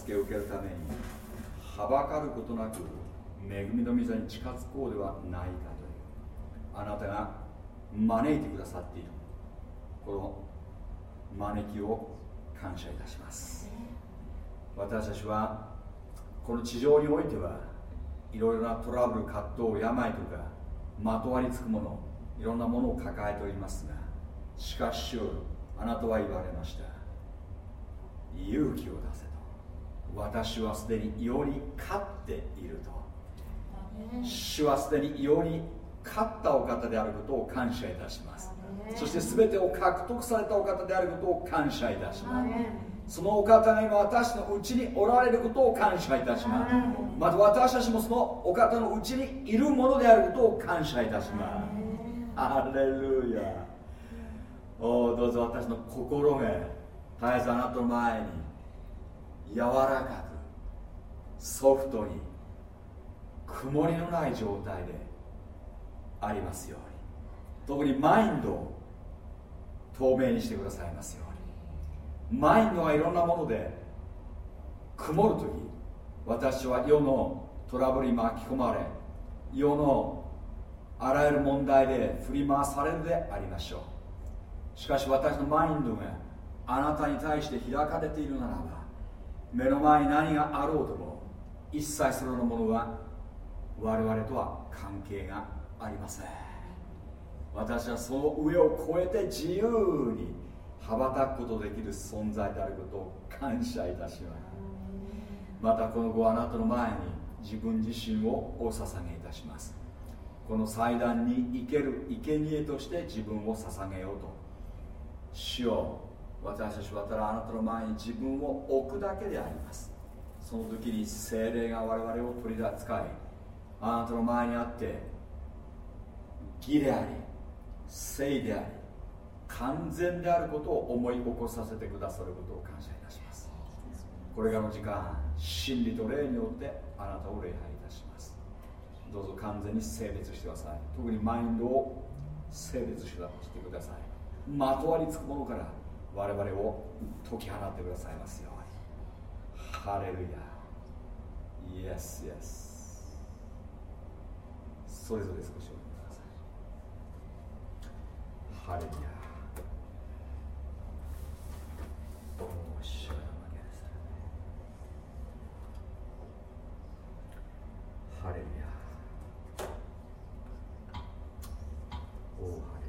助けを受けるためにはばかることなく恵みの御座に近づこうではないかというあなたが招いてくださっているこの招きを感謝いたします。私たちはこの地上においてはいろいろなトラブル葛藤病とかまとわりつくものいろんなものを抱えておりますがしかしあなたは言われました。勇気を出せと。私はすでにより勝っていると。主はすでにより勝ったお方であることを感謝いたします。そして全てを獲得されたお方であることを感謝いたします。そのお方が今私のうちにおられることを感謝いたします。また私たちもそのお方のうちにいるものであることを感謝いたします。ハレルヤ。おどうぞ私の心が絶えずあなたの前に柔らかくソフトに曇りのない状態でありますように。特にマインドを透明にしてくださいますように。マインドがいろんなもので曇るとき私は世のトラブルに巻き込まれ世のあらゆる問題で振り回されるでありましょう。しかし私のマインドがあなたに対して開かれているならば目の前に何があろうとも一切そのものは我々とは関係がありません私はその上を越えて自由に羽ばたくことできる存在であることを感謝いたします。またこの後あなたの前に自分自身をお捧げいたします。この祭壇に生ける生贄として自分を捧げようと。主よ私たちはただあなたの前に自分を置くだけであります。その時に精霊が我々を取り扱いあなたの前にあって義であり聖であり完全であることを思い起こさせてくださることを感謝いたします。これからの時間真理と霊によってあなたを礼拝いたします。どうぞ完全に性別してください。特にマインドを性別してください。まとわりつくものから我々を解き放ってくださいますように。ハレルヤ。イエスイエスそれぞれ少しお待ちください。ハレルヤ。おしゃハレルヤ。おは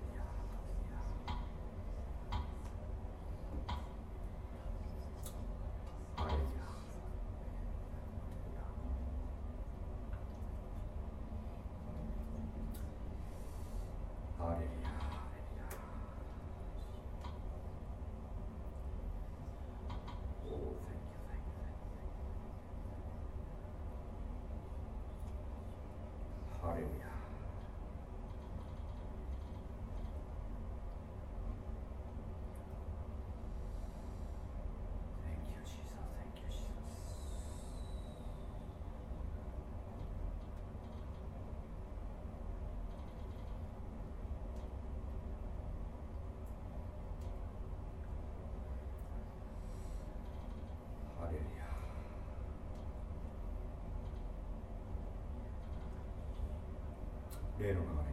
例の流れ。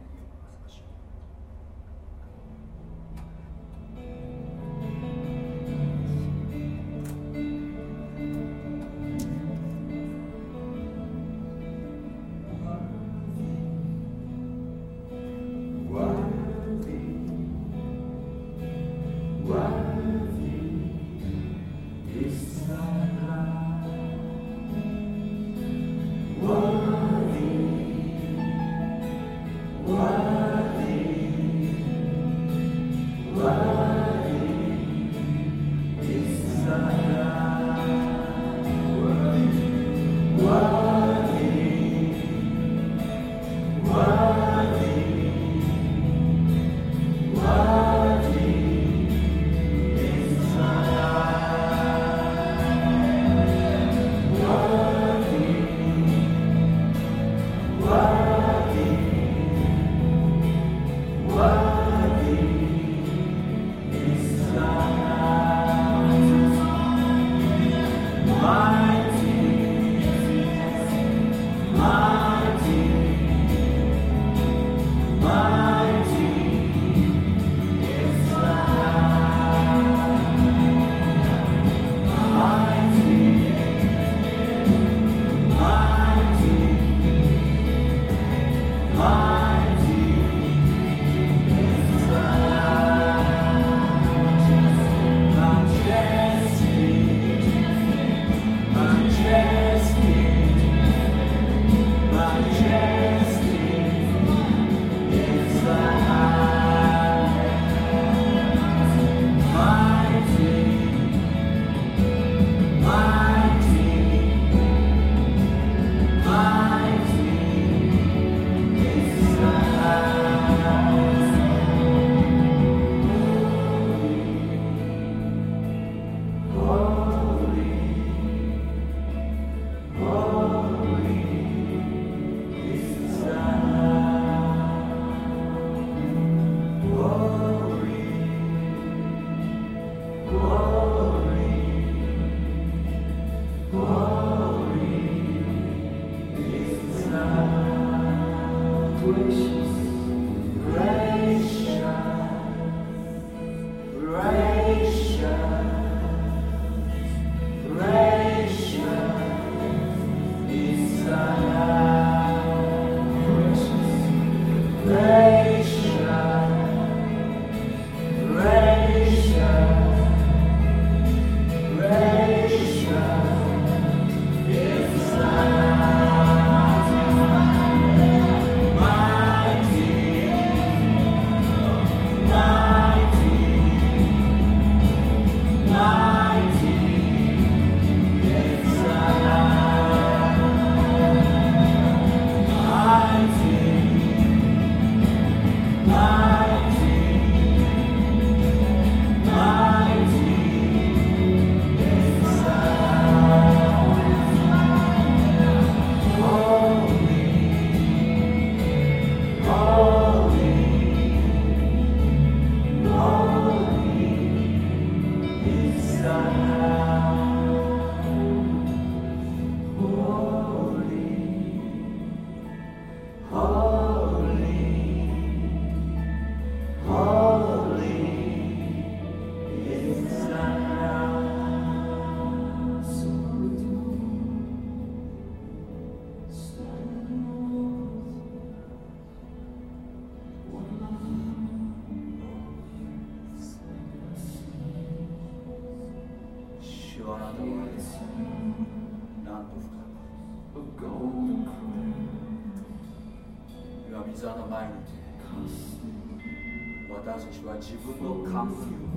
自分の感係を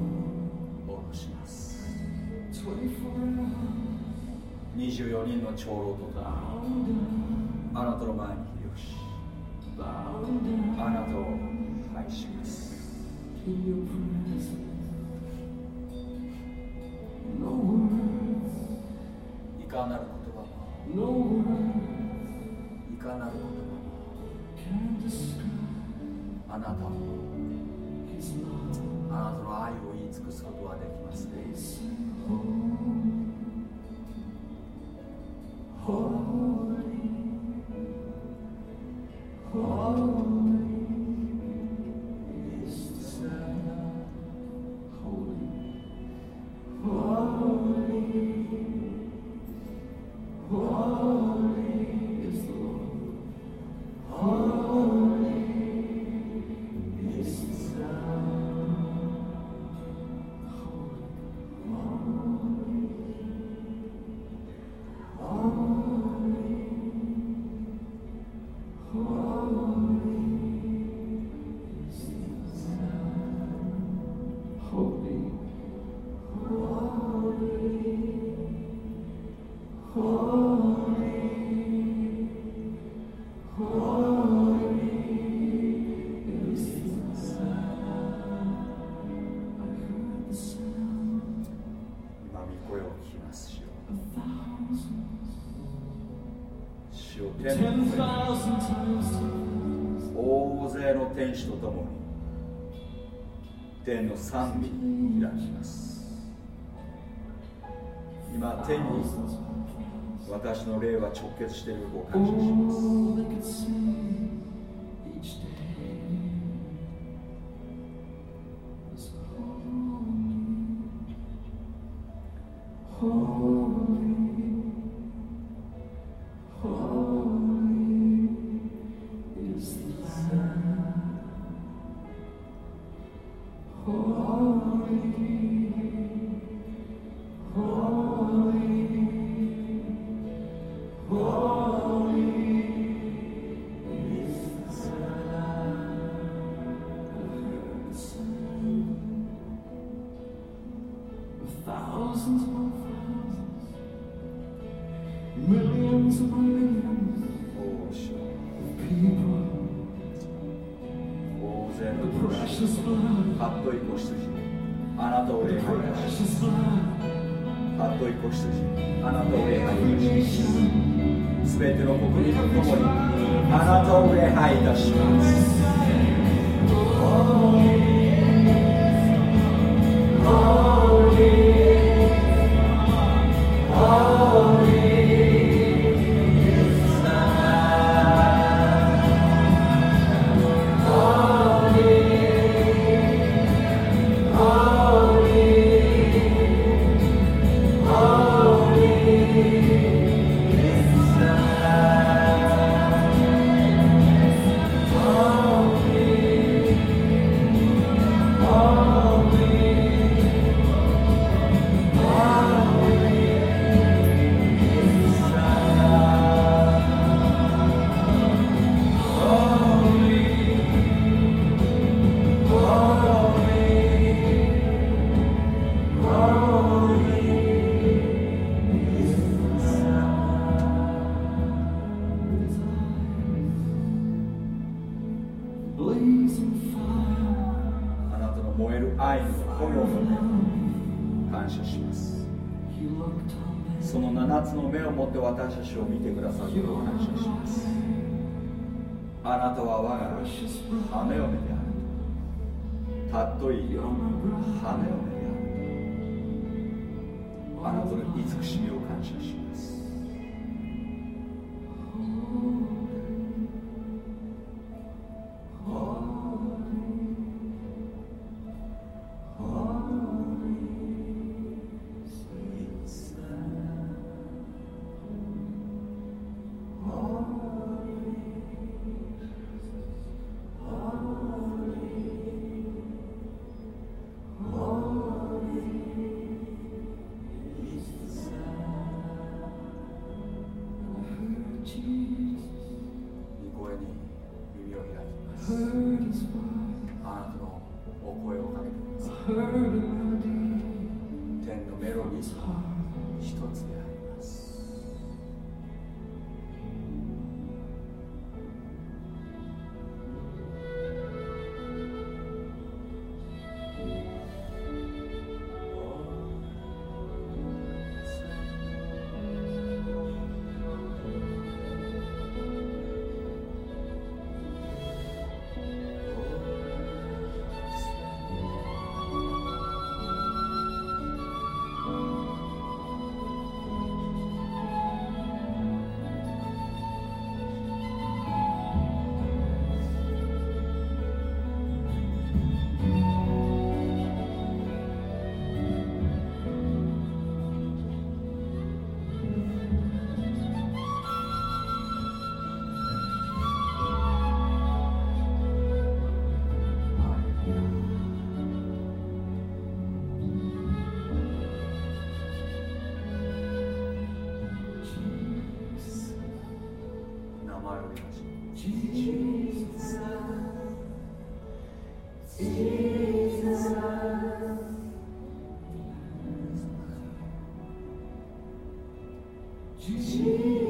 下ろします。24人の長老とかあなたの前に広し。あなたを愛します。いかなる言葉も。いかなる言葉も。あなたをができます。直結してる感じ Jesus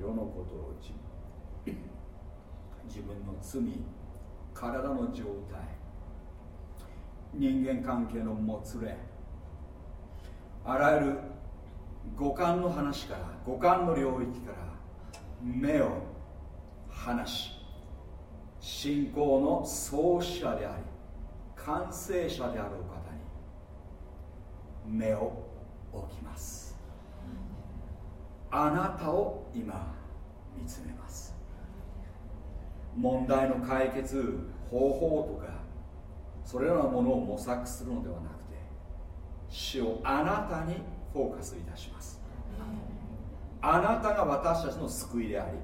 世の心を。自分の罪体の状態。人間関係のもつれあらゆる五感の話から五感の領域から目を離し信仰の創始者であり完成者であるお方に目を置きますあなたを今見つめます。問題の解決方法とかそれらのものを模索するのではなくて主をあなたにフォーカスいたします。あなたが私たちの救いであり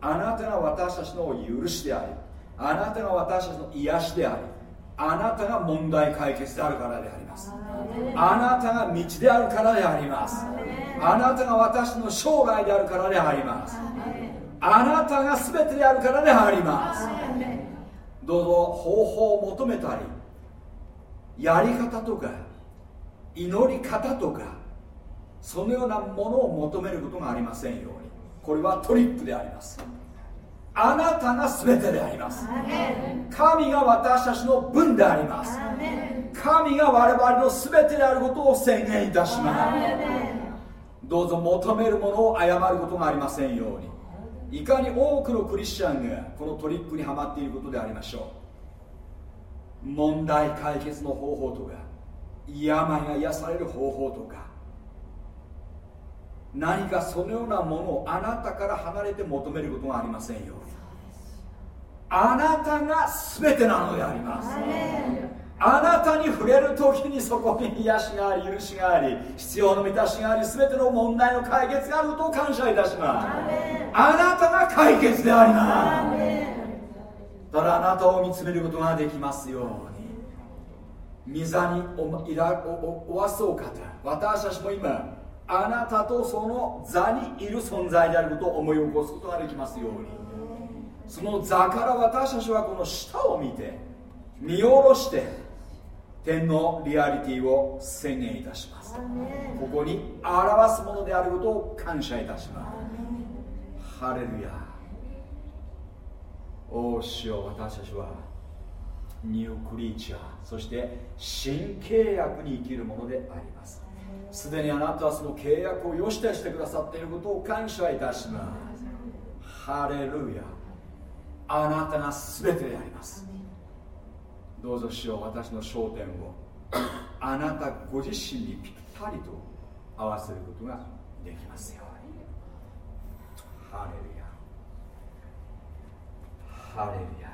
あなたが私たちの許しでありあなたが私たちの癒しでありあなたが問題解決であるからであります。あなたが道であるからでありますあなたが私の生涯であるからであります。あなたが全てであるからであります。どうぞ方法を求めたりやり方とか祈り方とかそのようなものを求めることがありませんように。これはトリックであります。あなたが全てであります。神が私たちの分であります。神が我々の全てであることを宣言いたします。どうぞ求めるものを誤ることがありませんように。いかに多くのクリスチャンがこのトリックにはまっていることでありましょう。問題解決の方法とか病が癒される方法とか何かそのようなものをあなたから離れて求めることがありませんよあなたが全てなのでありますあなたに触れる時にそこに癒しがあり許しがあり必要の満たしがあり全ての問題の解決があることを感謝いたします。あなたが解決であります。ただあなたを見つめることができますように。御座においらおおわそう方私たちも今あなたとその座にいる存在であることを思い起こすことができますように。その座から私たちはこの下を見て見下ろして天のリアリティを宣言いたします。ここに表すものであることを感謝いたします。ハレルヤ。おお主よ私たちはニュークリーチャーそして新契約に生きるものであります。すでにあなたはその契約を良しとしてくださっていることを感謝いたします。ハレルヤ。あなたが全てでありますどうぞしよう私の焦点を。あなたご自身にぴったりと合わせることができますように。ハレルヤ。ハレルヤ。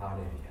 ハレルヤ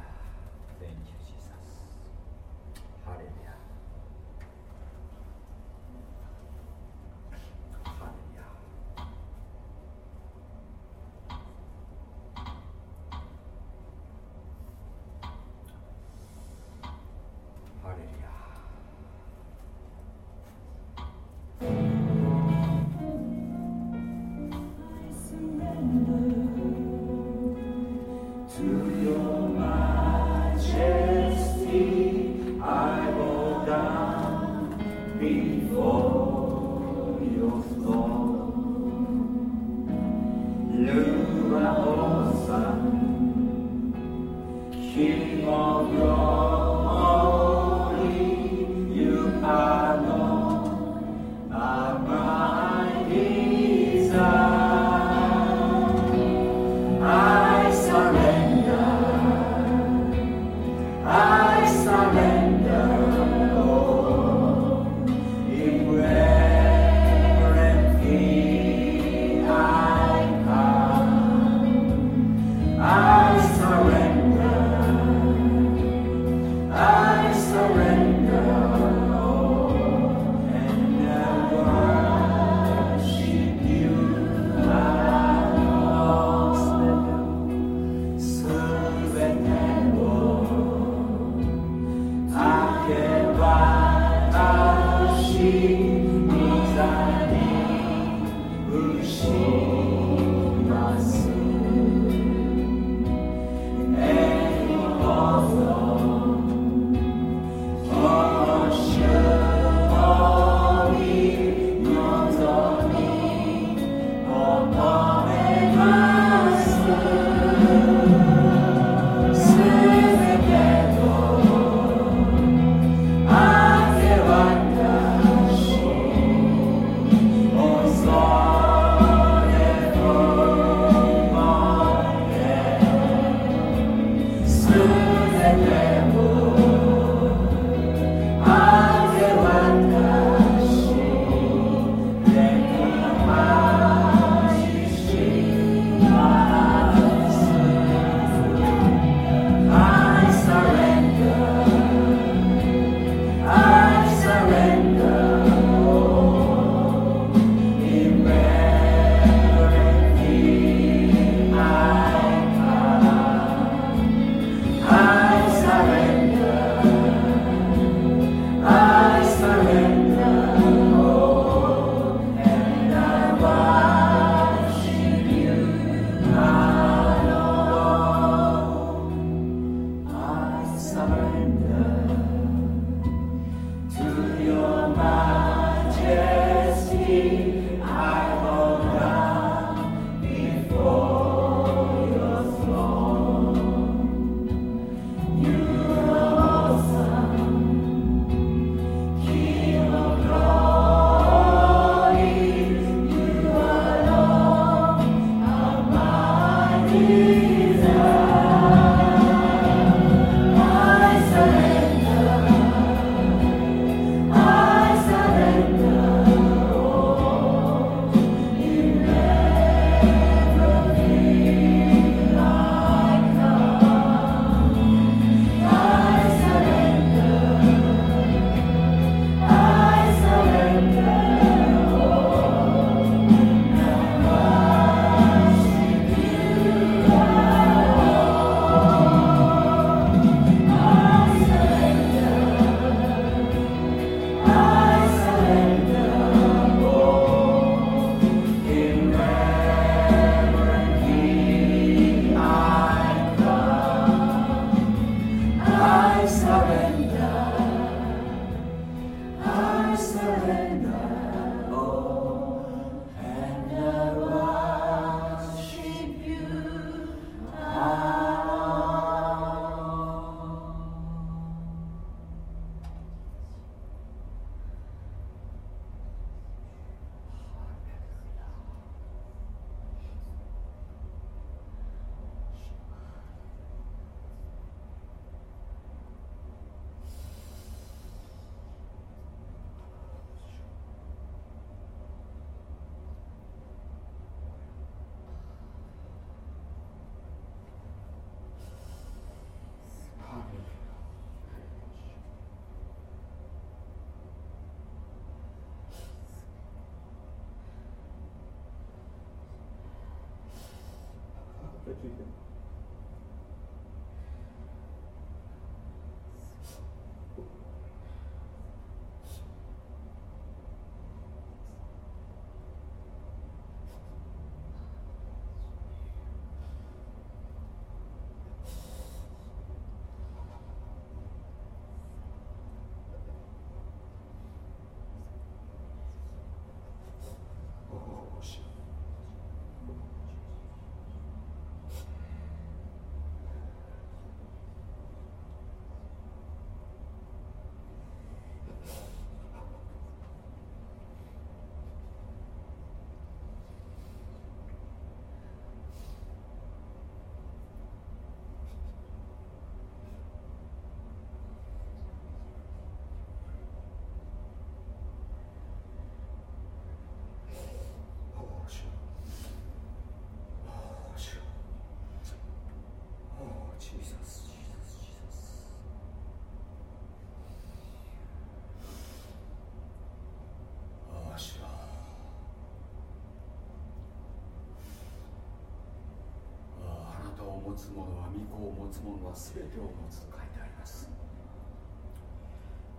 持つ者は御子を持つ者は全てを持つと書いてあります。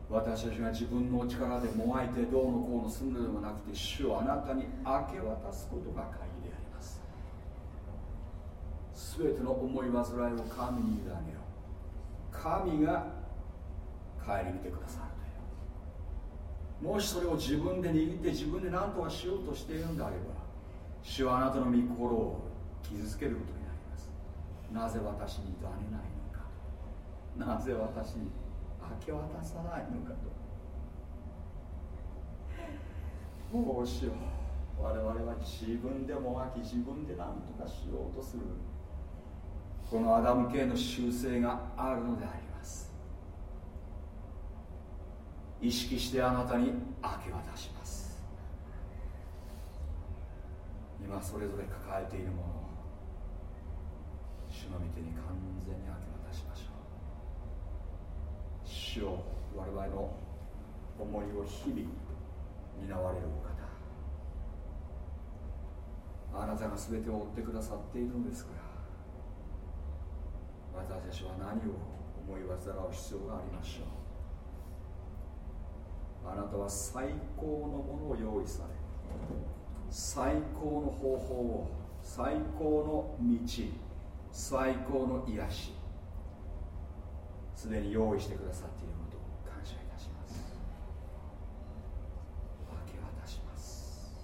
私たちが自分の力でもがいてどうのこうのするのではなくて主をあなたに明け渡すことが鍵であります。全ての思い煩いを神に委ねよ神が顧みてくださるという。もしそれを自分で握って自分で何とかしようとしているんであれば主はあなたの御心を傷つけることなぜ私に委ねないのか。なぜ私に明け渡さないのかと。もうしよう。我々は自分でもがき自分で何とかしようとする。このアダム系の習性があるのであります。意識してあなたに明け渡します。今それぞれ抱えているもの。主の御手に完全に明け渡しましょう主を我々の思いを日々担われるお方あなたが全てを追ってくださっているのですから私たちは何を思い煩う必要がありましょうあなたは最高のものを用意され最高の方法を最高の道最高の癒し。すでに用意してくださっていることを感謝いたします。明け渡します。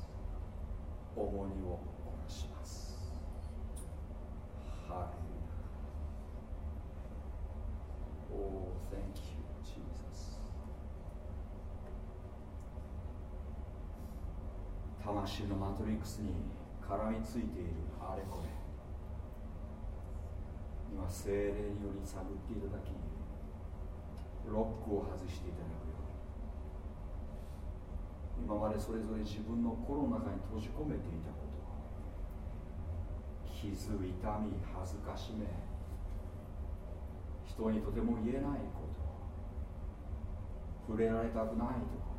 重荷を下ろします。ハレルヤ。Oh, thank you, Jesus. 魂のマトリックスに絡みついているあれこれ。今精霊により探っていただきロックを外していただくように。今までそれぞれ自分の心の中に閉じ込めていたこと。傷痛み恥ずかしめ。人にとても言えないこと。触れられたくないとこ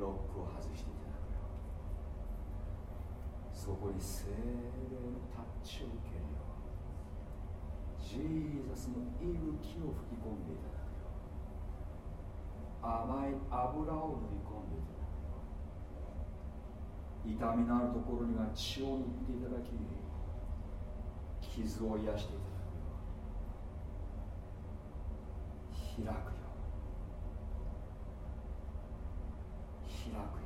ろ。ロックを外していただくよそこに精霊のタッチを受ける。ジーザスの息吹を吹き込んでいただくよ甘い油を塗り込んでいただくよ痛みのあるところには血を塗っていただき傷を癒していただくよ開くよ開くよ。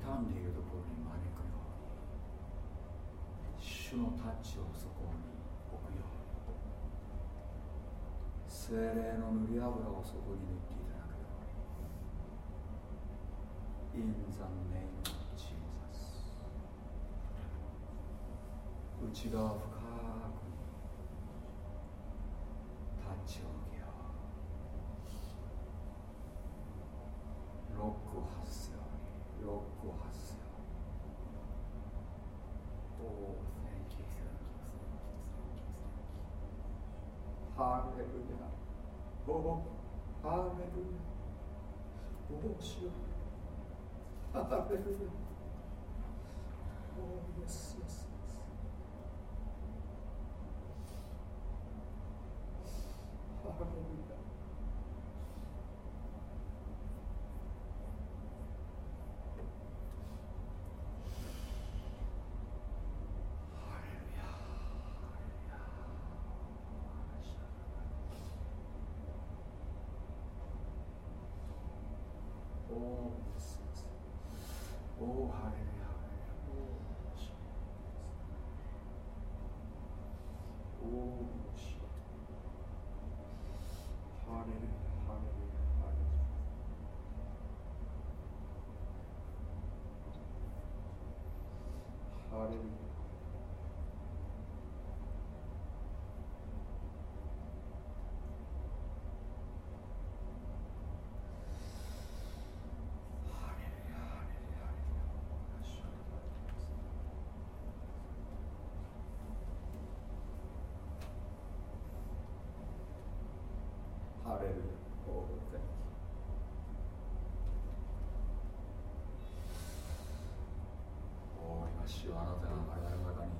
傷んでいるところに招くように主のタッチをそこに置くように。精霊の塗り油をそこに塗っていただくように。In the name of Jesus 内側深くにタッチを受けようロックを外すようにロックを外すように Oh, thank you, thank you, ーメルヤごぼアーメルヤごぼうしようアーメルヤお yes, yes, yes. ハレルヤ。ハレルヤ。ハレルヤ。おお、yes, yes. おお、ハレルヤ。ハレルヤおお、主おお、主ハレルヤ。ハレルヤ。ハレルヤ。ハレルヤ。ハレルヤ、ハレルヤ、ハレルヤ。主ありがとうございますレルヤ。お、今主はあなたが我々の中に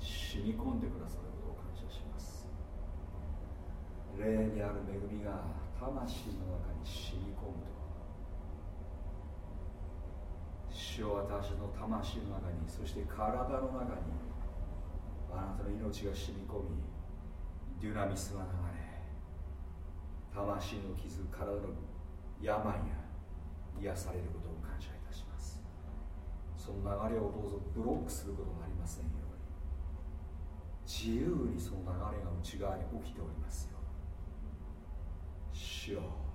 染み込んでくださることを感謝します霊にある恵みが魂の中に染み込むと主を私の魂の中にそして体の中にあなたの命が染み込みデュナミスが流魂の傷体の病や癒されることを感謝いたします。その流れをどうぞブロックすることがありませんように。自由にその流れが内側に起きておりますよしよ。う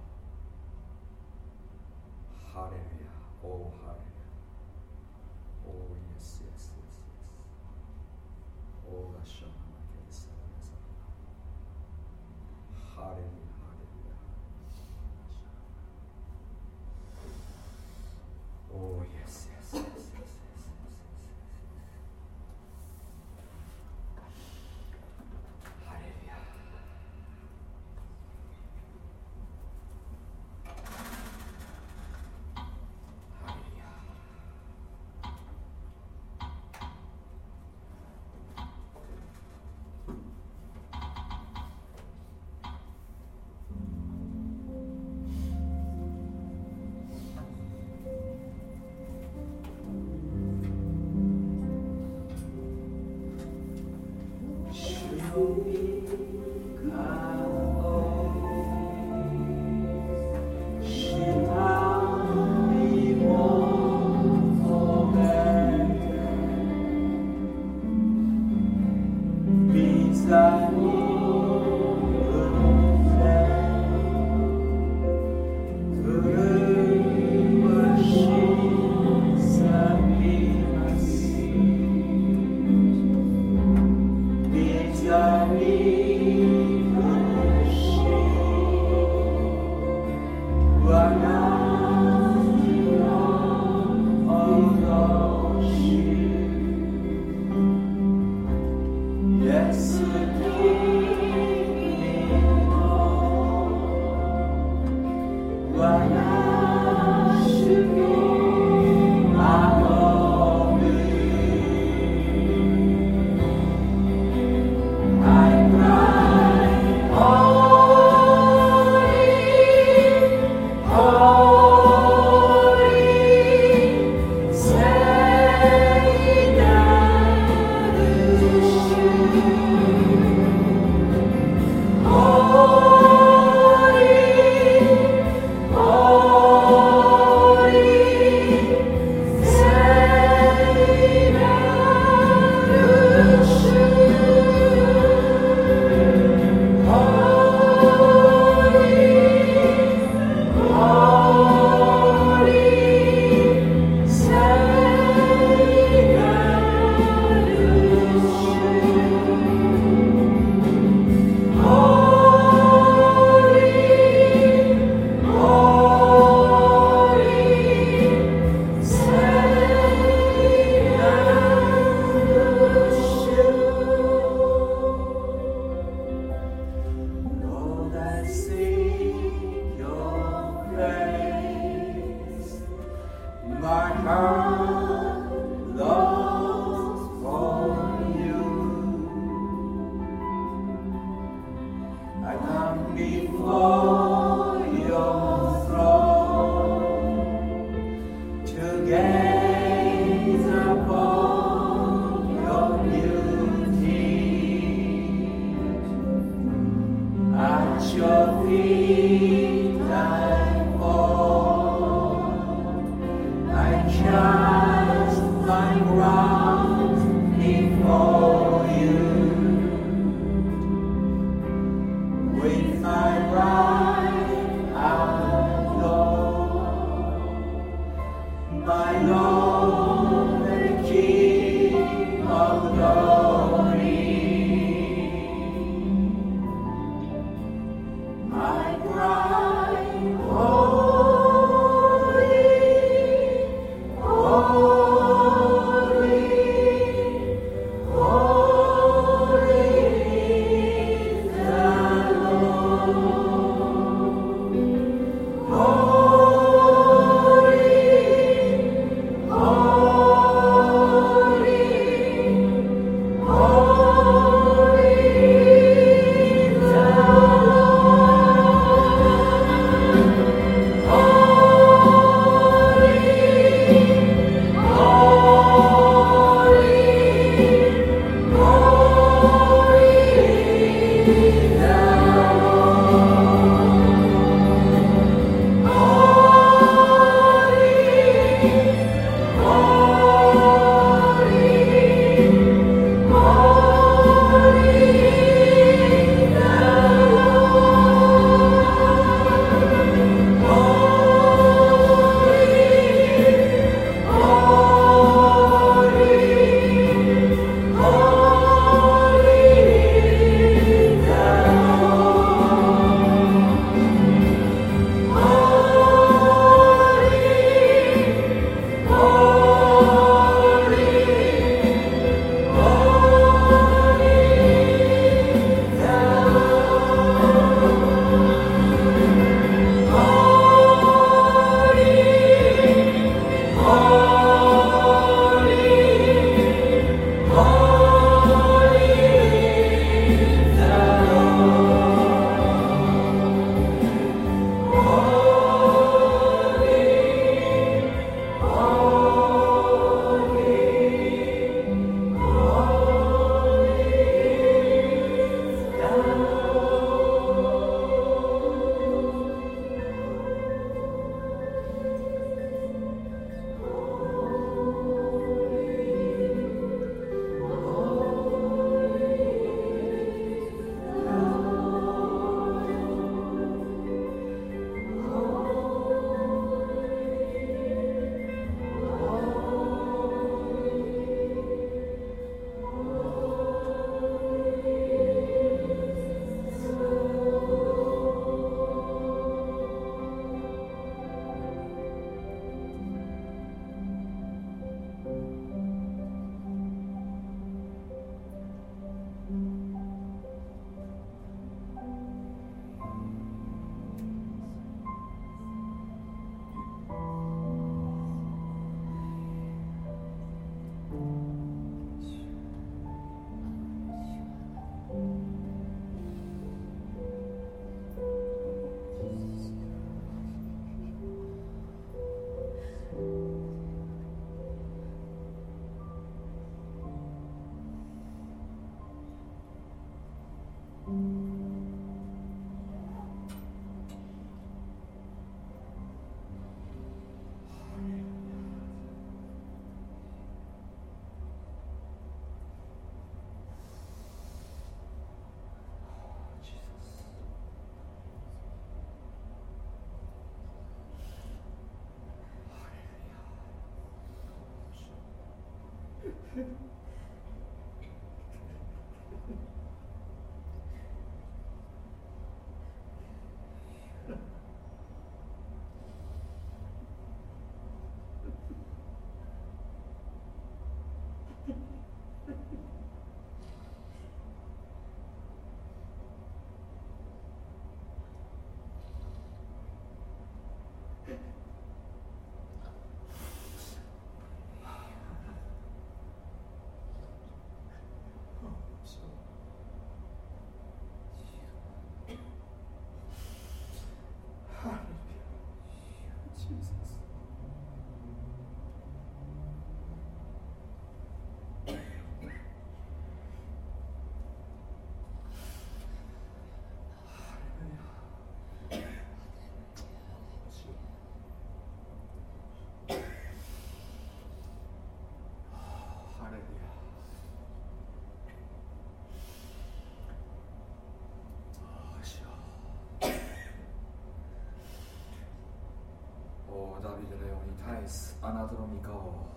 ダビデのように絶えずあなたの御顔を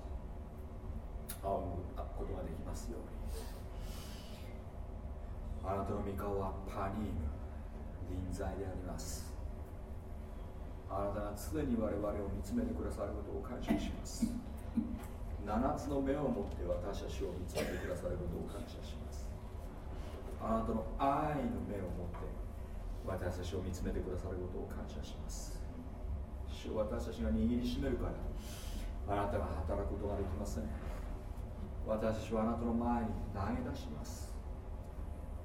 仰ぐことができますように。あなたの御顔はパニーム臨在であります。あなたが常に我々を見つめてくださることを感謝します。7つの目を持って私たちを見つめてくださることを感謝します。あなたの愛の目を持って私たちを見つめてくださることを感謝します。主を私たちが握りしめるからあなたが働くことができません私たちはあなたの前に投げ出します。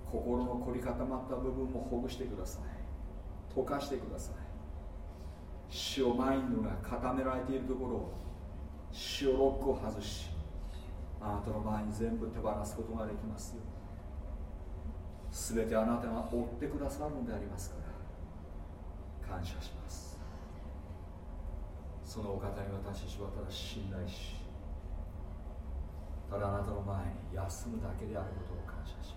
心の凝り固まった部分もほぐしてください。溶かしてください。主をマインドが固められているところを主をロックを外しあなたの前に全部手放すことができます。よ全てあなたが追ってくださるのでありますから感謝します。そのお方に私たちはただ信頼しただあなたの前に休むだけであることを感謝し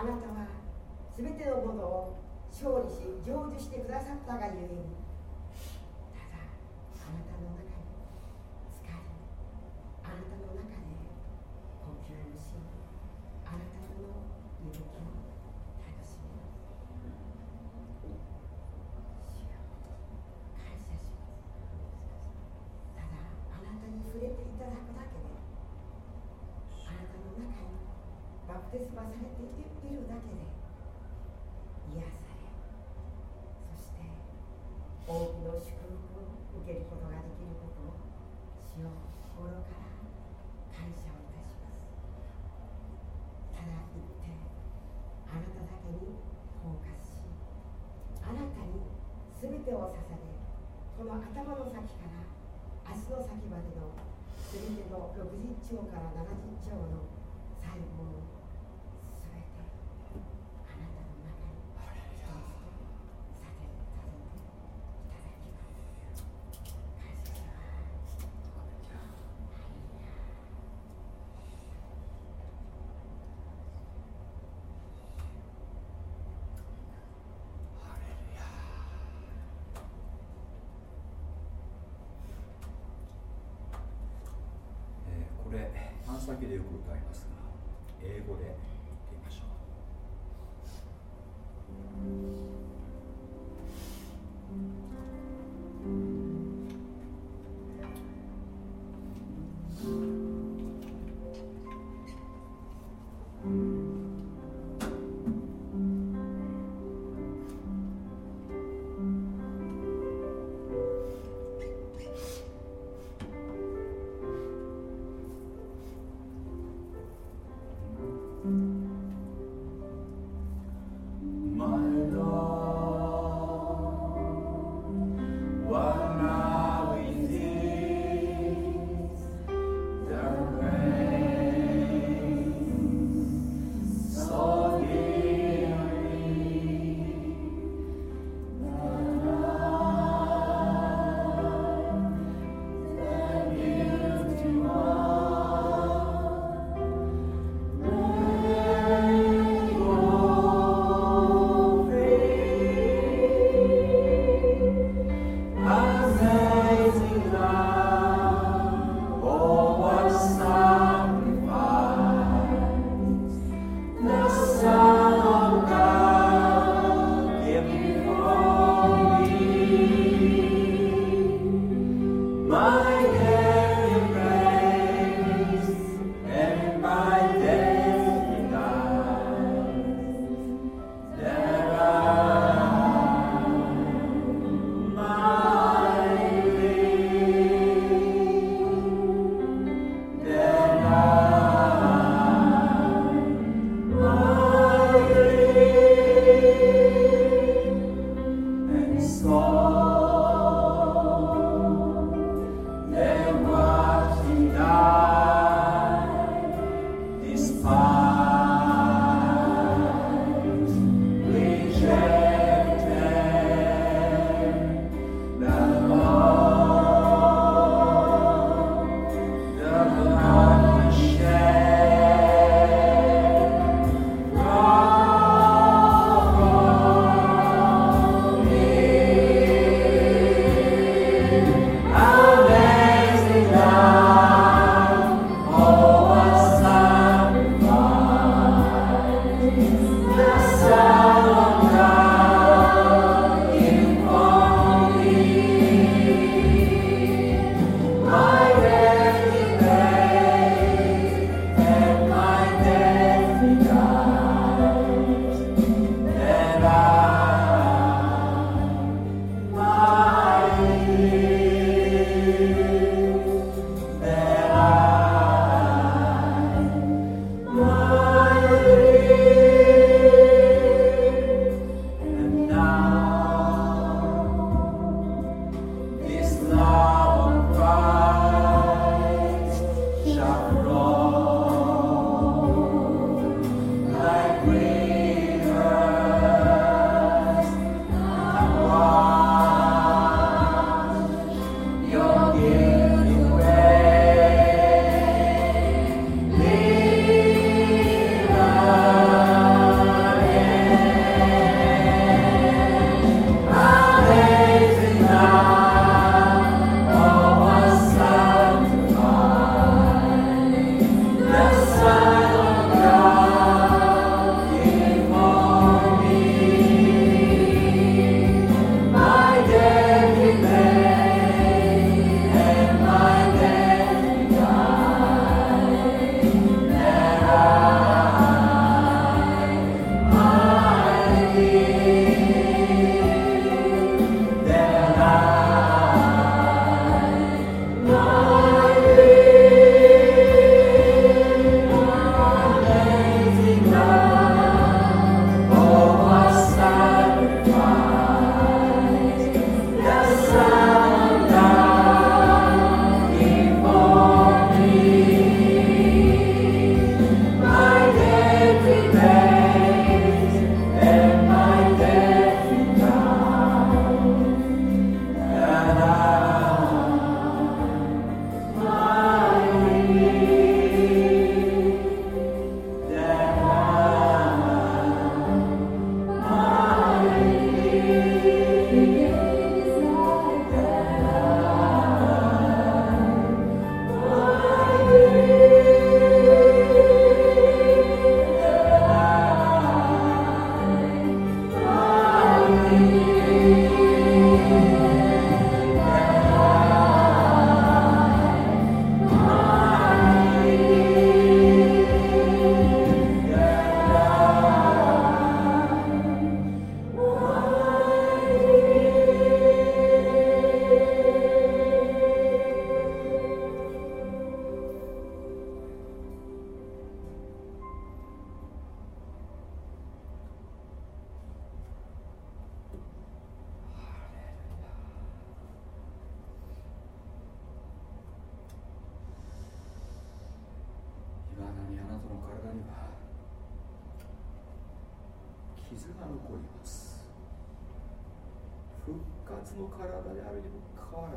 あなたは全てのものを勝利し成就してくださったがゆえにただあなたの中に疲れあなたの中で呼吸をしあなたの息吹を楽しみます感謝しますただあなたに触れていただくだけであなたの中にバプテスマされているだけで癒されそして多くの祝福を受けることができることを主を心から感謝をいたします。ただ言ってあなただけにフォーカスしあなたに全てを捧げこの頭の先から足の先までの全ての60兆から70兆の細胞を全てあなたの中に一つとさせてさせていただきます感謝しますえーこ先でよく歌いますが英語で。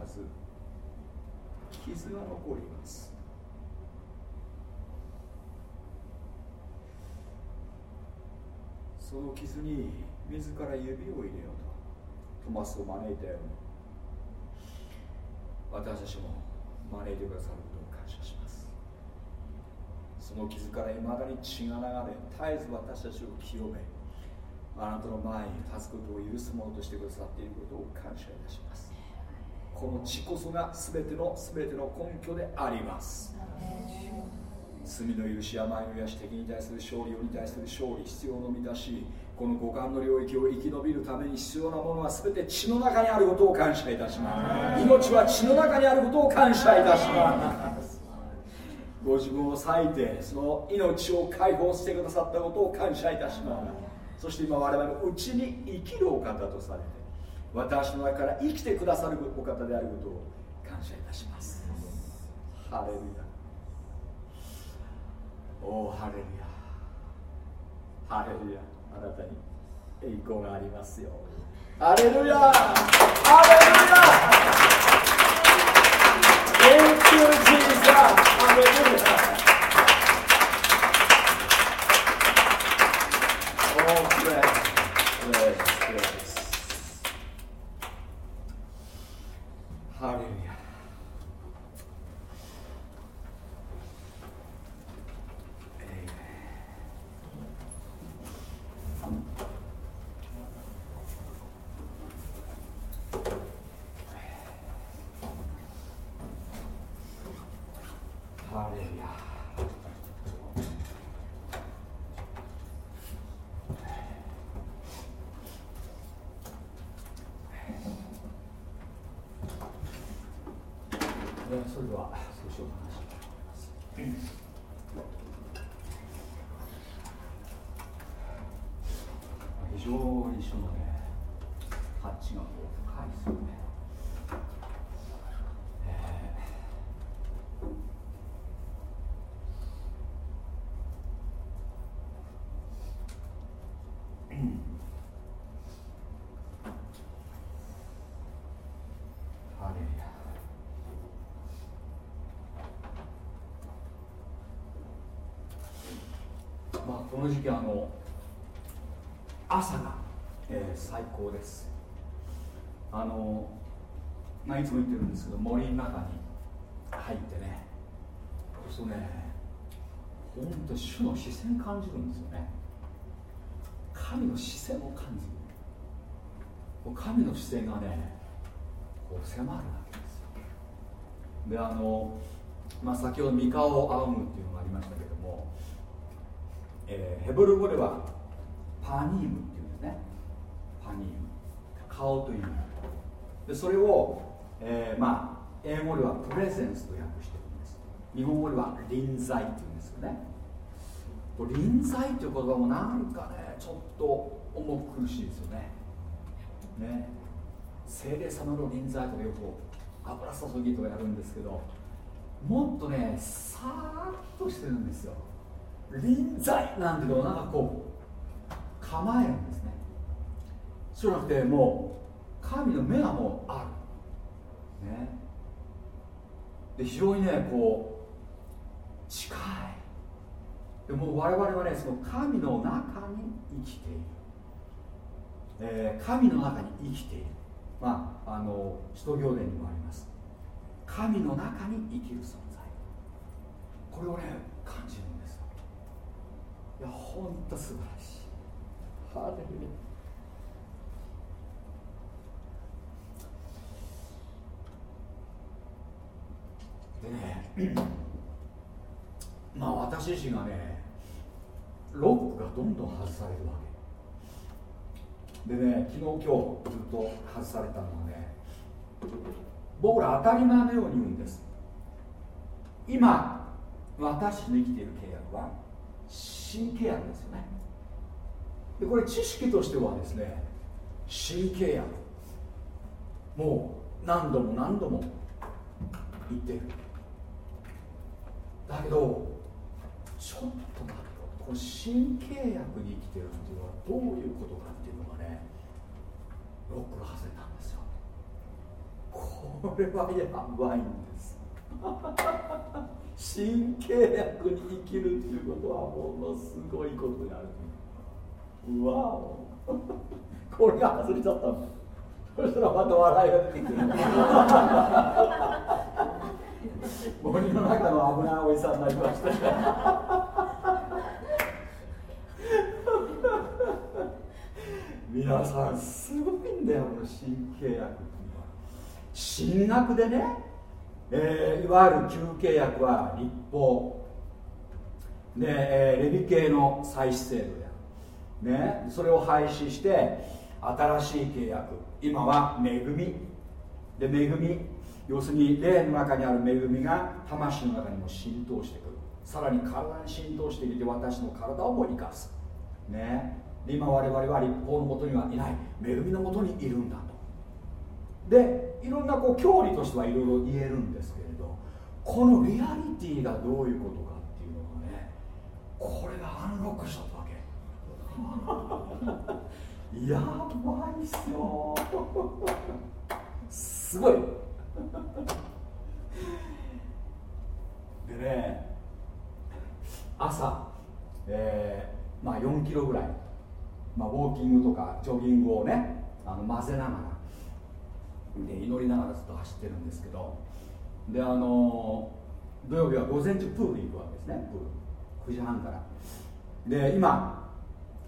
ず傷が残ります。その傷に自ら指を入れようとトマスを招いたように私たちも招いてくださることを感謝します。その傷からいまだに血が流れ絶えず私たちを清めあなたの前に立つことを許すものとしてくださっていることを感謝いたします。この血こそが全ての全ての根拠であります。罪の許し病の癒し敵に対する勝利をに対する勝利必要の満たしこの五感の領域を生き延びるために必要なものは全て血の中にあることを感謝いたします。命は血の中にあることを感謝いたします。ご自分を裂いてその命を解放してくださったことを感謝いたします。そして今我々のうちに生きるお方とされて私の中から生きてくださるお方であることを感謝いたします。ハレルヤ。おおハレルヤ。ハレルヤ。あなたに栄光がありますよハレルヤ。ハレルヤ。Thank you, Jesus! ハレルヤ Oh, praise, praise, praise. ハレルヤハレルヤではそれでは少しお話します非常にそのねタッチがこう深いですよね、えーハレルヤあの朝が、えー最高です。あの、まあ、いつも言ってるんですけど森の中に入ってねそうするとね本当主の視線感じるんですよね。神の視線を感じる。神の視線がねこう迫るわけですよ。であの、まあ、先ほど三河を仰ぐっていうのがありましたけど、えーヘブル語ではパニームっていうんですね。パニーム。顔という意味。でそれを、えーまあ英語ではプレゼンスと訳してるんです。日本語では臨在っていうんですよね。臨在という言葉もなんかねちょっと重苦しいですよね。ね。聖霊様の臨在とかよく油注ぎとかやるんですけどもっとねさーっとしてるんですよ。臨在なんていうのはなんかこう構えるんですね。そうじゃなくてもう神の目がもうある。ね。で非常にねこう近い。でも我々はねその神の中に生きている、えー神の中に生きている。まああの使徒行伝にもあります。神の中に生きる存在。これをね感じるんですいやほんと素晴らしい。ハレル。でね まあ私自身がねロックがどんどん外されるわけ。でね昨日今日ずっと外されたのはね僕ら当たり前のように言うんです。今私たちの生きている契約は新契約ですよね。でこれ知識としてはですね新契約もう何度も何度も言ってる。だけどちょっと待ってこの新契約に生きてるっていうのはどういうことかっていうのがねロックが外れたんですよ。これはやばいんです。新契約に生きるっていうことはものすごいことになるうわおこれが外れちゃったのそしたらまた笑いが出てくる森の中の危ないおじさんになりました皆さんすごいんだよこの新契約ってのは神学でね、えー、いわゆる旧契約は立法。で、え、レビ系の祭祀制度である、ね、それを廃止して新しい契約。今は恵み。で恵み要するに霊の中にある恵みが魂の中にも浸透してくる。さらに体に浸透してきて私の体をも生かす。ね。今我々は立法のもとにはいない。恵みのもとにいるんだと。でいろんなこう教理としてはいろいろ言えるんですけれどこのリアリティがどういうことかっていうのがねこれがアンロックしちゃったわけ。やばいっすよ。すごい。でね朝、えー、まあ4キロぐらい、まあ、ウォーキングとかジョギングをねあの混ぜながらで祈りながらずっと走ってるんですけどであの土曜日は午前中プール行くわけですねプール。9時半から。で今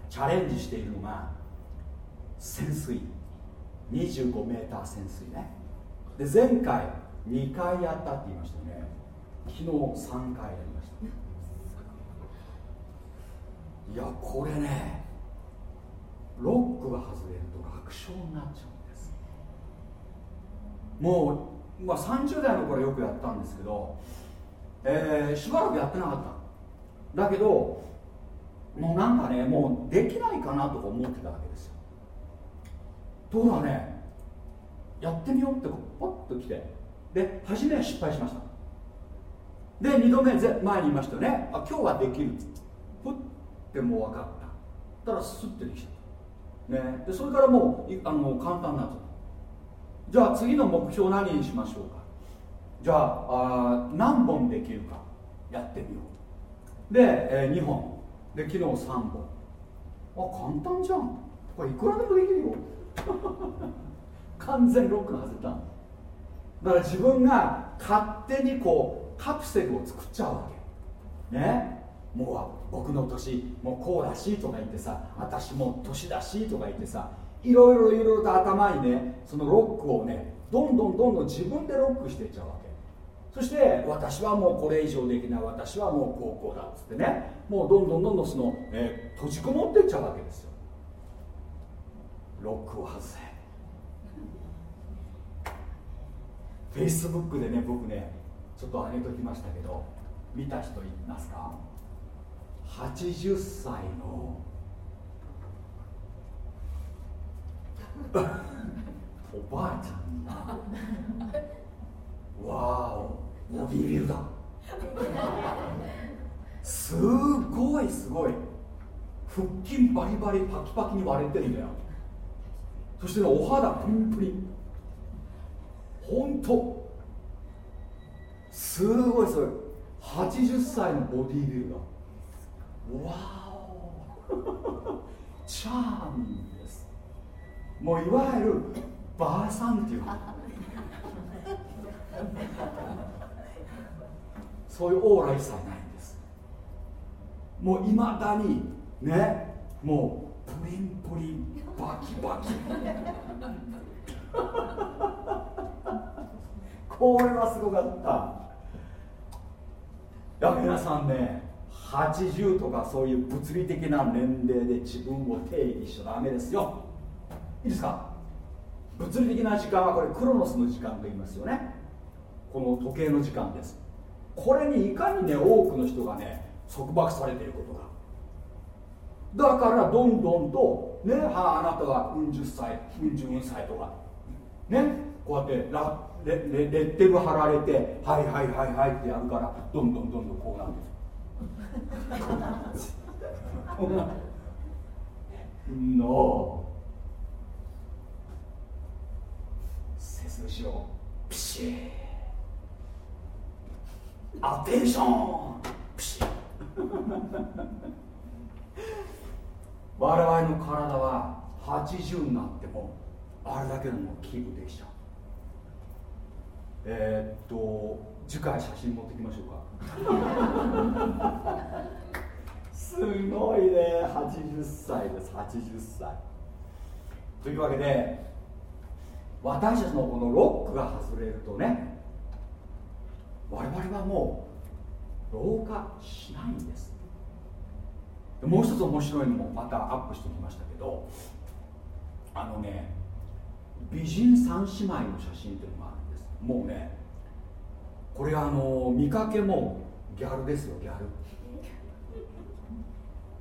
チャレンジしているのが潜水。25メーター潜水ね。で前回2回やったって言いましたね。昨日3回やりました。いやこれねロックが外れると楽勝になっちゃう。もう、まあ、30代の頃よくやったんですけど、えー、しばらくやってなかった。だけどもうなんかねもうできないかなとか思ってたわけですよ。ところがねやってみようってパッと来てで初めは失敗しました。で2度目前に言いましたよね。あ今日はできる。ふってもう分かった。たらスッてできちゃった。ね。でそれからもうあの簡単になっちゃったじゃあ次の目標何にしましょうか？じゃああ何本できるかやってみよう。で、えー、2本。で昨日3本。あ簡単じゃん。これいくらでもできるよ。完全ロック外れただから自分が勝手にこうカプセルを作っちゃうわけ。ね？もう僕の年もうこうだしいとか言ってさ私も年だしとか言ってさいろいろいろいろと頭にねそのロックをねどんどんどんどん自分でロックしていっちゃうわけ。そして私はもうこれ以上できない私はもう高校だっつってねもうどんどんどんどんその、えー、閉じこもっていっちゃうわけですよ。ロックを外せ。フェイスブックでね僕ねちょっと上げときましたけど見た人いますか？80歳のおばあちゃん。わお。ボディビルダーすごいすごい。腹筋バリバリパキパキに割れてるんだよ。そして、ね、お肌プリンプリン。本当すごいすごい。80歳のボディービルダーわおチャーミングもういわゆるばあさんっていうそういうオーラ一切ないんです。もういまだにねもうプリンプリンバキバキ。これはすごかった。いや皆さんね80とかそういう物理的な年齢で自分を定義しちゃダメですよ。いいですか？物理的な時間はこれクロノスの時間と言いますよね。この時計の時間です。これにいかにね多くの人がね束縛されていることがだからどんどんとねはあなたはうん十歳うん十歳とか。ねこうやってラレレレッテル貼られてはいはいはいはいってやるからどんどんどんどんこうなるんです。ノ ー背筋を。ピシッアテンション。ピシッ我々の体は80になってもあれだけのもキープできちゃうえー、っと次回写真持ってきましょうか。すごいね。80歳です。80歳。というわけで私たちのこのロックが外れるとね我々はもう老化しないんです。もう一つ面白いのもまたアップしてきましたけどあのね美人三姉妹の写真っていうのがあるんです。もうねこれあの見かけもギャルですよギャル。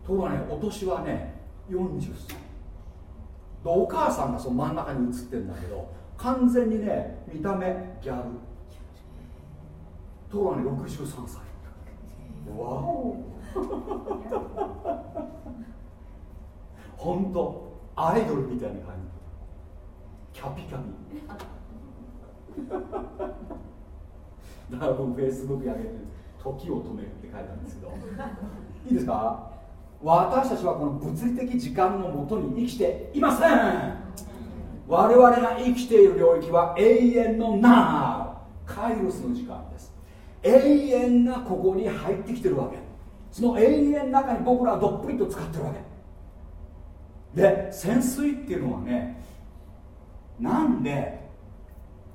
ところがねお年はね40歳お母さんがその真ん中に写ってるんだけど完全にね見た目ギャル。とこがね63歳。わお。本当アイドルみたいな感じ。キャピキャピ。だから僕フェイスブックに上げて「時を止める」って書いたんですけど。いいですか？私たちはこの物理的時間のもとに生きていません。我々が生きている領域は永遠のナーカイロスの時間です。永遠がここに入ってきてるわけ。その永遠の中に僕らはどっぷりと使ってるわけ。で潜水っていうのはねなんで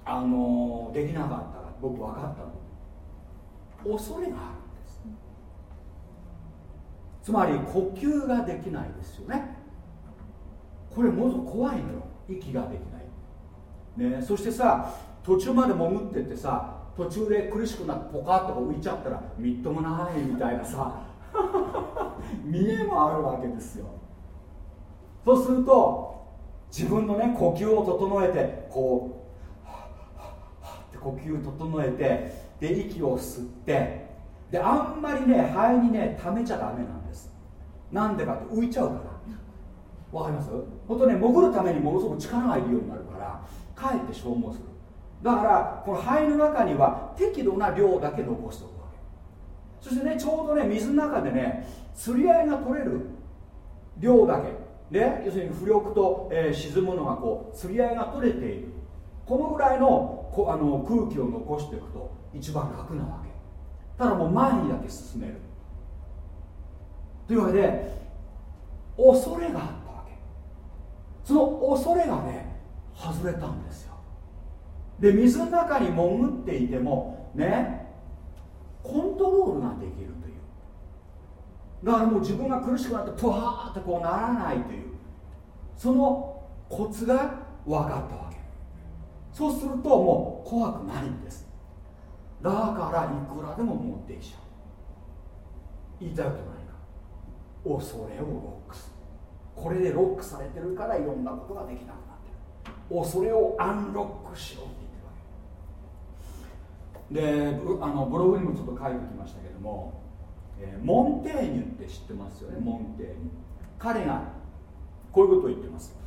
あのできなかったか僕分かったの。恐れがある。つまり呼吸ができないですよね。これものすごく怖いのよ。息ができない、ね、そしてさ途中まで潜ってってさ途中で苦しくなってポカッと浮いちゃったらみっともないみたいなさ 見えもあるわけですよ。そうすると自分のね呼吸を整えてこうはって呼吸整えてで息を吸ってであんまりね肺にね溜めちゃダメなんです。なんでかって浮いちゃうから。わかります？本当ね潜るためにものすごく力がいるようになるからかえって消耗する。だからこの肺の中には適度な量だけ残しておくわけ。そしてねちょうどね水の中でね釣り合いが取れる量だけ。ね、要するに浮力と、えー、沈むのがこう釣り合いが取れている。このぐらいのこあの空気を残していくと一番楽なわけ。ただもう前にだけ進める。というわけで恐れがあったわけ。その恐れがね外れたんですよ。で水の中に潜っていてもねコントロールができるという。だからもう自分が苦しくなってプワーってこうならないという。そのコツが分かったわけ。そうするともう怖くないんです。だからいくらでも持ってきちゃう。言いたいことないか。恐れをロックする。これでロックされてるからいろんなことができなくなってる。恐れをアンロックしろって言ってるわけ。であのブログにもちょっと書いてきましたけども、えー、モンテーニュって知ってますよね？モンテーニュ。彼がこういうことを言ってます、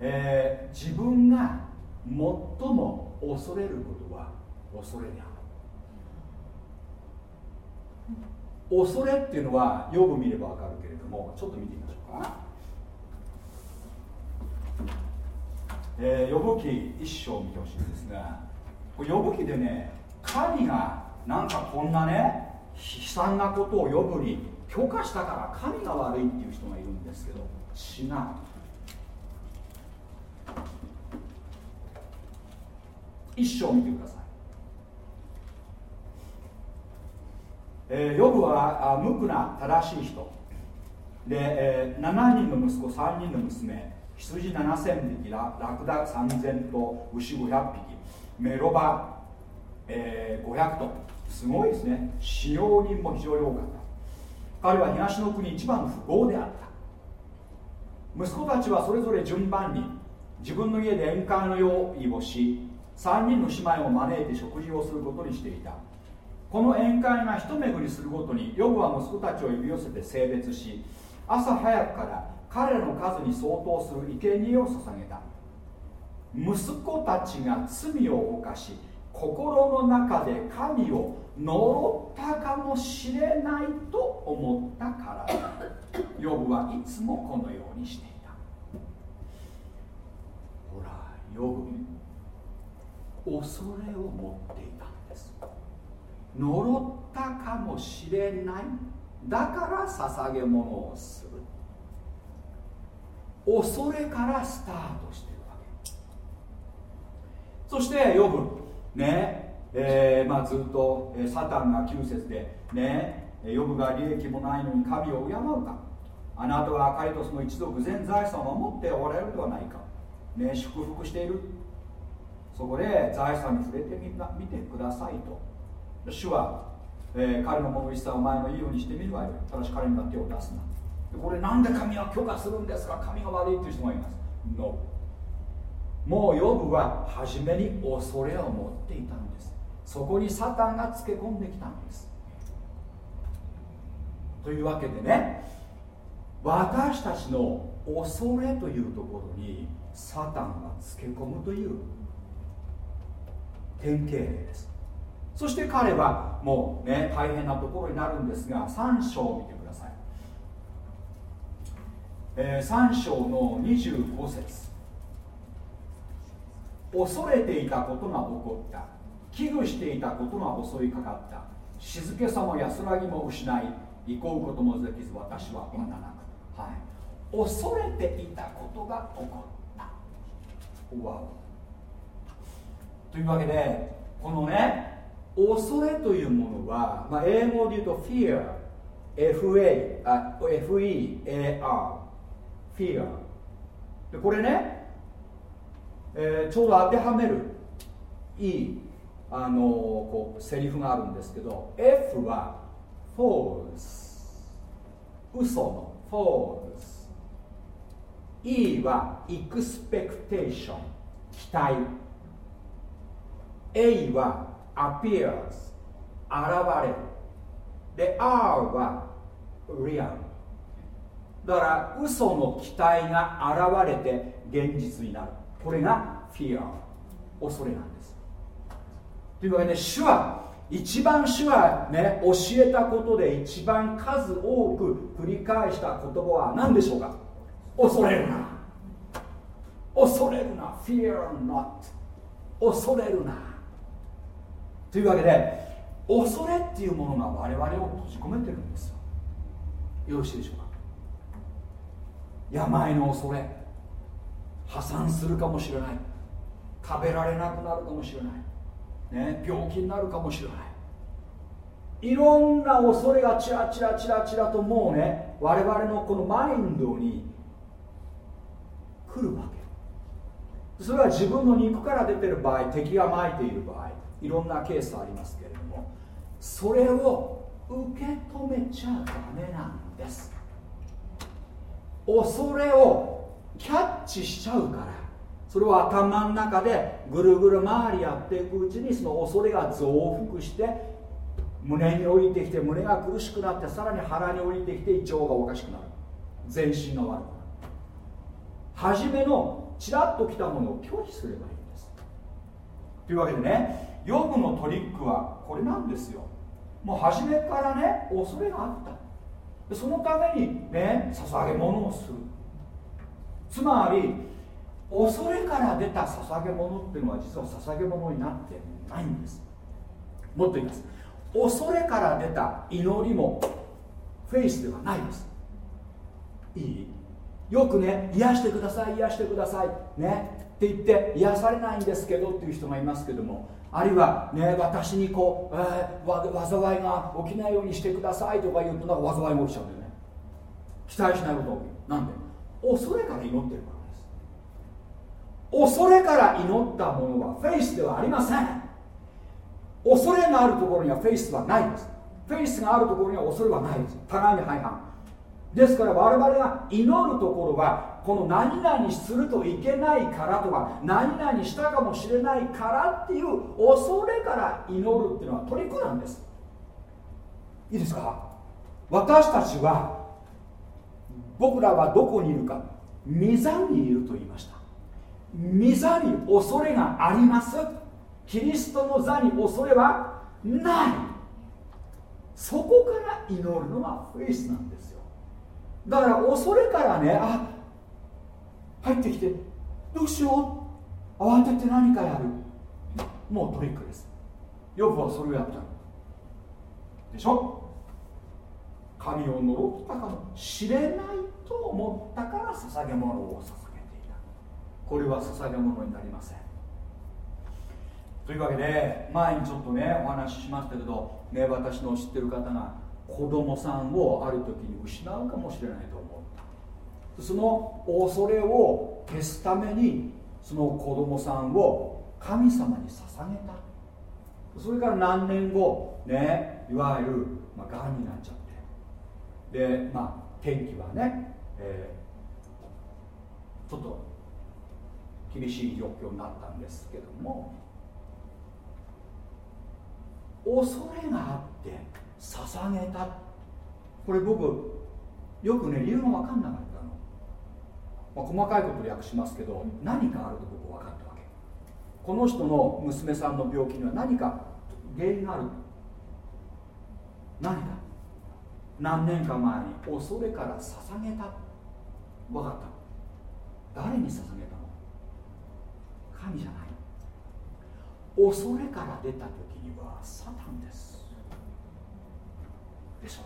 えー、自分が最も恐れることは恐れである。恐れっていうのはよく見れば分かるけれどもちょっと見てみましょうか。えー、予報記一章見てほしいんですが予報記でね神がなんかこんなね悲惨なことを呼ぶに許可したから神が悪いっていう人がいるんですけど違う一章見てください、えー、ヨブは無垢な正しい人。で、えー、7人の息子3人の娘。羊7000匹ラクダ3000頭牛500匹。メロバ、えー、500頭すごいですね。使用人も非常に多かった。彼は東の国一番の富豪であった。息子たちはそれぞれ順番に自分の家で宴会の用意をし3人の姉妹を招いて食事をすることにしていた。この宴会が一巡りするごとにヨブは息子たちを呼び寄せて性別し朝早くから彼の数に相当する生贄を捧げた。息子たちが罪を犯し心の中で神を呪ったかもしれないと思ったからだ。ヨブはいつもこのようにしていた。ほらヨブ恐れを持っていた。呪ったかもしれない。だから捧げ物をする。恐れからスタートしてるわけ。そしてヨブね。えー、まあ、ずっと、サタンが9節でね。ヨブが利益もないのに神を敬うか。あなたはアカリトスの一族全財産を守っておられるではないか、ね、祝福している。そこで財産に触れてみ見てくださいと。主は、えー、彼のもの一切お前のいいようにしてみるわよ。ただし彼には手を出すな。これなんで神は許可するんですか？神が悪いっていう人もいます。No もうヨブは初めに恐れを持っていたんです。そこにサタンがつけ込んできたんです。というわけでね私たちの恐れというところにサタンがつけ込むという典型例です。そして彼はもうね大変なところになるんですが3章を見てください、えー、3章の25節。恐れていたことが起こった。危惧していたことが襲いかかった。静けさも安らぎも失い憩うこともできず私はわななく、はい、恐れていたことが起こった。わというわけでこのね恐れというものは、まあ、英語で言うと fear f a。f e a r fear でこれねえー、ちょうど当てはめるいいあのこうセリフがあるんですけど F は false 嘘の false E は expectation 期待。A は appears 現れる。で R は real だから嘘の期待が現れて現実になる。これがフィア恐れなんです。というわけで主は一番主はね教えたことで一番数多く繰り返した言葉は何でしょうか？恐れるな。恐れるな。fear not 恐れるな。というわけで恐れっていうものが我々を閉じ込めてるんですよ。よろしいでしょうか？病の恐れ。破産するかもしれない。食べられなくなるかもしれない、ね、病気になるかもしれない。いろんな恐れがチラチラチラチラともうね我々のこのマインドに来るわけ。それは自分の肉から出てる場合敵がまいている場合。いろんなケースありますけれどもそれを受け止めちゃダメなんです。恐れをキャッチしちゃうから。それを頭の中でぐるぐる回りやっていくうちにその恐れが増幅して胸に降りてきて胸が苦しくなってさらに腹に降りてきて胃腸がおかしくなる。全身が悪くなる。初めのちらっときたものを拒否すればいいんです。というわけでねヨブのトリックはこれなんですよ。もう初めからね恐れがあった。そのためにね捧げ物をする。つまり恐れから出た捧げ物っていうのは実は捧げ物になってないんです。もっと言います。恐れから出た祈りもフェイスではないです。いい？よくね癒してください癒してください。ね？って言って癒されないんですけどっていう人がいますけどもあるいはね私にこう、えー、災いが起きないようにしてくださいとか言うとなんか災いが起きちゃうんだよね。期待しないこと起きる。なんで？恐れから祈ってるからです。恐れから祈ったものはフェイスではありません。恐れがあるところにはフェイスはないです。フェイスがあるところには恐れはないです。互いに相反ですから我々が祈るところはこの何々するといけないからとか何々したかもしれないからっていう恐れから祈るっていうのはトリックなんです。いいですか？私たちは僕らはどこにいるか御座にいると言いました。御座に恐れがあります。キリストの座に恐れはない。そこから祈るのがフェイスなんですよ。だから恐れからねあ入ってきてどうしよう？慌てて何かやる。もうトリックです。よくはそれをやった。でしょ？神を呪ったかも。しれないと思ったから捧げ物を捧げていた。これは捧げ物になりません。というわけで前にちょっとねお話ししましたけどね私の知ってる方が子供さんをある時に失うかもしれないとその恐れを消すためにその子供さんを神様に捧げた。それから何年後ねいわゆる、まあ、がんになっちゃって。でまあ天気はね、えー、ちょっと厳しい状況になったんですけども恐れがあって捧げた。これ僕よくね理由が分かんなかったの、まあ、細かいことで訳しますけど何かあると僕は分かったわけ？この人の娘さんの病気には何か原因がある？何か何年か前に恐れから捧げた？分かった。誰に捧げたの？神じゃない。恐れから出た時にはサタンです。でしょ？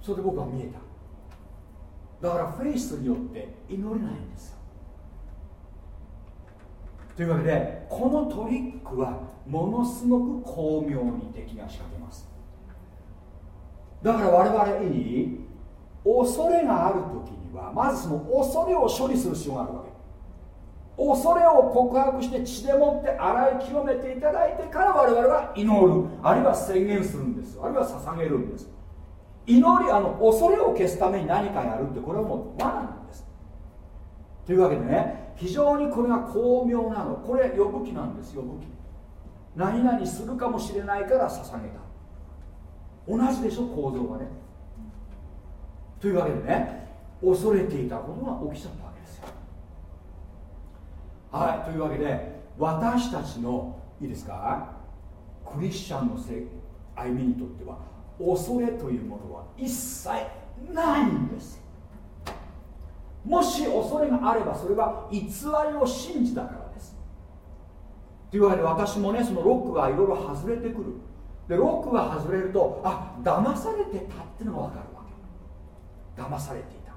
それで僕は見えた。だからフェイスによって祈れないんですよ。というわけでこのトリックはものすごく巧妙に敵が仕掛けます。だから我々に恐れがある時にはまずその恐れを処理する必要があるわけ。恐れを告白して血でもって洗い清めていただいてから我々は祈る。あるいは宣言するんですあるいは捧げるんです。祈りあの恐れを消すために何かやるってこれはもう罠なんです。というわけでね非常にこれが巧妙なの。これ呼ぶ気なんです呼ぶ気何々するかもしれないから捧げた。同じでしょ構造がね。というわけでね恐れていたことが起きちゃったわけですよ。はいというわけで私たちのいいですか？クリスチャンの歩みにとっては恐れというものは一切ないんです。もし恐れがあればそれは偽りを信じたからです。というわけで私もねそのロックがいろいろ外れてくる。でロックが外れるとあ騙されてたっていうのが分かるわけ。騙されていた。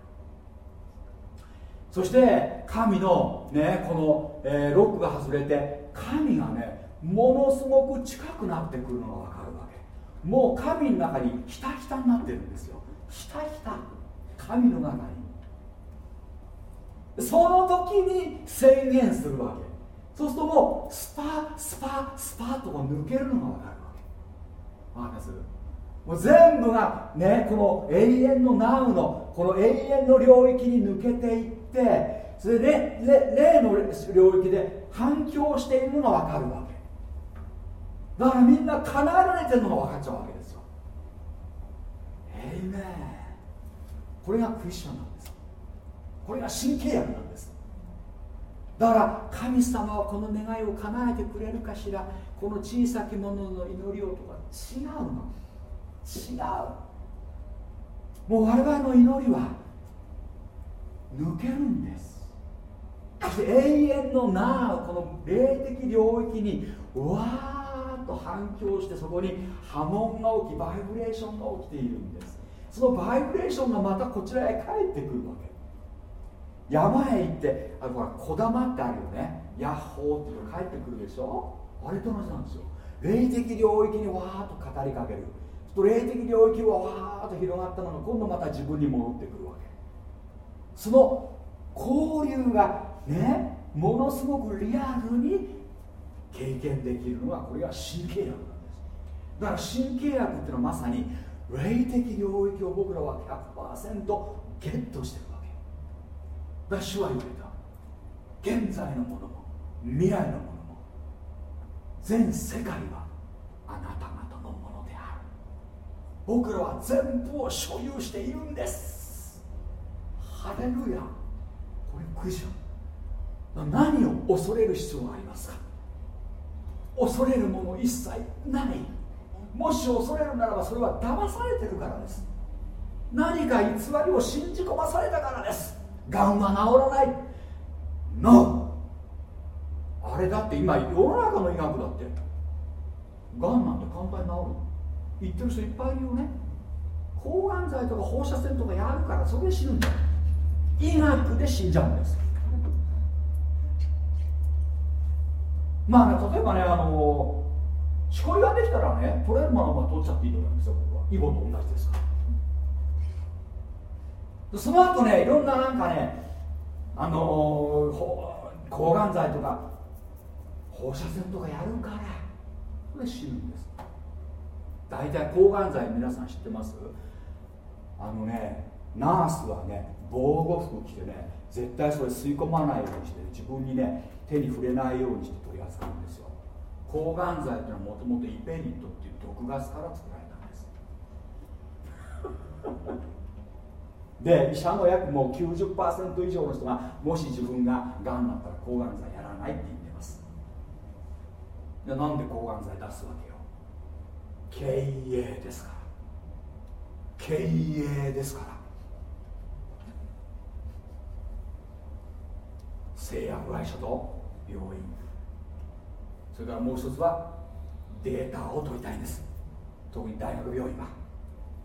そして神のねこの、えー、ロックが外れて神がねものすごく近くなってくるのが分かる。もう神の中にひたひたになってるんですよ。ひたひた。神の中に。その時に宣言するわけ。そうするともうスパスパスパッとこう抜けるのが分かるわけ。分かります？もう全部がねこの永遠のナウのこの永遠の領域に抜けていってそれで霊の領域で反響しているのが分かるわけ。だからみんな叶えられてるのが分かっちゃうわけですよ。えいめこれがクリスチャンなんです。これが新契約なんです。だから神様はこの願いを叶えてくれるかしら。この小さきものの祈りをとか。違うの。違う。もう我々の祈りは抜けるんです。そして永遠のなこの霊的領域にわーと反響してそこに波紋が起きバイブレーションが起きているんです。そのバイブレーションがまたこちらへ帰ってくるわけ。山へ行ってあほら小玉ってあるよね。ヤッホーって帰ってくるでしょ？あれと同じなんですよ。霊的領域にわーっと語りかける。と霊的領域はわーっと広がったのが今度また自分に戻ってくるわけ。その交流がねものすごくリアルに経験できるのがこれが新契約なんです。だから新契約っていうのはまさに霊的領域を僕らは100%ゲットしてるわけだ主は言われた。現在のものも未来のものも全世界はあなた方のものである。僕らは全部を所有しているんです。ハレルヤ。これクリスチャン何を恐れる必要がありますか？恐れるもの一切ない。もし恐れるならばそれは騙されてるからです。何か偽りを信じ込まされたからです。がんは治らない。NO! あれだって今世の中の医学だって。がんなんて簡単に治る言ってる人いっぱいいるよね。抗がん剤とか放射線とかやるからそれで死ぬんだ。医学で死んじゃうんです。まあ、ね、例えばねあのしこりができたらね取れるものは取っちゃっていいと思うんですよ僕は。イボと同じですから。その後ねいろんななんかねあのー、抗がん剤とか放射線とかやるからそれで死ぬんです。大体抗がん剤皆さん知ってます？あのねナースはね防護服着てね絶対それ吸い込まないようにして自分にね手に触れないようにして取り扱うんですよ。抗がん剤っていうのはもともとイペリットっていう毒ガスから作られたんです。で医者の約もう90%以上の人がもし自分ががんだったら抗がん剤やらないって言ってます。でなんで抗がん剤出すわけよ。経営ですから。経営ですから。製薬会社と病院。それからもう一つはデータを取りたいんです。特に大学病院は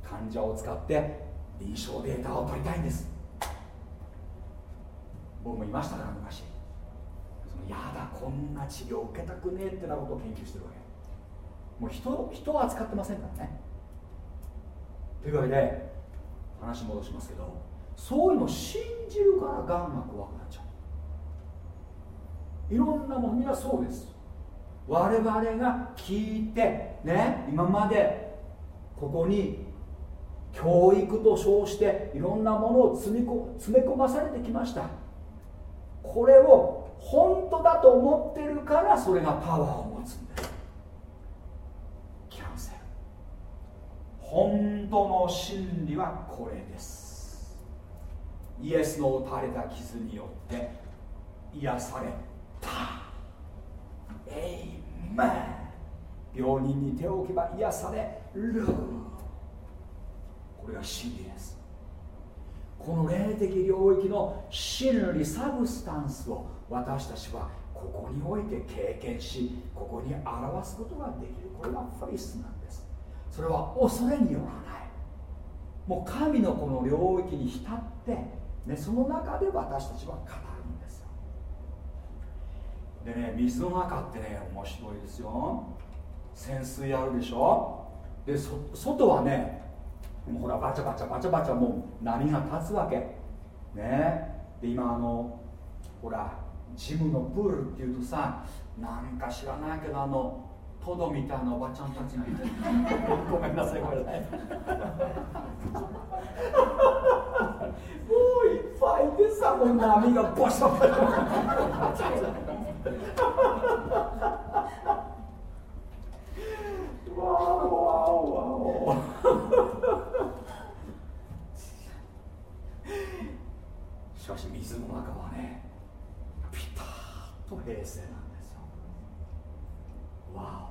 患者を使って臨床データを取りたいんです。僕もいましたから昔。そのやだこんな治療受けたくねえってなことを研究してるわけ。もう人人は扱ってませんからね。というわけで話戻しますけどそういうのを信じるからがんが怖くなっちゃう。いろんなものみんなそうです。我々が聞いてね今までここに教育と称していろんなものを詰め込まされてきました。これを本当だと思ってるからそれがパワーを持つんですキャンセル。本当の真理はこれです。イエスの打たれた傷によって癒された。エイメン病人に手を置けば癒される。これが真理です。この霊的領域の真理サブスタンスを私たちはここにおいて経験しここに表すことができる。これがフェイスなんです。それは恐れによらない。もう神のこの領域に浸って、ね、その中で私たちは語る。でね水の中ってね面白いですよ。潜水あるでしょ。で外はねもうほらバチャバチャバチャバチャもう波が立つわけ。ね。で今あのほらジムのプールっていうとさなんか知らないけどあのトドみたいなおばちゃんたちがいて。ごめんなさいごめんなさいもういっぱいいてさもう波がバシャバシャ。しかし水の中はねピタッと平静なんですよ。わ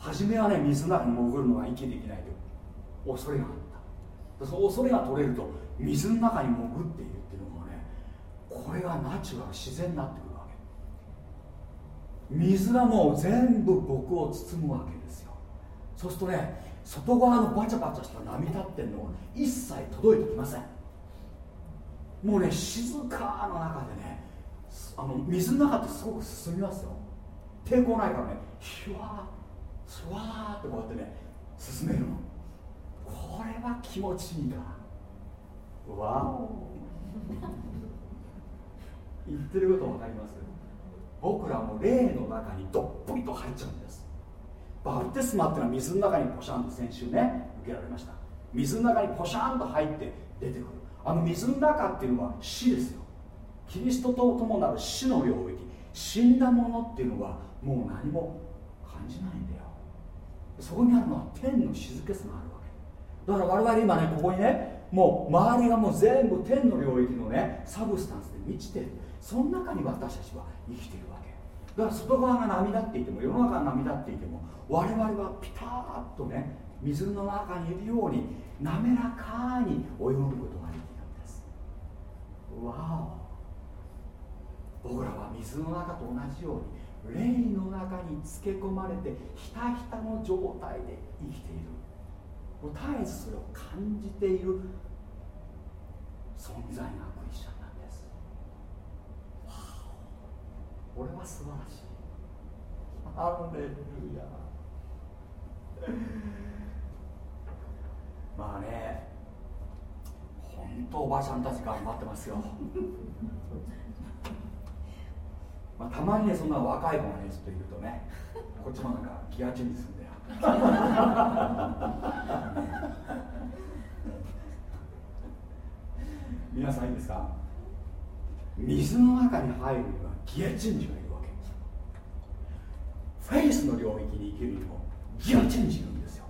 お。初めはね水の中に潜るのが息できないと恐れがあった。その恐れが取れると水の中に潜っているっていうのがねこれがナチュラル自然になってくる。水がもう全部僕を包むわけですよ。そうするとね外側のバチャバチャした波立ってるのが一切届いてきません。もうね静かな中でねあの水の中ってすごく進みますよ。抵抗ないからねひわースワーってこうやってね進めるの。これは気持ちいいからわお。言ってること分かります？僕らも霊の中にどっぷりと入っちゃうんです。バプテスマっていうのは水の中にポシャンと先週ね受けられました。水の中にポシャンと入って出てくる。あの水の中っていうのは死ですよ。キリストと共なる死の領域。死んだものっていうのはもう何も感じないんだよ。そこにあるのは天の静けさがあるわけ。だから我々今ねここにねもう周りがもう全部天の領域のねサブスタンスで満ちてる。その中に私たちは生きているわけ。だから外側が波立っていても世の中が波立っていても我々はピタッとね水の中にいるように滑らかに泳ぐことができるんです。わお。僕らは水の中と同じように霊の中につけ込まれてひたひたの状態で生きている。もう絶えずそれを感じている存在がクリスチャンなんですこれは素晴らしい。ハレルヤ。まあね本当おばあちゃんたち頑張ってますよ。まあ、たまにねそんな若い子がねちょっといるとねこっちもなんかギアチェンジするんだよ。皆さんいいですか？水の中に入るギアチェンジがいるわけ。フェイスの領域に生きるにもギアチェンジいるんですよ。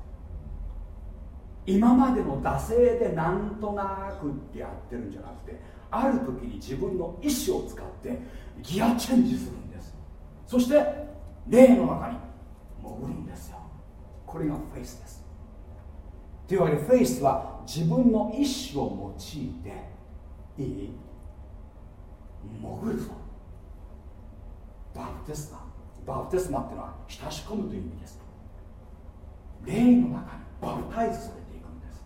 今までの惰性でなんとなくってやってるんじゃなくてある時に自分の意志を使ってギアチェンジするんです。そして霊の中に潜るんですよ。これがフェイスです。というわけでフェイスは自分の意志を用いていい？潜るぞ。バプテスマ。バプテスマっていうのは親し込むという意味です。霊の中にバプタイズされていくんです。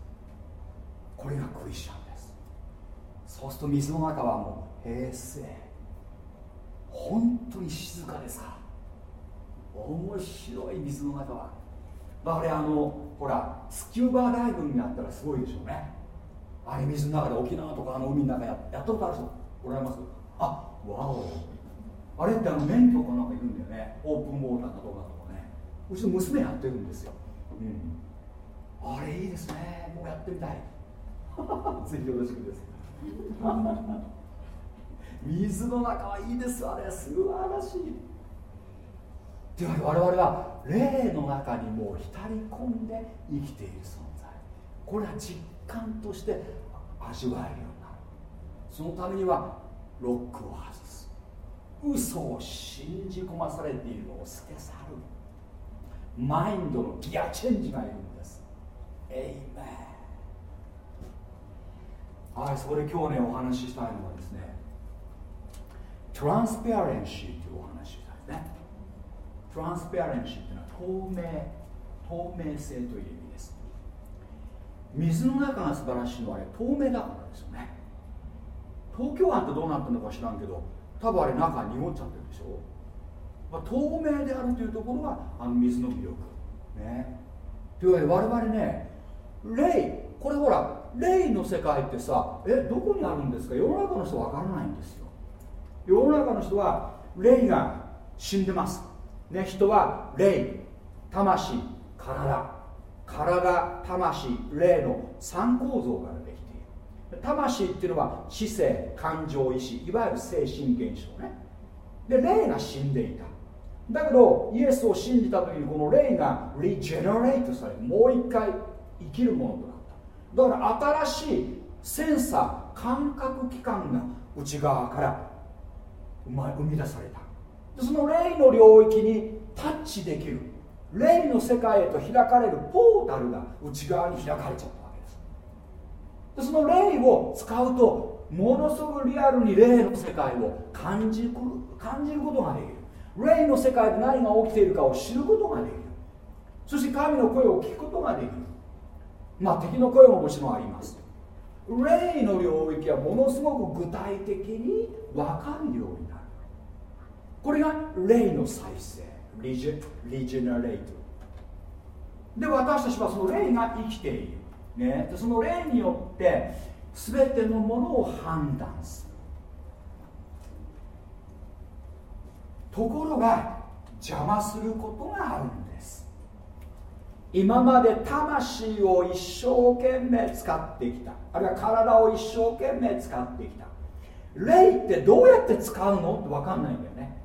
これがクリスチャンです。そうすると水の中はもう平静。本当に静かですか面白い水の中は。だからあのほらスキューバーダイビングやったらすごいでしょうね。あれ水の中で沖縄とかあの海の中ややったことある人おられます？あわおあれってあの免許かなんかいるんだよね。オープンウォーターかどうかとかね。うちの娘やってるんですよ、うん、あれいいですね。もうやってみたい。ぜひよろしくです。水の中はいいです。あれ素晴らしい。では我々は霊の中にもう浸り込んで生きている存在。これは実感として味わえるようになる。そのためにはロックを外す嘘を信じ込まされているのを捨て去る。マインドのギアチェンジがいるんです。エイメンはいそこで今日ねお話ししたいのはですねトランスペアレンシーというお話したいですね。トランスペアレンシーというのは透明透明性という意味です。水の中が素晴らしいのは、透明だからですよね。東京湾ってどうなってるのか知らんけど多分あれ中濁っちゃってるでしょ、まあ、透明であるというところがあの水の魅力。ね。というわけで我々ね霊これほら霊の世界ってさえどこにあるんですか？世の中の人わからないんですよ。世の中の人は霊が死んでます、ね、人は霊魂体。体魂霊の三構造からできている。魂っていうのは知性感情意志いわゆる精神現象ね。で霊が死んでいた。だけどイエスを信じた時にこの霊がリジェネレートされもう一回生きるものとなった。だから新しいセンサー感覚器官が内側から生み出された。その霊の領域にタッチできる。霊の世界へと開かれるポータルが内側に開かれちゃった。その霊を使うとものすごくリアルに霊の世界を感じる感じることができる。霊の世界で何が起きているかを知ることができる。そして神の声を聞くことができる。まあ敵の声ももちろんあります。霊の領域はものすごく具体的に分かるようになる。これが霊の再生。リジリジェネレートで私たちはその霊が生きている、ね、でその霊によって全てのものを判断する。ところが邪魔することがあるんです。今まで魂を一生懸命使ってきた。あるいは体を一生懸命使ってきた。霊ってどうやって使うの？って分かんないんだよね。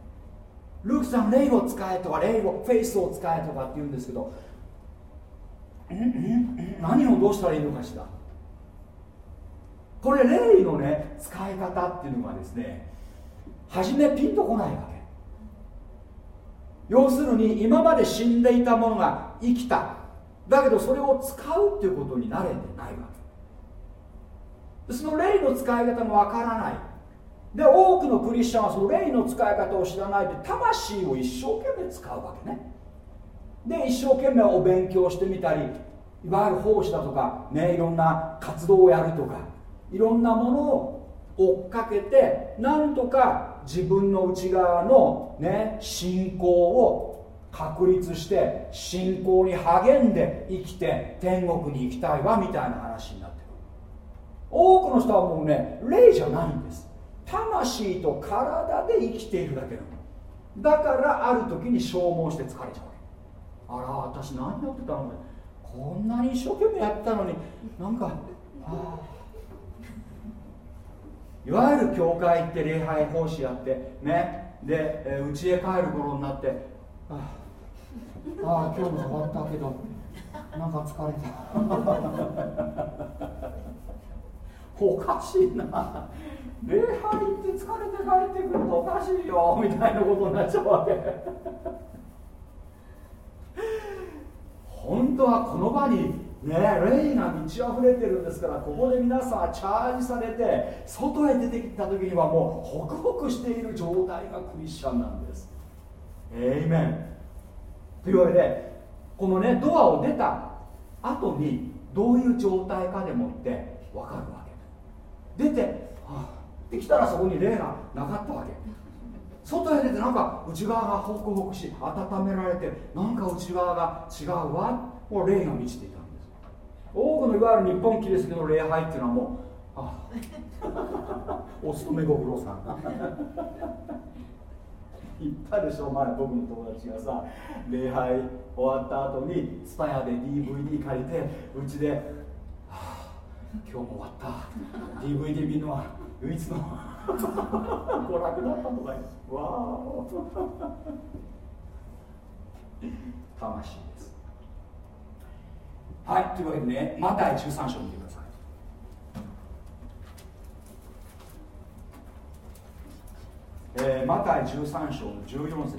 ルークさん霊を使えとか霊をフェイスを使えとかって言うんですけど何をどうしたらいいのかしら。これ霊のね使い方っていうのがですね初めピンとこないわけ。要するに今まで死んでいたものが生きた。だけどそれを使うっていうことに慣れてないわけ。その霊の使い方もわからない。で多くのクリスチャンはその霊の使い方を知らないで魂を一生懸命使うわけね。で一生懸命お勉強してみたりいわゆる奉仕だとかねいろんな活動をやるとかいろんなものを追っかけてなんとか自分の内側のね信仰を確立して信仰に励んで生きて天国に行きたいわみたいな話になってくる。多くの人はもうね霊じゃないんです。魂と体で生きているだけなの。だからある時に消耗して疲れちゃう。あら私何やってたの？こんなに一生懸命やったのに。なんかあいわゆる教会行って礼拝奉仕やってね。で家へ帰る頃になってああ今日も終わったけどなんか疲れた。おかしいな。礼拝行って疲れて帰ってくるとおかしいよみたいなことになっちゃうわけ。本当はこの場にね霊が満ち溢れてるんですからここで皆さんチャージされて外へ出てきた時にはもうホクホクしている状態がクリスチャンなんです。エイメンというわけでこのねドアを出た後にどういう状態かでもって分かるわけ。出て、はあ、できたらそこに霊がなかったわけ。外へ出てなんか内側がホクホクし温められてなんか内側が違うわもう霊が満ちていた多くのいわゆる日本キリスト教の礼拝っていうのはもうあ お勤めご苦労さん。言ったでしょ前僕の友達がさ礼拝終わった後にツタヤで DVD 借りてうちで、はあ、今日も終わった。DVD 見るのは唯一の。娯楽だったとかわあ魂はいというわけでねマタイ13章見てください。えー、マタイ13章の14節15節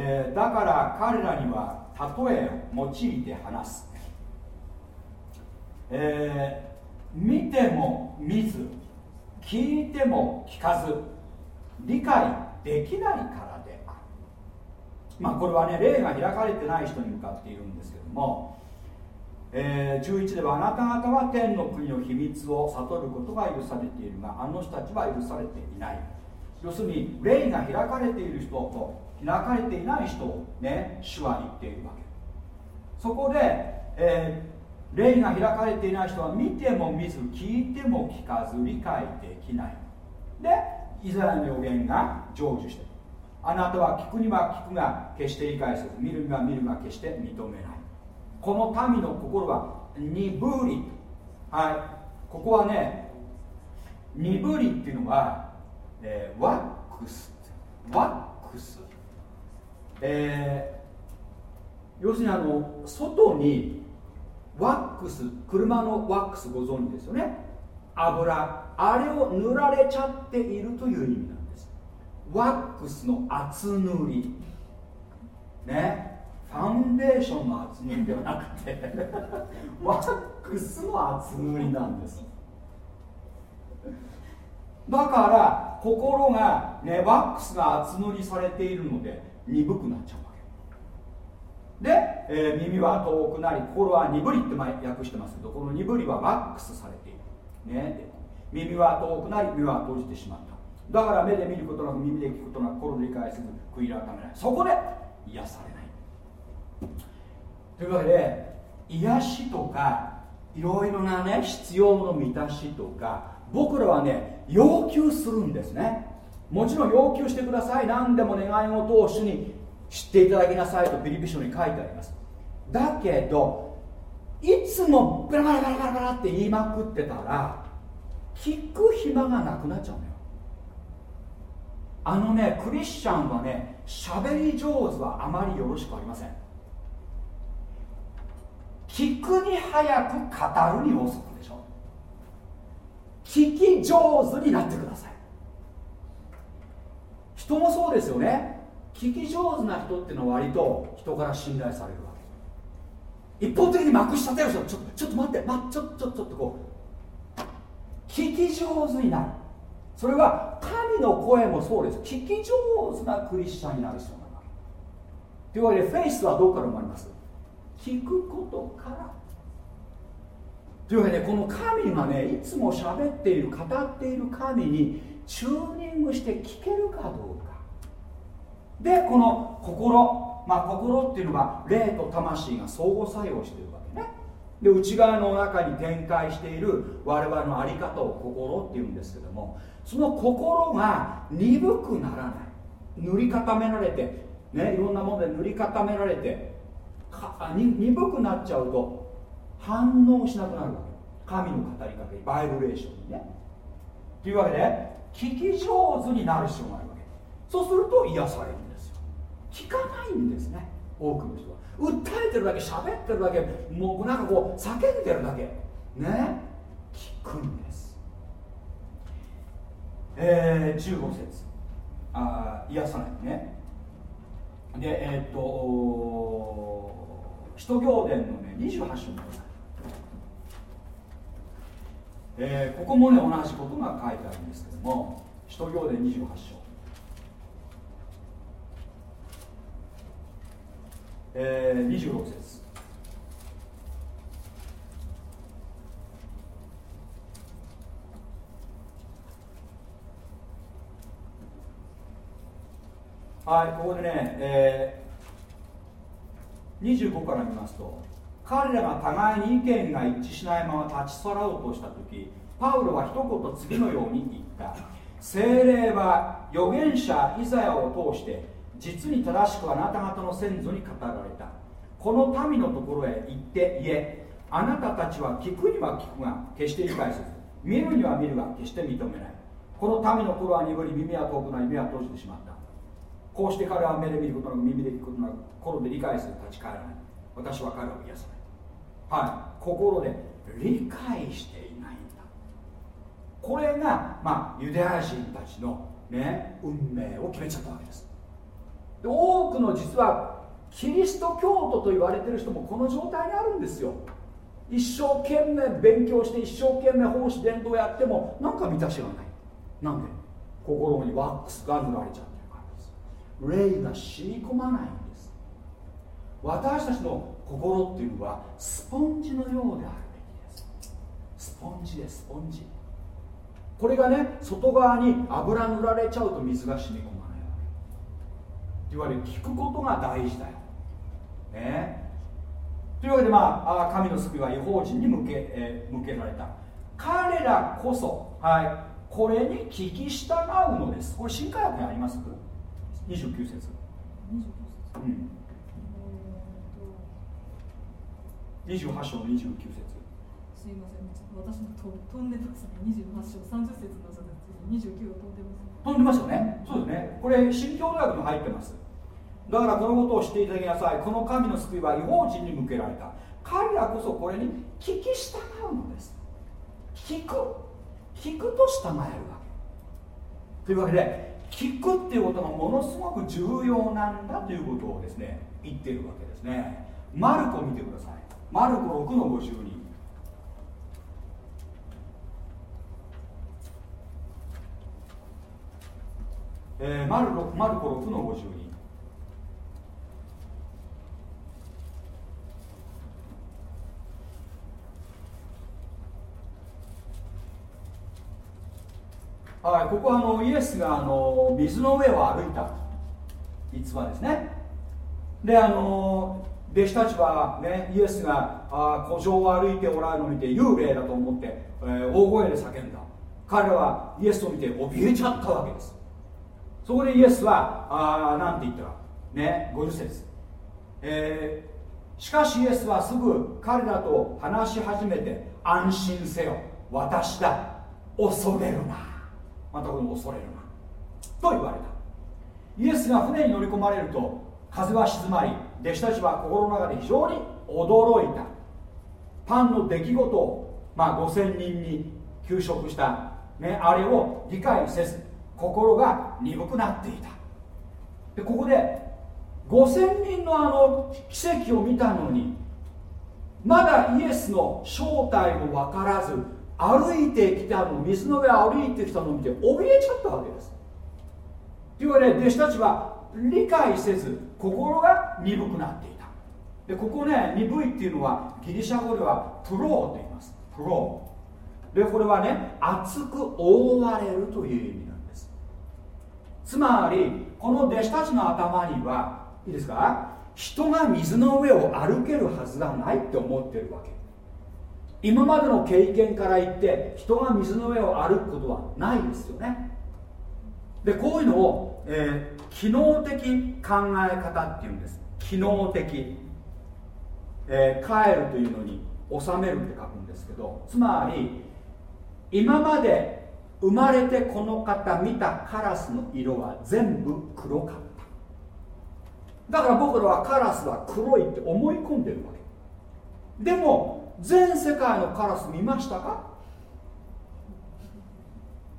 えー、だから彼らには例えを用いて話す、えー、見ても見ず聞いても聞かず理解できないからである。まあこれはね霊が開かれてない人に向かっているんですけども、えー、11ではあなた方は天の国の秘密を悟ることが許されているがあの人たちは許されていない。要するに霊が開かれている人と開かれていない人をね主は言っているわけ。そこで、えー、霊が開かれていない人は見ても見ず聞いても聞かず理解できない。でイザヤの予言が成就してあなたは聞くには聞くが決して理解せず見るには見るが決して認めない。この民の心は鈍りはい。ここはね鈍りっていうのは、えー、ワックスワックス。えー、要するにあの外にワックス車のワックスご存知ですよね。油。あれを塗られちゃっているという意味なんです。ワックスの厚塗り。ね。ファンデーションの厚塗りではなくて。ワックスの厚塗りなんです。だから心が、ね、ワックスが厚塗りされているので鈍くなっちゃうわけ。で、えー、耳は遠くなり心は鈍りって訳してますけどこの鈍りはワックスされている、ね、耳は遠くなり目は閉じてしまった。だから目で見ることなく耳で聞くことなく心で理解せず悔い改めない。そこで癒されない。というわけで癒しとかいろいろなね必要の満たしとか僕らはね要求するんですね。もちろん要求してください。何でも願い事を主に知っていただきなさいとピリピ書に書いてあります。だけどいつもバラバラバラバラバラって言いまくってたら聞く暇がなくなっちゃうのよ。あのねクリスチャンはね喋り上手はあまりよろしくありません。聞くに早く語るに遅くでしょ。聞き上手になってください。人もそうですよね。聞き上手な人っていうのは割と人から信頼されるわけ。一方的にまくし立てる人ちょちょっと待って、ま、ちょちょちょっとこう聞き上手になる。それは神の声もそうです。聞き上手なクリスチャンになる必要があるというわけでフェイスはどこから生まれます。聞くことから。というわけでこの神がねいつも喋っている語っている神にチューニングして聞けるかどうか。でこの心まあ心っていうのは霊と魂が相互作用しているわけね。で内側の中に展開している我々の在り方を心っていうんですけどもその心が鈍くならない。塗り固められてねいろんなもので塗り固められて鈍くなっちゃうと反応しなくなるわけ。神の語りかけバイブレーションにね。というわけで聞き上手になる必要があるわけ。そうすると癒される。聞かないんですね多くの人は。訴えてるだけ喋ってるだけもうなんかこう叫んでるだけ。ね？聞くんです。えー、15節。あ癒さないね。でえー、っと使徒行伝のね28章のえー、ここもね同じことが書いてあるんですけども使徒行伝28章。えー、26節。はいここでね、え25から見ますと彼らが互いに意見が一致しないまま立ち去ろうとした時パウロは一言次のように言った。精霊は預言者イザヤを通して実に正しくあなた方の先祖に語られた。この民のところへ行って言えあなたたちは聞くには聞くが決して理解せず見るには見るが決して認めない。この民の頃は鈍り耳は遠くなり目は閉じてしまった。こうして彼は目で見ることなく耳で聞くことなく心で理解せず立ち返らない。私は彼を癒さない。はい。心で理解していないんだ。これが、まあ、ユダヤ人たちの、ね、運命を決めちゃったわけです。多くの実はキリスト教徒と言われてる人もこの状態にあるんですよ。一生懸命勉強して一生懸命奉仕伝道やってもなんか満たしがない。なんで？心にワックスが塗られちゃう霊が染み込まないんです。私たちの心っていうのはスポンジのようであるべきです。スポンジですスポンジ。これがね外側に油塗られちゃうと水が染み込まないわけいわゆる聞くことが大事だよ。ね。というわけでまあ神の救いは違法人に向け,、えー、向けられた。彼らこそはいこれに聞き従うのです。これ新科学にあります？29節。29節。うん。28章の29節。すいません。私のと飛んでますね28章30節の書29を飛んでます飛んでますよね。そうですね。これ新教大学に入ってます。だからこのことを知っていただきなさい。この神の救いは違法人に向けられた。彼らこそこれに聞き従うのです。聞く。聞くと従えるわけ。というわけで聞くっていうことがものすごく重要なんだということをですね言ってるわけですね。マルコ見てください。マルコ6の52えー、マルマルコ6の52はい、ここはあのイエスがあの水の上を歩いた逸話ですね。であの弟子たちは、ね、イエスがあ古城を歩いておられるのを見て幽霊だと思って、えー、大声で叫んだ。彼らはイエスを見て怯えちゃったわけです。そこでイエスはあなんて言った？かね50節。えー、しかしイエスはすぐ彼らと話し始めて安心せよ。私だ。恐れるな。またこの恐れるな。と言われた。イエスが船に乗り込まれると風は静まり弟子たちは心の中で非常に驚いた。パンの出来事を、まあ、5000人に給食した、ね、あれを理解せず心が鈍くなっていた。でここで5000人のあの奇跡を見たのにまだイエスの正体も分からず歩いてきたの水の上歩いてきたのを見て怯えちゃったわけです。というわけで弟子たちは理解せず心が鈍くなっていた。でここね鈍いっていうのはギリシャ語ではプローと言います。プロー。でこれはね厚く覆われるという意味。つまりこの弟子たちの頭にはいいですか？人が水の上を歩けるはずがないって思ってるわけ。今までの経験から言って人が水の上を歩くことはないですよね。でこういうのを、えー、機能的考え方っていうんです。機能的、えー、帰るというのに収めるって書くんですけどつまり今まで生まれてこの方見たカラスの色は全部黒かった。だから僕らはカラスは黒いって思い込んでるわけ。でも全世界のカラス見ましたか？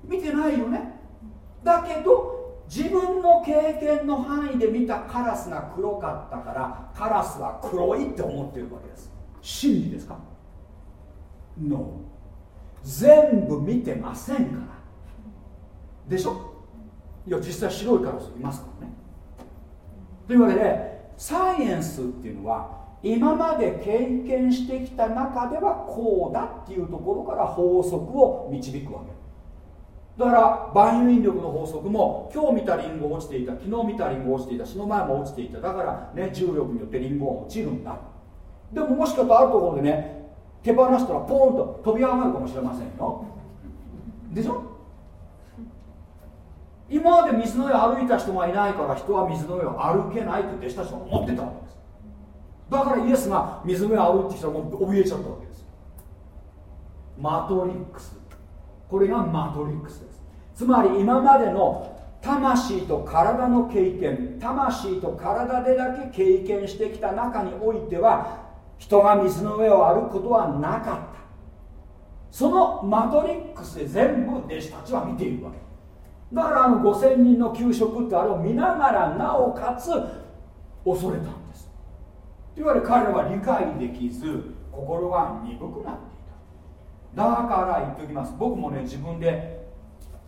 見てないよね。だけど自分の経験の範囲で見たカラスが黒かったからカラスは黒いって思ってるわけです。真理ですか ?No 全部見てませんから。でしょ？いや実際白いカラスいますからね。というわけでサイエンスっていうのは今まで経験してきた中ではこうだっていうところから法則を導くわけ。だから万有引力の法則も今日見たリンゴ落ちていた昨日見たリンゴ落ちていたその前も落ちていた。だからね重力によってリンゴは落ちるんだ。でももしかしたらあるところでね手放したらポーンと飛び上がるかもしれませんよ。でしょ？今まで水の上歩いた人がいないから人は水の上を歩けないって弟子たちは思ってたわけです。だからイエスが水の上を歩いてきたらもう怯えちゃったわけです。マトリックス。これがマトリックスです。つまり今までの魂と体の経験魂と体でだけ経験してきた中においては人が水の上を歩くことはなかった。そのマトリックスで全部弟子たちは見ているわけ。だからあの5000人の給食ってあれを見ながらなおかつ恐れたんです。といわけで彼らは理解できず心が鈍くなっていた。だから言っておきます。僕もね自分で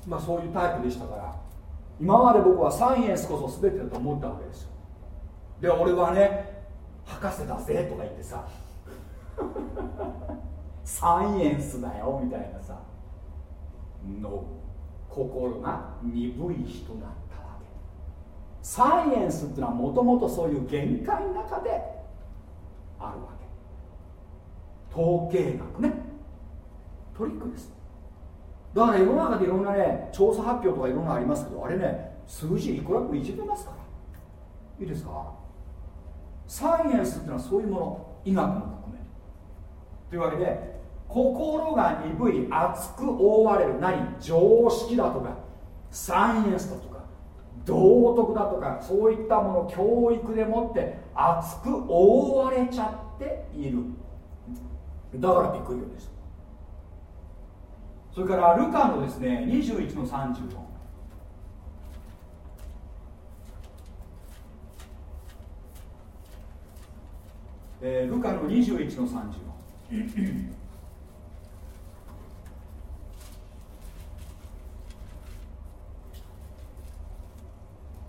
まあ、そういうタイプでしたから今まで僕はサイエンスこそ全てだと思ったわけですよ。で俺はね博士だぜとか言ってさ。サイエンスだよみたいなさ。の心が鈍い人だったわけ。サイエンスっていうのはもともとそういう限界の中であるわけ。統計学ね。トリックです。だから世の中でいろんなね調査発表とかいろんなありますけどあれね数字いくらでもいじれますから。いいですか？サイエンスっていうのはそういうもの医学も含めというわけで心が鈍い厚く覆われる何常識だとかサイエンスだとか道徳だとかそういったもの教育でもって厚く覆われちゃっている。だからびっくりです。それからルカのですね21の34えー、ルカの21の34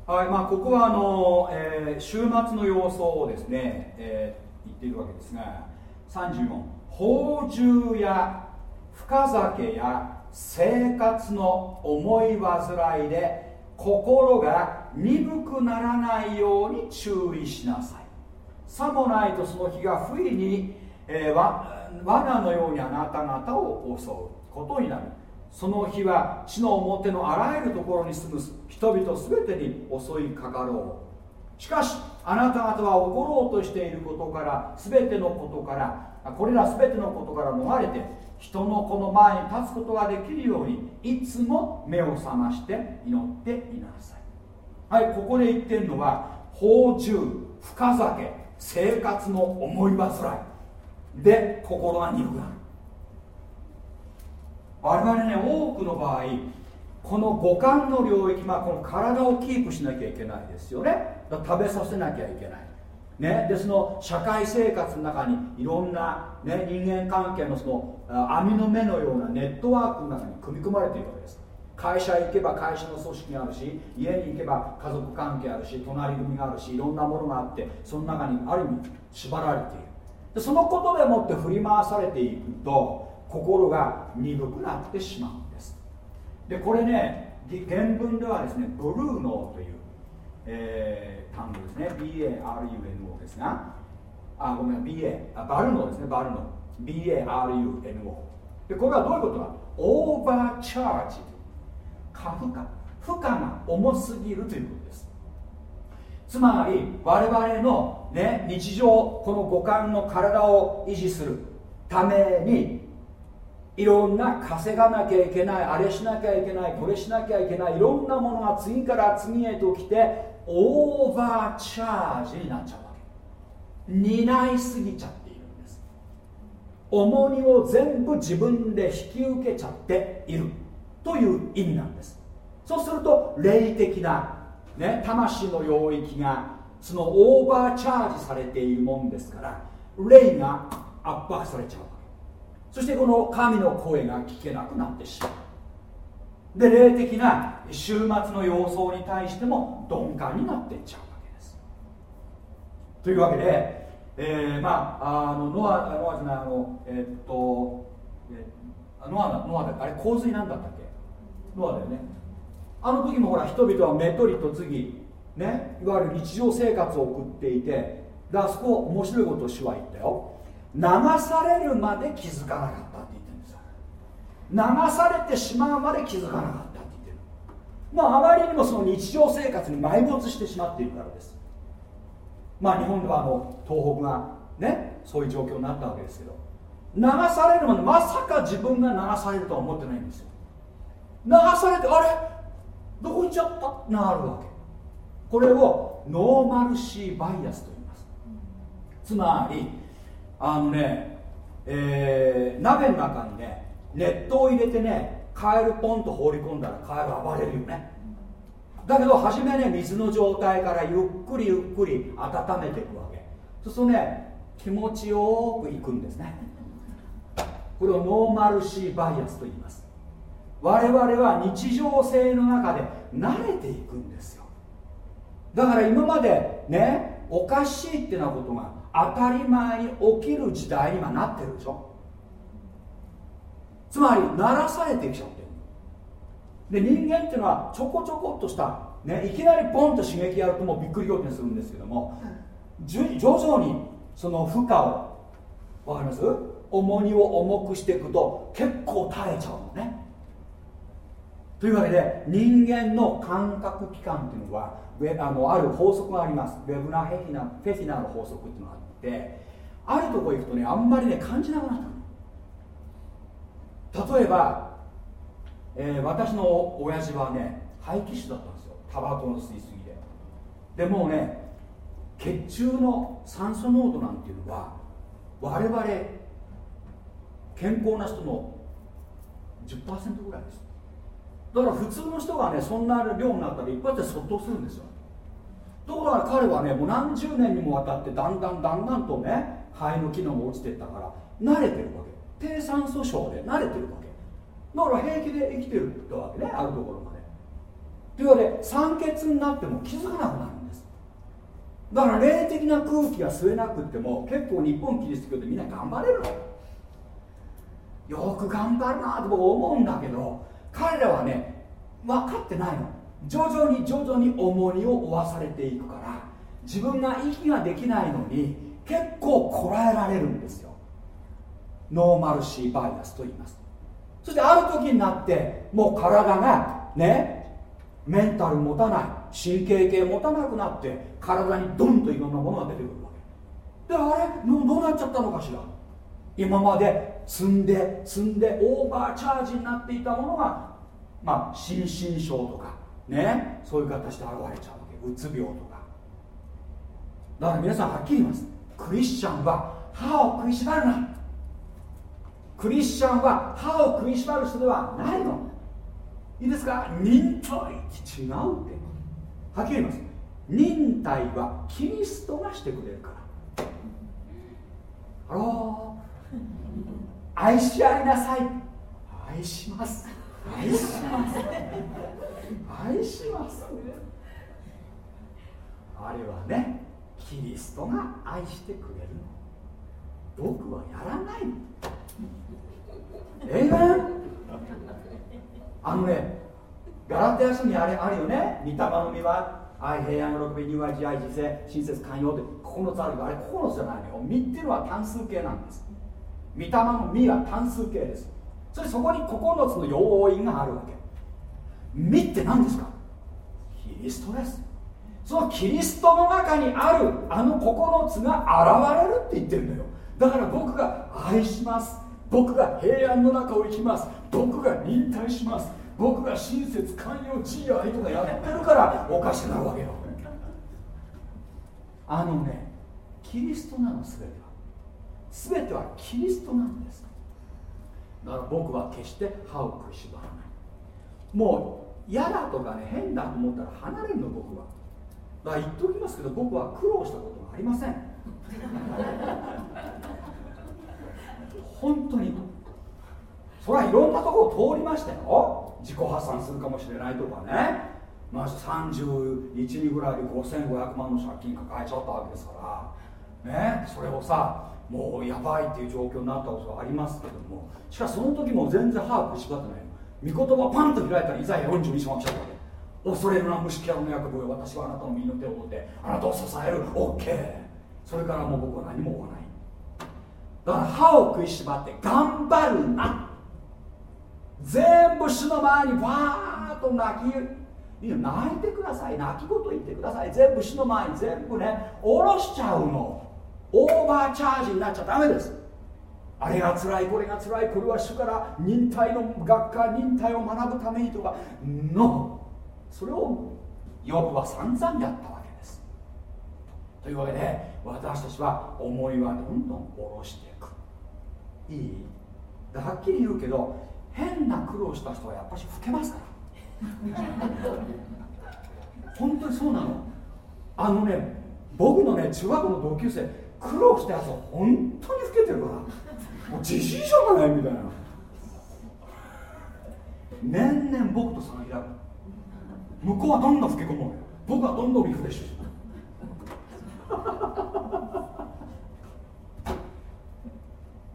はいまあ、ここはあの、えー、週末の様相をですね、えー、言っているわけですが34宝珠や深酒や生活の思い煩いで心が鈍くならないように注意しなさい。さもないとその日が不意に、えー、罠のようにあなた方を襲うことになる。その日は地の表のあらゆるところに住む人々全てに襲いかかろう。しかしあなた方は起ころうとしていることから全てのことからこれら全てのことから逃れて人の子の前に立つことができるようにいつも目を覚まして祈っていなさい。はいここで言ってるのは宝珠深酒。生活の思い煩い。で心が鈍くなる。我々ね多くの場合この五感の領域、まあ、この体をキープしなきゃいけないですよね。食べさせなきゃいけない。ね、でその社会生活の中にいろんな、ね、人間関係のその網の目のようなネットワークの中に組み込まれているわけです。会社行けば会社の組織があるし家に行けば家族関係あるし隣組があるしいろんなものがあってその中にある意味縛られている。でそのことでもって振り回されていくと心が鈍くなってしまうんです。でこれね原文ではですねブルーノーという、えー、単語ですね。BARUNO ですがあごめん BA あバルノですねバルノ BARUNO でこれはどういうことか。オーバーチャージ。過負荷負荷が重すぎるということです。つまり我々の、ね、日常この五感の体を維持するためにいろんな稼がなきゃいけないあれしなきゃいけないこれしなきゃいけないいろんなものが次から次へと来てオーバーチャージになっちゃうわけ。担いすぎちゃっているんです。重荷を全部自分で引き受けちゃっている。という意味なんです。そうすると霊的な、ね、魂の領域がそのオーバーチャージされているもんですから霊が圧迫されちゃうわけ。そしてこの神の声が聞けなくなってしまう。で霊的な週末の様相に対しても鈍感になっていっちゃうわけです。というわけで、えー、まああのノアノアじゃないあのえー、っと、えー、ノアノアだあれ洪水なんだったっけ？ノアだよね。あの時もほら人々はめとりと次ねいわゆる日常生活を送っていてだそこ面白いことを主は言ったよ。流されるまで気づかなかったって言ってるんですよ。流されてしまうまで気づかなかったって言ってる。まああまりにもその日常生活に埋没してしまっているからです。まあ日本ではあの東北がねそういう状況になったわけですけど。流されるまでまさか自分が流されるとは思ってないんですよ。流されてあれ？どこ行っちゃった？なるわけ。これをノーマルシーバイアスと言います。つまりあのね、えー、鍋の中にね熱湯を入れてねカエルポンと放り込んだらカエル暴れるよね。だけど初めね水の状態からゆっくりゆっくり温めていくわけ。そうするとね気持ちよくいくんですね。これをノーマルシーバイアスと言います。我々は日常性の中で慣れていくんですよ。だから今までねおかしいってなことが当たり前に起きる時代に今なってるでしょ。つまり鳴らされてきちゃってる。で人間っていうのはちょこちょこっとした、ね、いきなりポンと刺激やるともうびっくり仰天するんですけども徐々にその負荷を分かります？重荷を重くしていくと結構耐えちゃうのね。というわけで人間の感覚器官っていうのはあのある法則があります。ウェブナ・フェフィナフェフィナの法則っていうのがあってあるとこ行くとねあんまりね感じなくなった例えば、えー、私の親父はね肺気腫だったんですよ。タバコの吸いすぎで。でもうね血中の酸素濃度なんていうのは我々健康な人の10%ぐらいです。だから普通の人がねそんな量になったら一発でそっとするんですよ。ところが彼はねもう何十年にもわたってだんだんだんだんとね肺の機能が落ちていったから慣れてるわけ。低酸素症で慣れてるわけ。だから平気で生きてるってわけねあるところまで。というわけで酸欠になっても気づかなくなるんです。だから霊的な空気が吸えなくっても結構日本キリスト教ってみんな頑張れるの。よく頑張るなと僕思うんだけど彼らはね分かってないの。徐々に徐々に重荷を負わされていくから自分が息ができないのに結構こらえられるんですよ。ノーマルシーバイアスと言います。そしてある時になってもう体がねメンタル持たない神経系持たなくなって体にドンといろんなものが出てくるわけ。であれどうなっちゃったのかしら。今まで積んで積んでオーバーチャージになっていたものがまあ心身症とかねそういう形で現れちゃうわけ。うつ病とか。だから皆さんはっきり言います。クリスチャンは歯を食いしばるな。クリスチャンは歯を食いしばる人ではないの。いいですか？忍耐違うって。はっきり言います。忍耐はキリストがしてくれるから。ハロー。愛し合いなさい。愛します。愛します。愛します。あれはねキリストが愛してくれるの。僕はやらないの。ええあのねガラテヤ書にあれあるよね。御霊の実は愛平安喜びには慈愛自制親切寛容って9つあるけどあれ9つじゃないのよ。実っていうのは単数形なんです御霊の実は単数形です。そしてそこに9つの要因があるわけ。実って何ですか？キリストです。そのキリストの中にあるあの9つが現れるって言ってるんだよ。だから僕が愛します。僕が平安の中を生きます。僕が忍耐します。僕が親切寛容慈愛とかやってるからおかしくなるわけよ。あのねキリストなの全ては。全てはキリストなんです。だから僕は決して歯を食いしばらない。もう嫌だとかね変だと思ったら離れるの僕は。だから言っておきますけど僕は苦労したことがありません。本当に。それはいろんなところを通りましたよ。自己破産するかもしれないとかね。まあ31人ぐらいで5500万の借金抱えちゃったわけですから。ねそれをさもうやばいっていう状況になったことがありますけどもしかしその時も全然把握しばってない。御言葉パンと開いたらいざ42章が来ちゃった。わけ恐れるな虫キャラの役分私はあなたの身の手を持ってあなたを支える。OK それからもう僕は何も追わない。だから歯を食いしばって頑張るな。全部主の前にわーっと泣き泣いてください。泣き言言ってください。全部主の前に全部ね下ろしちゃうの。オーバーチャージになっちゃダメです。あれが辛いこれが辛いこれは主から忍耐の学科忍耐を学ぶためにとか。のそれをヨブは散々やったわけです。というわけで私たちは思いはどんどん下ろしていく。いい。はっきり言うけど変な苦労した人はやっぱし老けますから。本当にそうなの。あのね僕のね中学校の同級生苦労したやつは本当に老けてるからもう自信者がないみたいな。年々僕と差が開く。向こうはどんどん老け込む僕はどんどんリフレッシュし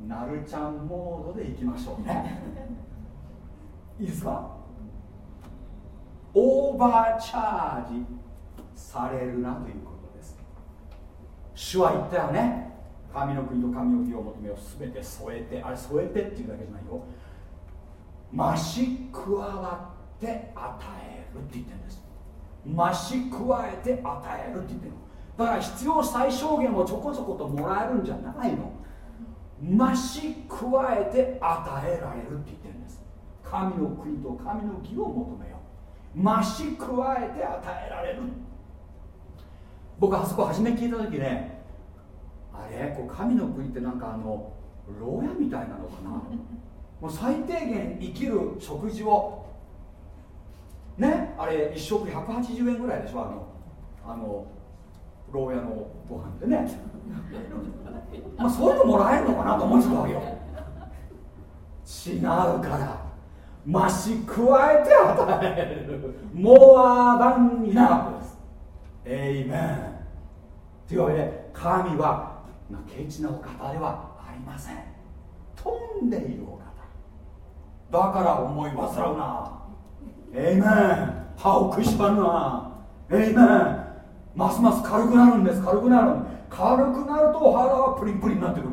なるちゃんモードでいきましょうね。いいですか？オーバーチャージされるなという。主は言ったよね。神の国と神の義を求めを全て添えてあれ添えてっていうだけじゃないよ。増し加わって与えるって言ってるんです。増し加えて与えるって言ってるだから必要最小限をちょこちょこともらえるんじゃないの。増し加えて与えられるって言ってるんです。神の国と神の義を求めよ増し加えて与えられる。僕あそこ初め聞いた時ねあれこう神の国ってなんかあの牢屋みたいなのかな？もう最低限生きる食事を。ね？あれ1食180円ぐらいでしょ？あのあの牢屋のご飯ってね。まあそういうのもらえるのかなと思ってたわけよ違うから。増し加えて与える。モアダンになるです。エイメンというわけで神はケチなお方ではありません。飛んでいるお方。だから思い煩うな。エイメン。歯を食いしばるな。エイメン。ますます軽くなるんです。軽くなる。軽くなると腹はプリンプリンになってくる。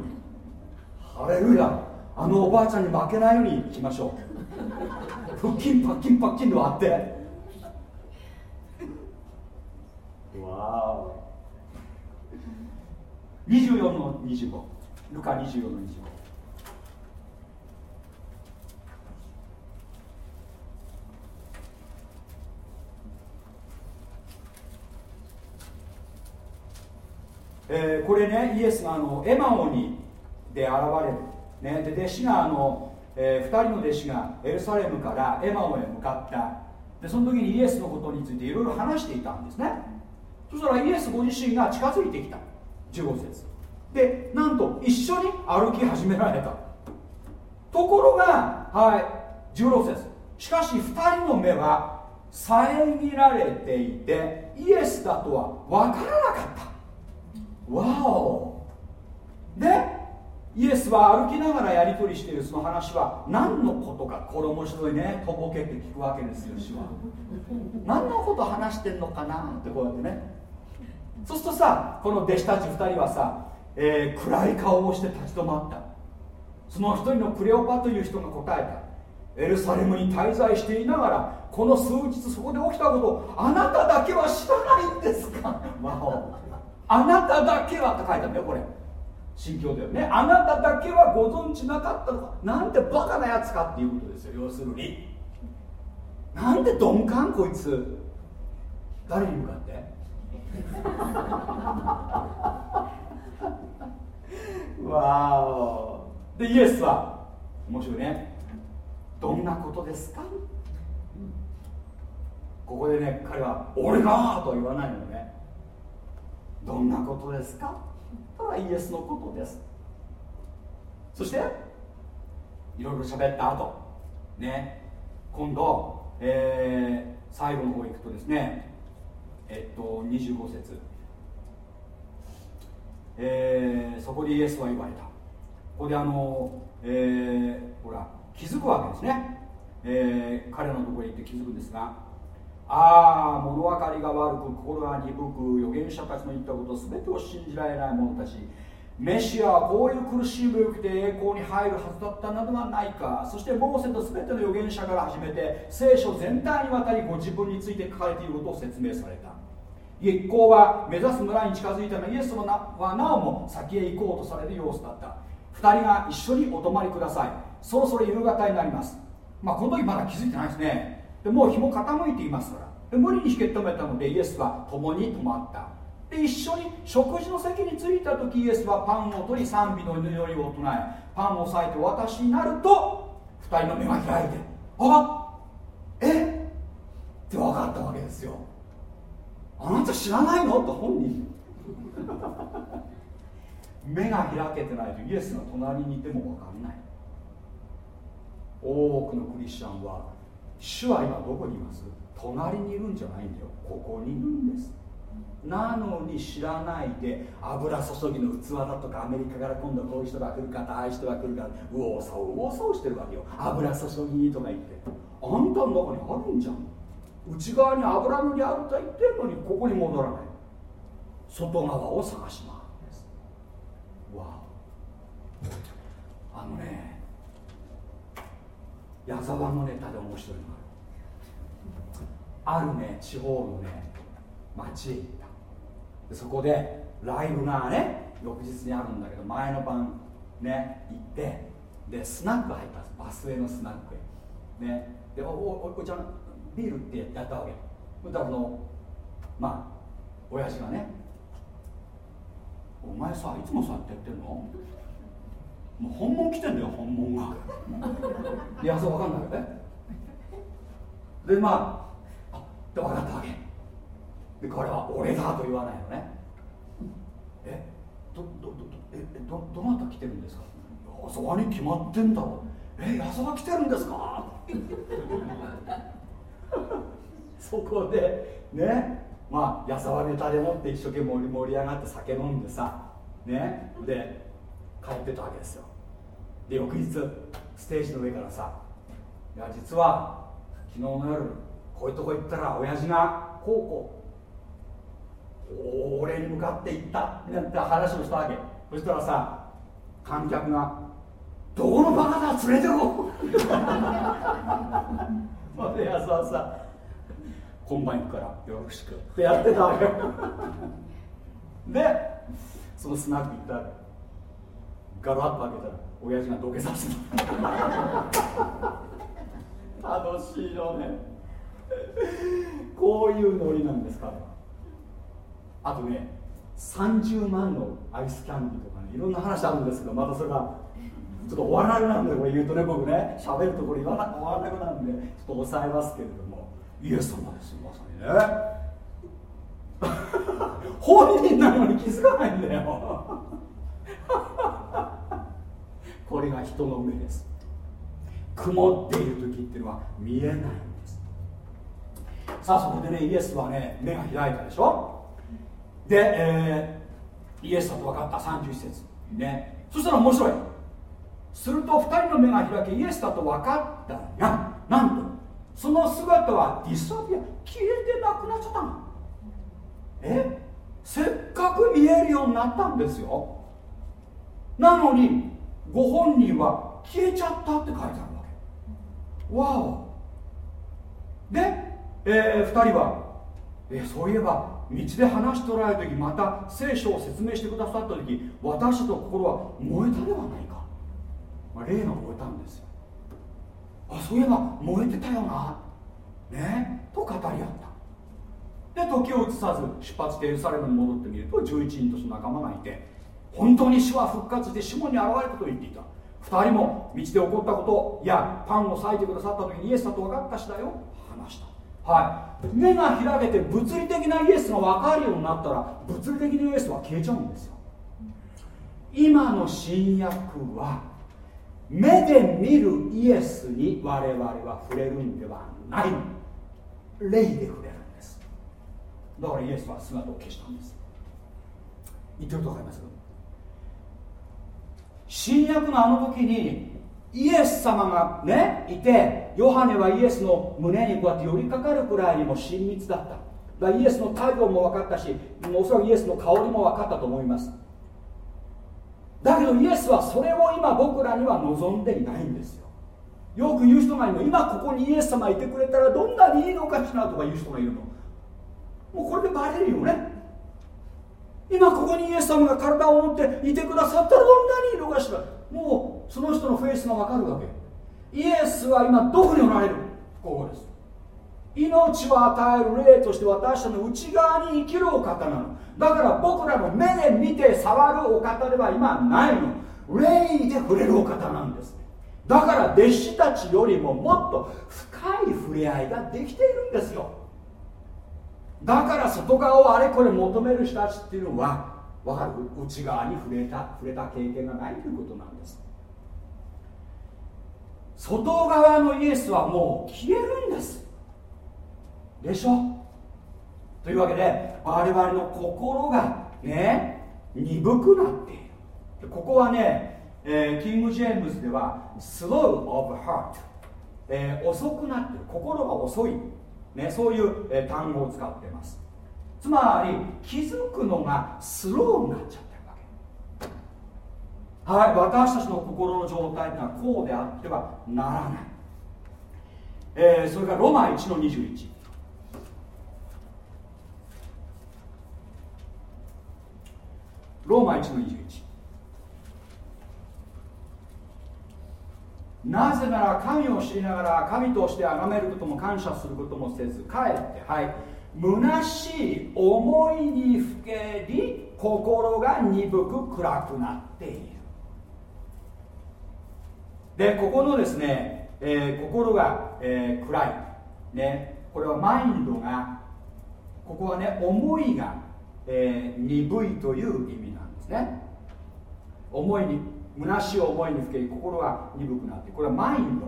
ハレルヤ。あのおばあちゃんに負けないようにいきましょう。腹筋パッキンパッキンで割って。わお。24の25ルカ24の25えー、これねイエスがあのエマオにで現れる、ね、で弟子があの、えー、2人の弟子がエルサレムからエマオへ向かった。でその時にイエスのことについていろいろ話していたんですね。そしたらイエスご自身が近づいてきた。15節。でなんと一緒に歩き始められた。ところがはい16節。しかし2人の目は遮られていてイエスだとは分からなかった。わお。でイエスは歩きながらやり取りしているその話は何のことかこれ面白いね。とぼけって聞くわけですよ主は。何のこと話してんのかな？ってこうやってね。そうするとさこの弟子たち2人はさ、えー、暗い顔をして立ち止まった。その一人のクレオパという人が答えた。エルサレムに滞在していながらこの数日そこで起きたことをあなただけは知らないんですか？魔法あなただけはって書いてあるんだよこれ。心境だよね。あなただけはご存知なかったのか。なんてバカなやつかっていうことですよ。要するに。なんで鈍感こいつ。誰に向かって？わおでイエスは？面白いね。どんなことですか？ここでね彼は「俺が!」と言わないのね。どんなことですか？ただイエスのことです。そしていろいろ喋った後ね。今度、えー、最後の方行くとですねえっと25節。えー、そこでイエスは言われた。ここであの、えー、ほら気づくわけですね、えー、彼のところへ行って気づくんですがああ物分かりが悪く心が鈍く預言者たちの言ったこと全てを信じられない者たちメシアはこういう苦しみを受けて栄光に入るはずだったなどはないか。そしてモーセと全ての預言者から始めて聖書全体にわたりご自分について書かれていることを説明された。一行は目指す村に近づいたのイエスはなおも先へ行こうとされる様子だった。2人が一緒にお泊まりください。そろそろ夕方になります。まあこの時まだ気づいてないですね。でもう日も傾いていますから。で無理に引け止めたのでイエスは共に泊まった。で一緒に食事の席に着いた時イエスはパンを取り賛美の祈りを唱えパンを裂いて私になると2人の目が開いてあっえって分かったわけですよ。あなた知らないの？と本人。目が開けてないとイエスが隣にいても分かんない。多くのクリスチャンは主は今どこにいます？隣にいるんじゃないんだよ。ここにいるんです。なのに知らないで油注ぎの器だとかアメリカから今度こういう人が来るかああい人が来るか右往左往右往左往してるわけよ。油注ぎとか言って。あんたの中にあるんじゃん。内側に油塗りあると言ってるのにここに戻らない。外側を探し回るんです。わあのね矢沢のネタで面白いのがある。あるね地方のね町へ行った。でそこでライブがね翌日にあるんだけど前の晩ね行ってでスナック入ったんです。バスへのスナックへ。ね。でおおおちゃんビールってやったわけ。そしたらの。まあ親父がね「お前さいつもそうやってやってんの？もう本物来てんだよ本物が。いやそう分かんないよね。でまああで分かったわけ。で彼は俺だと言わないのね。えどどどえどどなた来てるんですか？矢沢に決まってんだろ。え矢沢来てるんですか？そこでねまあ矢沢ネタでもって一生懸命盛り上がって酒飲んでさねで帰ってたわけですよ。で翌日ステージの上からさいや実は昨日の夜こういうとこ行ったら親父がこうこう俺に向かって行ったなんて話をしたわけ。そしたらさ観客が「どこのバカだ連れてこ う」それ矢沢さ本番行くからよろしく。ってやってたわけ。でそのスナック行ったらガラッと開けたら親父が土下座してた。楽しいよね。こういうノリなんです彼はあとね30万のアイスキャンディーとかねいろんな話あるんですけどまたそれがちょっと終わらなくなるんでこれ言うとね僕ね喋るところ言わな終わらなくなるんでちょっと抑えますけれども。イエス様ですまさにね。本人なのに気づかないんだよ。これが人の目です。曇っている時っていうのは見えないんです。さあそこでねイエスはね目が開いたでしょ。で、えー、イエスだと分かった。31節。ね。そしたら面白いすると2人の目が開けイエスだと分かったがなんとその姿はディストピア消えてなくなっちゃったの。え？せっかく見えるようになったんですよ。なのにご本人は消えちゃったって書いてあるわけ。わお。で、えー、2人は、え、そういえば道で話しておられる時また聖書を説明してくださった時私の心は燃えたではないか、霊が燃えたんですよ。あそういえば燃えてたよな。ね？と語り合った。で時を移さず出発してエルサレムに戻ってみると11人とその仲間がいて本当に主は復活して主門に現れたと言っていた。2人も道で起こったこといやパンを裂いてくださった時にイエスだと分かったしだよ。話した。はい。目が開けて物理的なイエスが分かるようになったら物理的なイエスは消えちゃうんですよ。今の新約は目で見るイエスに我々は触れるんではない。霊で触れるんです。だからイエスは姿を消したんです。言ってると分かります？新約のあの時にイエス様がねいてヨハネはイエスの胸にこうやって寄りかかるくらいにも親密だった。だイエスの態度も分かったしおそらくイエスの香りも分かったと思います。だけどイエスはそれを今僕らには望んでいないんですよ。よく言う人がいるの今ここにイエス様いてくれたらどんなにいいのかしらとか言う人がいるの。もうこれでバレるよね。今ここにイエス様が体を持っていてくださったらどんなにいいのかしら。もうその人のフェイスが分かるわけ。イエスは今どこにおられる。ここです。命を与える霊として私たちの内側に生きるお方なの。だから僕らの目で見て触るお方では今ないの。霊で触れるお方なんです。だから弟子たちよりももっと深い触れ合いができているんですよ。だから外側をあれこれ求める人たちっていうのは分かる？内側に触れた触れた経験がないということなんです。外側のイエスはもう消えるんです。でしょ？というわけで我々の心がね鈍くなっている。ここはね、えー、キング・ジェームズでは slow of heart、えー、遅くなってる。心が遅い、ね、そういう、えー、単語を使っています。つまり気づくのがスローになっちゃってるわけ。はい私たちの心の状態というのはこうであってはならない、えー、それからロマ1の21ローマ1の21なぜなら神を知りながら神として崇めることも感謝することもせずかえってはい。虚しい思いにふけり心が鈍く暗くなっている。でここのですね、えー、心が、えー、暗い。ね。これはマインドがここはね思いが、えー、鈍いという意味ね。思いに虚しい思いにふけり心が鈍くなってこれはマインド。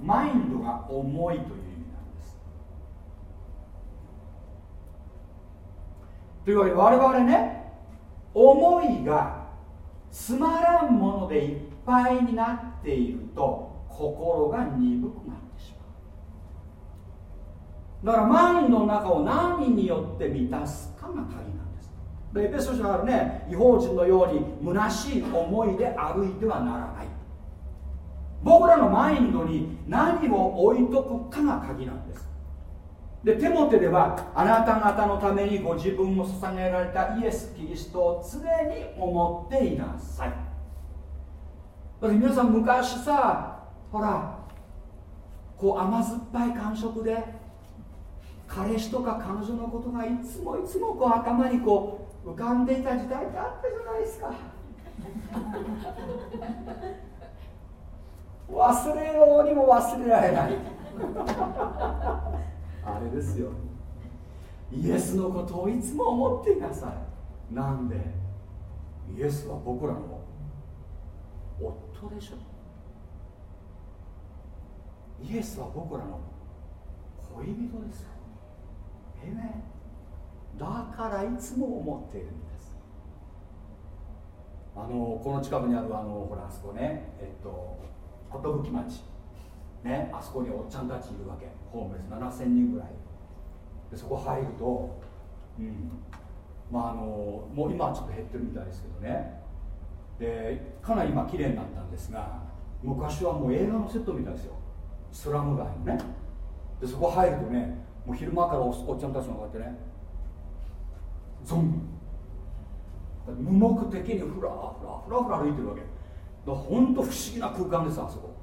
マインドが重いという意味なんです。というわけで我々ね思いがつまらんものでいっぱいになっていると心が鈍くなってしまう。だからマインドの中を何によって満たすかが鍵なんですエペソ書があるね違法人のように虚しい思いで歩いてはならない。僕らのマインドに何を置いとくかが鍵なんです。でテモテではあなた方のためにご自分を捧げられたイエス・キリストを常に思っていなさい。だって皆さん昔さほらこう甘酸っぱい感触で彼氏とか彼女のことがいつもいつもこう頭にこう浮かんでいた時代ってあったじゃないですか。忘れようにも忘れられない。あれですよ。イエスのことをいつも思っていなさい。なんで？イエスは僕らの夫でしょ。イエスは僕らの恋人ですよ。えめ。だからいつも思っているんです。あのこの近くにあるあのほらあそこねえっと寿町。ねあそこにおっちゃんたちいるわけ。ホームレス。7000人ぐらい。でそこ入るとうん。まああのもう今はちょっと減ってるみたいですけどね。でかなり今綺麗になったんですが昔はもう映画のセットみたいですよ。スラム街のね。でそこ入るとねもう昼間からおっちゃんたちがこうやってねゾンビ。無目的にフラフラフラフラ歩いてるわけ。だから本当不思議な空間ですあそこ、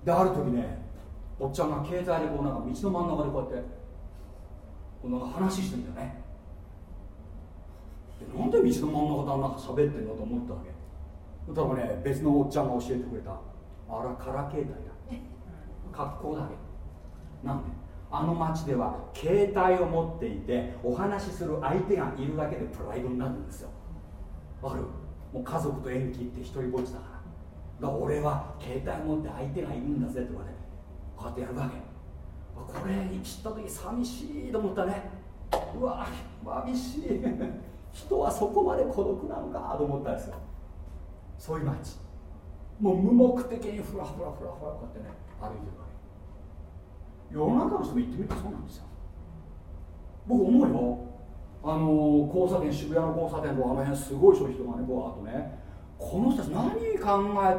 うん、である時ねおっちゃんが携帯でこうなんか道の真ん中でこうやってこうなんか話してんだよね。でなんで道の真ん中でなんか喋ってんのと思ったわけ。そしたらね別のおっちゃんが教えてくれた。あらカラ携帯だ。格好だけ。なんで？あの町では携帯を持っていてお話しする相手がいるだけでプライドになるんですよ。わかる？もう家族と縁切って一人ぼっちだから。だから俺は携帯持って相手がいるんだぜって言われてこうやってやるわけ。これ知った時寂しいと思ったね。うわ寂しい。人はそこまで孤独なのかと思ったんですよ。そういう街。もう無目的にふらふらふらふらこうやってね歩いてるわ世の中の人も行ってみるとそうなんですよ。僕思うよ。あの交差点渋谷の交差点とあの辺すごい人がねぼわっとね。この人たち何考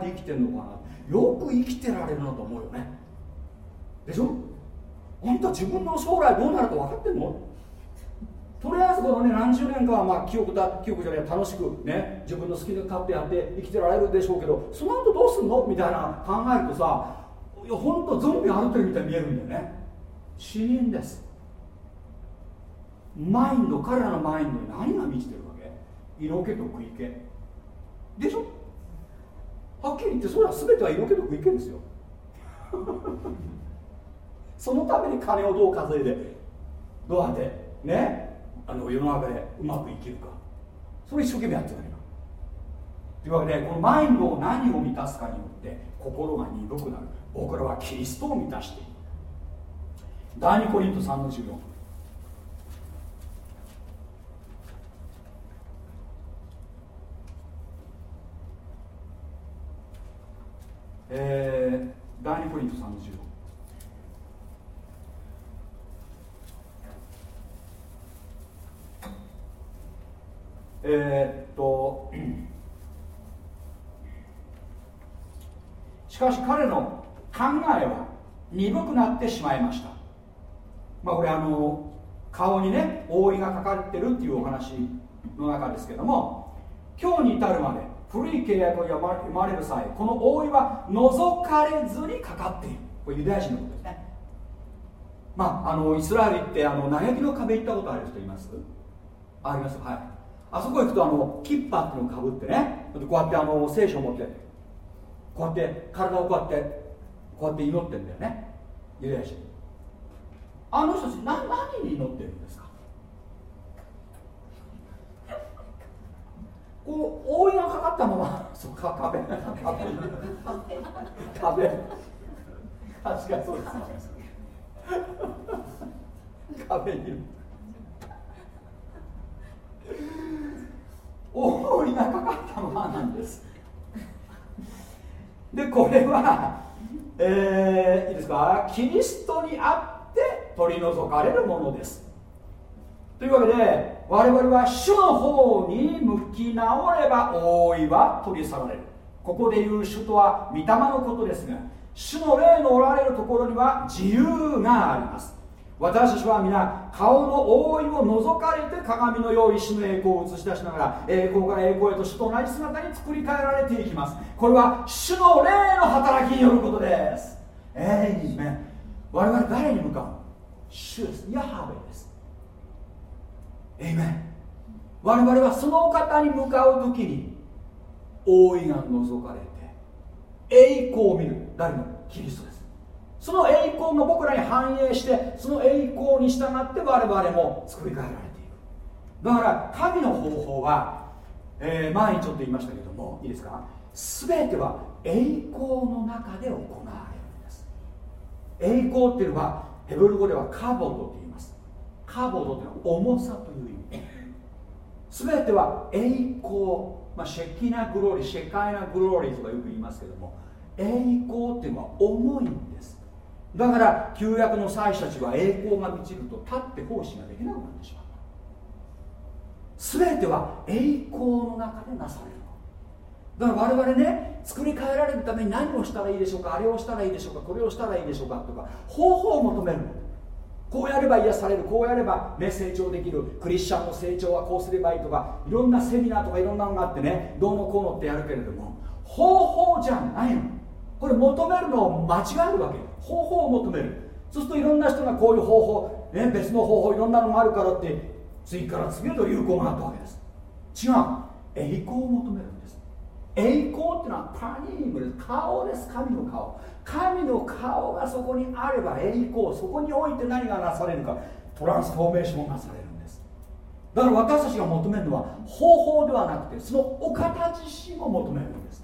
えて生きてんのかな。よく生きてられるなと思うよね。でしょ？あんた自分の将来どうなるか分かってんの？とりあえずこのね何十年かはまあ記憶だ記憶じゃない楽しくね自分の好きな勝手やって生きてられるでしょうけどその後どうすんの？みたいな考えるとさ本当ゾンビ歩ってるみたいに見えるんだよね。死人です。マインド彼らのマインドに何が満ちてるわけ？色気と食い気。でしょ？はっきり言ってそれは全ては色気と食い気ですよ。そのために金をどう稼いでどうやって？ね？あの世の中でうまく生きるか。それ一生懸命やってるわけというわけでこのマインドを何を満たすかによって心が鈍くなる。僕らはキリストを満たしている。第2コリント3の14えー、第2コリント3の14えー、っとしかし彼の考えは鈍くなってしまいました。まあこれあの顔にね覆いがかかってるっていうお話の中ですけども今日に至るまで古い契約を読まれる際この覆いは除かれずにかかっている。これユダヤ人のことですね。まああのイスラエル行ってあの嘆きの壁行ったことある人います？ありますはい。あそこ行くとあのキッパっていうのをかぶってねこうやってあの聖書を持ってこうやって体をこうやってこうやって祈ってんだよね。ユダヤ人。あの人たち何何に祈ってるんですか？こう覆いがかかったまま。そうか壁壁。壁。確かにそうです。壁に。覆いがかかったままなんです。でこれはえー、いいですか？キリストにあって取り除かれるものです。というわけで我々は主の方に向き直れば大いは取り去られる。ここで言う主とは御霊のことですが主の霊のおられるところには自由があります。私たちは皆顔の覆いを覗かれて鏡のように主の栄光を映し出しながら栄光から栄光へと主と同じ姿に作り変えられていきます。これは主の霊の働きによることです。えいめ我々誰に向かう？主です。ヤハベです。えいめ我々はそのお方に向かう時に覆いが覗かれて栄光を見る。誰の？キリストです。その栄光が僕らに反映してその栄光に従って我々も作り変えられていくだから神の方法は、えー、前にちょっと言いましたけどもいいですか？全ては栄光の中で行われるんです。栄光っていうのはヘブル語ではカボドと言います。カボドというのは重さという意味。全ては栄光、まあ、シェキナグローリーシェカイナグローリーとかよく言いますけども栄光っていうのは重いんです。だから旧約の祭司たちは栄光が満ちると立って奉仕ができなくなってしまった全ては栄光の中でなされる。だから我々ね作り変えられるために何をしたらいいでしょうかあれをしたらいいでしょうかこれをしたらいいでしょうかとか方法を求める。こうやれば癒される。こうやれば、ね、成長できる。クリスチャンの成長はこうすればいいとかいろんなセミナーとかいろんなのがあってねどうのこうのってやるけれども方法じゃないの。これ求めるのを間違えるわけ方法を求める。そうするといろんな人がこういう方法、ね、別の方法いろんなのがあるからって次から次へと有効があったわけです。違う。栄光を求めるんです。栄光っていうのはパニームです。顔です。神の顔。神の顔がそこにあれば栄光そこにおいて何がなされるかトランスフォーメーションがされるんです。だから私たちが求めるのは方法ではなくてそのお方自身を求めるんです。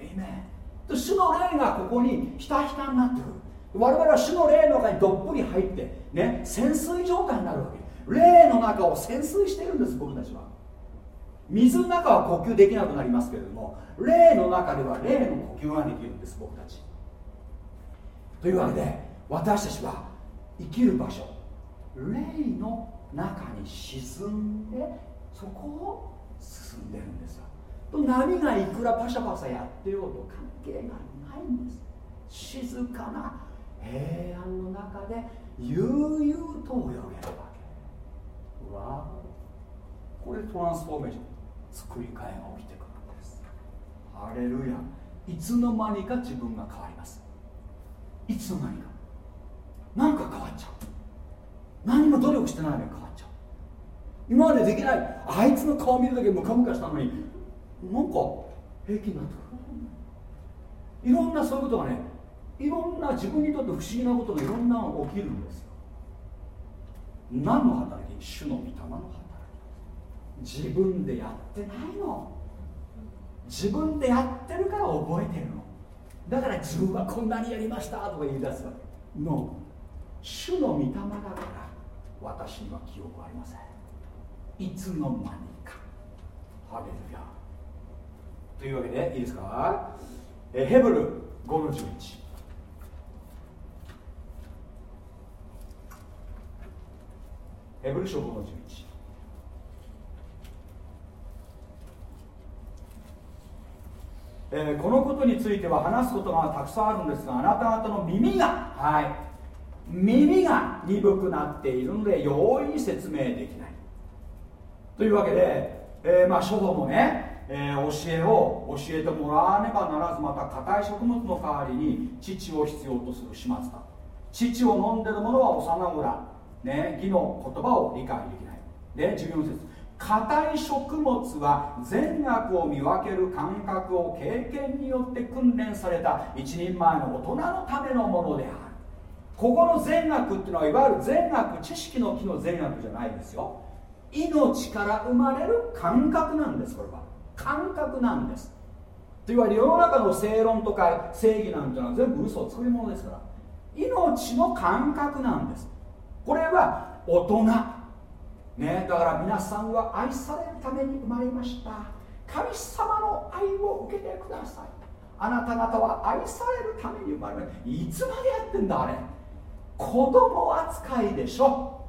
エイメン主の霊がここにひたひたになってくる。我々は主の霊の中にどっぷり入ってね潜水状態になるわけ。霊の中を潜水してるんです僕たちは。水の中は呼吸できなくなりますけれども霊の中では霊の呼吸ができるんです僕たち。というわけで私たちは生きる場所霊の中に沈んでそこを進んでるんですよ。波がいくらパシャパシャやってようと関係がないんです。静かな平安の中で悠々と泳げるわけ。わこれトランスフォーメーション作り替えが起きてくるんです。ハレルヤ。いつの間にか自分が変わります。いつの間にか。何か変わっちゃう。何も努力してないのに変わっちゃう。今までできない。あいつの顔見るだけムカムカしたのになんか平気になってくるいろんなそういうことがねいろんな自分にとって不思議なことがいろんなの起きるんですよ。何の働き？主の御霊の働き。自分でやってないの。自分でやってるから覚えてるの。だから自分はこんなにやりましたとか言い出すわけ。の主の御霊だから私には記憶ありません。いつの間にか。ハレルヤ。というわけでいいですか？えヘブル5の11ヘブル書5の11えー、このことについては話すことがたくさんあるんですがあなた方の耳がはい。耳が鈍くなっているので容易に説明できない。というわけで、えー、まあ書道もねえー、教えを教えてもらわねばならずまた硬い食物の代わりに父を必要とする始末だ。父を飲んでる者は幼子ら、ね、義の言葉を理解できない。で14節。硬い食物は善悪を見分ける感覚を経験によって訓練された。一人前の大人のためのものである。ここの善悪っていうのはいわゆる善悪知識の木の善悪じゃないですよ。命から生まれる感覚なんですこれは。感覚なんです。といわれる世の中の正論とか正義なんていうのは全部嘘を作り物ですから。命の感覚なんです。これは大人。ねだから皆さんは愛されるために生まれました。神様の愛を受けてください。あなた方は愛されるために生まれました。いつまでやってんだあれ。子供扱いでしょ。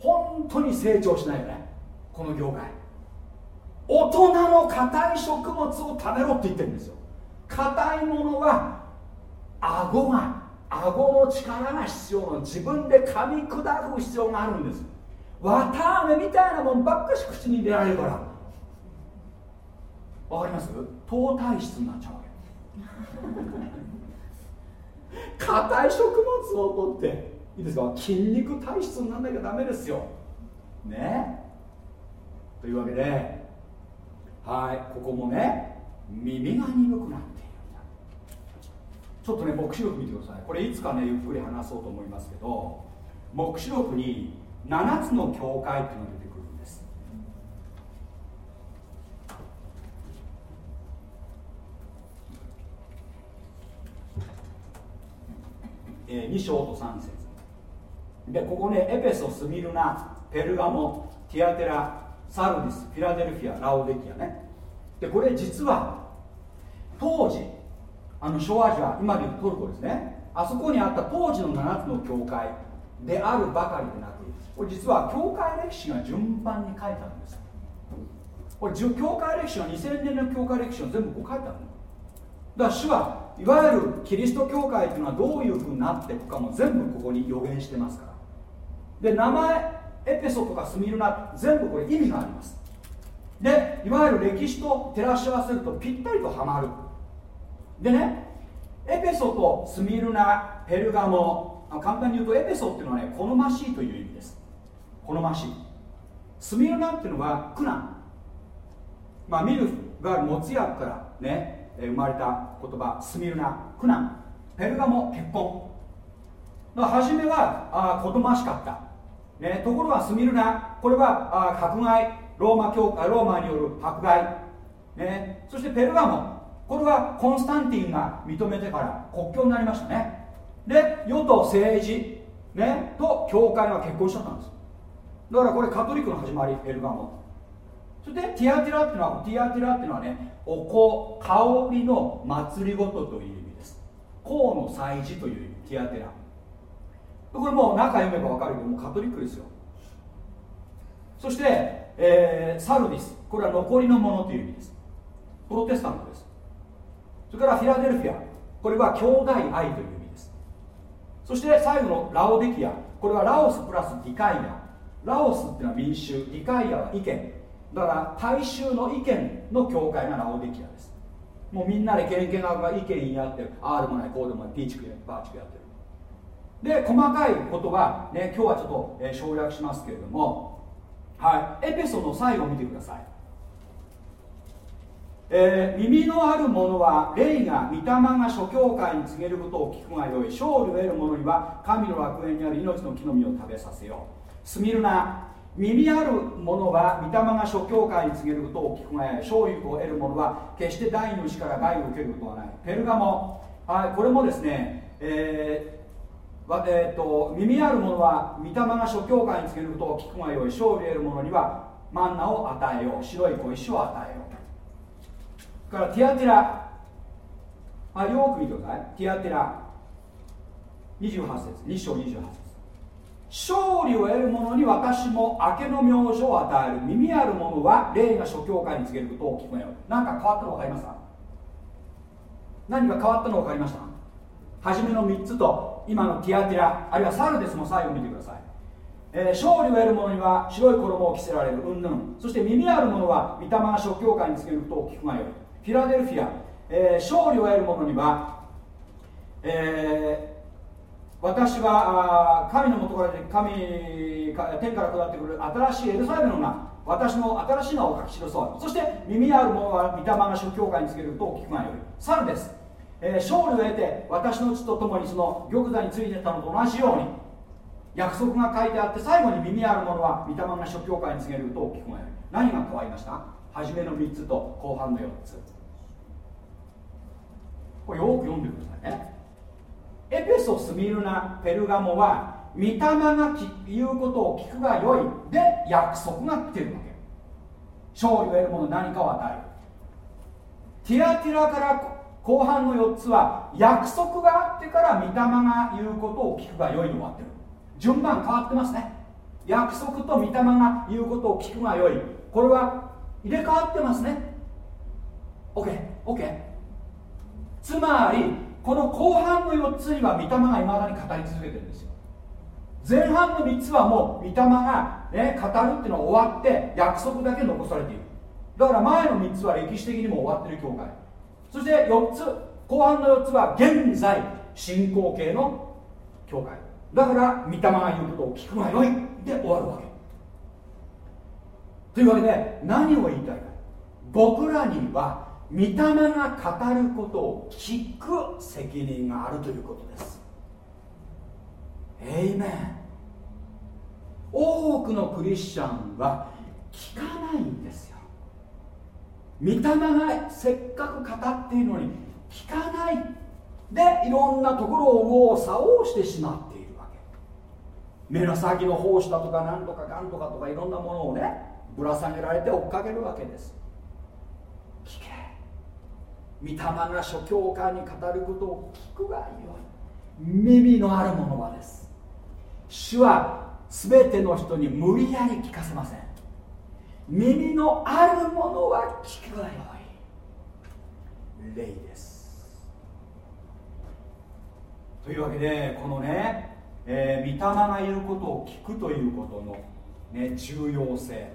本当に成長しないよね。この業界。大人の硬い食物を食べろって言ってるんですよ。硬いものは顎が顎の力が必要な自分で噛み砕く必要があるんです。綿あめみたいなもんばっかし口に入れられるから。わかります？糖体質になっちゃうわけ。硬い食物をとっていいですか？筋肉体質にならなきゃダメですよ。ね？というわけではいここもね耳が鈍くなっているんだ。ちょっとね黙示録見てください。これいつかねゆっくり話そうと思いますけど黙示録に7つの教会っていうのが出てくるんです。えー、2章と3節。でここねエペソスミルナペルガモティアテラサルディスフィラデルフィアラオデキアね。でこれ実は当時あの小アジア今でいうトルコですね。あそこにあった当時の7つの教会であるばかりでなくこれ実は教会歴史が順番に書いてあるんです。これ教会歴史が2000年の教会歴史が全部こう書いてあるの。だから主はいわゆるキリスト教会っていうのはどういうふうになっていくかも全部ここに予言してますから。で名前エペソとかスミルナ全部これ意味があります。でいわゆる歴史と照らし合わせるとぴったりとはまる。でねエペソとスミルナペルガモ。簡単に言うとエペソっていうのはね好ましいという意味です。好ましい。スミルナっていうのは苦難。まあミルフが持つ薬からね生まれた言葉スミルナ苦難。ペルガモ結婚。初めはあ好ましかった、ね、ところがスミルナこれはあ迫害。ローマ教会ローマによる迫害、ね、そしてペルガモ。これはコンスタンティンが認めてから国境になりましたね。で世と政治、ね、と教会が結婚しちゃったんです。だからこれカトリックの始まりペルガモ。そしてティアティラっていうのはティアティラっていうのはねお香香りの祭りごとという意味です。香の祭事という意味ティアティラ。これもう中読めば分かるけどもカトリックですよ。そして、えー、サルディス。これは残りのものという意味です。プロテスタントです。それからフィラデルフィア。これは兄弟愛という意味です。そして最後のラオデキア。これはラオスプラスディカイア。ラオスっていうのは民衆ディカイアは意見。だから大衆の意見の教会がラオデキアです。もうみんなでケンケンが意見言い合ってああでもないこうでもないピーチクやバーチクやってる。で細かいことはね今日はちょっと、え、省略しますけれどもはい。エペソの最後を見てください。えー、耳のある者は霊が御霊が諸教会に告げることを聞くがよい。勝利を得る者には神の楽園にある命の木の実を食べさせよう。スミルナ耳ある者は御霊が諸教会に告げることを聞くがよい。勝利を得る者は決して大主から害を受けることはない。ペルガモ、はい、これもですね、えーえーと、耳ある者は御霊が諸教会に告げることを聞くがよい勝利得る者にはマンナを与えよう。白い小石を与えよう。からティアティラ。あよく見てください。ティアティラ。28節。2章28節。勝利を得る者に私も明けの明星を与える。耳ある者は霊が諸教会に告げることを聞くのよい何か変わったの分かりますか何か変わったの分かりました？初めの3つと今のティアティラあるいはサルデスも最後見てください、えー、勝利を得る者には白い衣を着せられるうんぬんそして耳ある者は御霊が諸教会に告げることを聞くがよい。フィラデルフィア、えー、勝利を得る者には、えー、私は神のもとから神天から下ってくる新しいエルサレムの名。私の新しい名を書き記そうそして耳ある者は御霊が諸教会に告げることを聞くがよい。猿です、えー、勝利を得て私の血とともにその玉座についてたのと同じように約束が書いてあって最後に耳ある者は御霊が諸教会に告げることを聞くがよい何が変わりました初めの3つと後半の4つこれよく読んでくださいね。エペソスミルナペルガモは御霊が言うことを聞くがよいで約束が来てるわけ。勝利を得るもの何かを与える。ティアティラから後半の4つは約束があってから御霊が言うことを聞くがよいに終わってる。順番変わってますね。約束と御霊が言うことを聞くがよい。これは入れ替わってますね。OKOK、OK OK つまりこの後半の4つには御霊がいまだに語り続けてるんですよ。前半の3つはもう御霊が、ね、語るっていうのは終わって約束だけ残されている。だから前の3つは歴史的にも終わってる教会。そして4つ後半の4つは現在進行形の教会。だから御霊が言うことを聞くがよいで終わるわけ。というわけで何を言いたいか。僕らには御霊が語ることを聞く責任があるということです。エイメン多くのクリスチャンは聞かないんですよ。御霊がせっかく語っているのに聞かないでいろんなところを右往左往してしまっているわけ。目の先の奉仕だとかなんとかかんとかとかいろんなものをねぶら下げられて追っかけるわけです。聞け。御霊が諸教官に語ることを聞くがよい。耳のあるものはです。主は全ての人に無理やり聞かせません。耳のあるものは聞くがよい。霊です。というわけでこのね、えー、御霊が言うことを聞くということの、ね、重要性。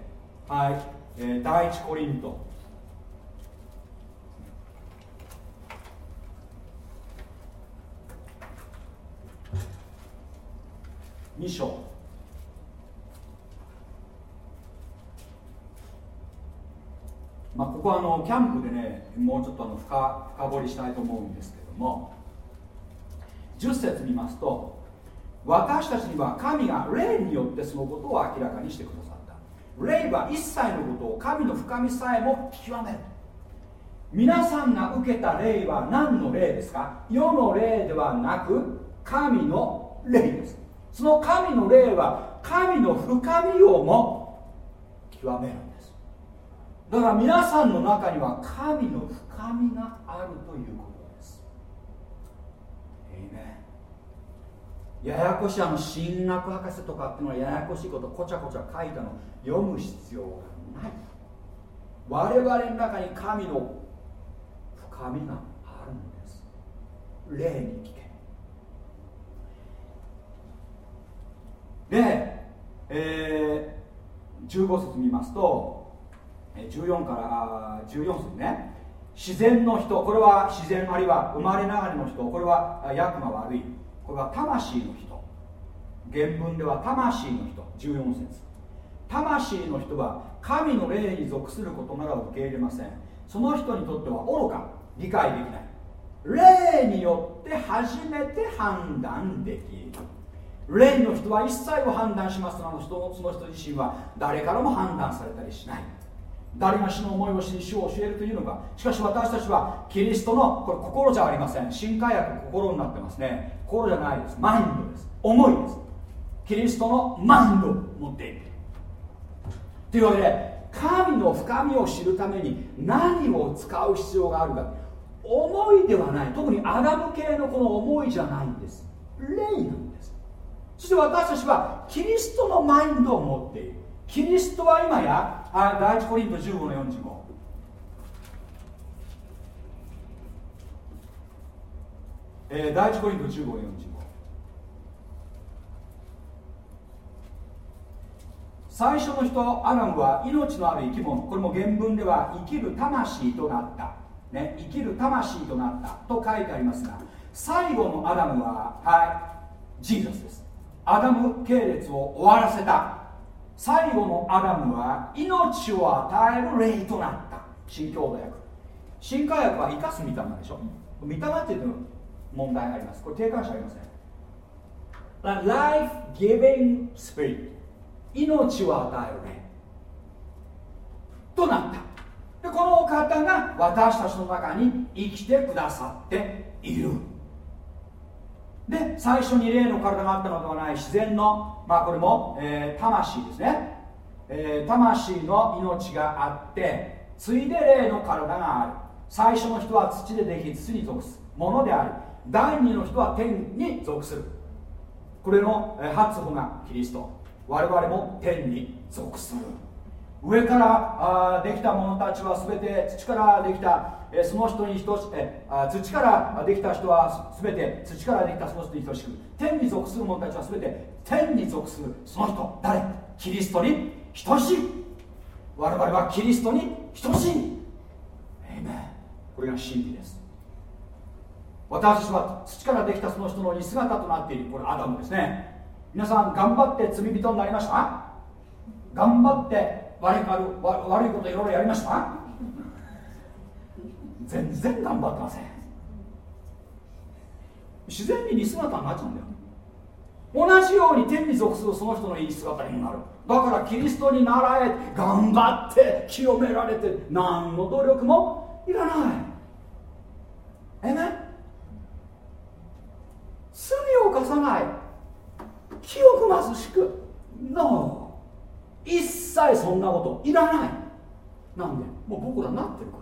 はい、えー、第一コリント。2章。まあ、ここはあのキャンプでねもうちょっとあの深深掘りしたいと思うんですけども10節見ますと私たちには神が霊によってそのことを明らかにしてくださった。霊は一切のことを神の深みさえも極める。皆さんが受けた霊は何の霊ですか？世の霊ではなく神の霊です。その神の霊は神の深みをも極める。だから皆さんの中には神の深みがあるということです。えいねややこしいあの神学博士とかっていうのはややこしいことこちゃこちゃ書いたの読む必要がない。我々の中に神の深みがあるんです。霊に聞け。で、えー、15節見ますと14から14節ね。自然の人。これは自然あるいは生まれながらの人。これは役が悪い。これは魂の人。原文では魂の人。14節。魂の人は神の霊に属することなら受け入れません。その人にとっては愚か。理解できない。霊によって初めて判断できる。霊の人は一切を判断しますがその人自身は誰からも判断されたりしない。誰が死の思いをしに主を教えるというのか。しかし私たちはキリストのこれ心じゃありません。新海薬心になってますね心じゃないです。マインドです。思いです。キリストのマインドを持っている。というわけで神の深みを知るために何を使う必要があるか。思いではない。特にアダム系のこの思いじゃないんです。霊なんです。そして私たちはキリストのマインドを持っている。キリストは今やあ第一コリント15の45えー、第一コリント15の45最初の人アダムは命のある生き物。これも原文では生きる魂となった、ね、生きる魂となった。と書いてありますが最後のアダムははいジーザスです。アダム系列を終わらせた。最後のアダムは命を与える霊となった。新共同訳新改訳は生かす御霊でしょ。御霊っていうの問題があります。これ定冠詞ありません。Life giving spirit 命を与える霊となった。でこのお方が私たちの中に生きてくださっている。で最初に霊の体があったのではない自然のまあこれも、えー、魂ですね、えー、魂の命があってついで霊の体がある。最初の人は土ででき土に属す。ものであり第二の人は天に属する。これの、えー、初歩がキリスト。我々も天に属する。上からあできた者たちは全て土からできた。えその人に等しえあ土からできた人は全て土からできたその人に等しく天に属する者たちは全て天に属するその人。誰？キリストに等しい。我々はキリストに等しい。エイメンこれが真理です。私たちは土からできたその人の似姿となっている。これアダムですね。皆さん頑張って罪人になりました？頑張って悪悪いこといろいろやりました？全然頑張ってません。自然に似姿になっちゃうんだよ。同じように天に属するその人のいい姿になる。だからキリストに習え頑張って清められて何の努力もいらない。えね罪を犯さない清く貧しく。No 一切そんなこといらない。なんで？もう僕らなってるから。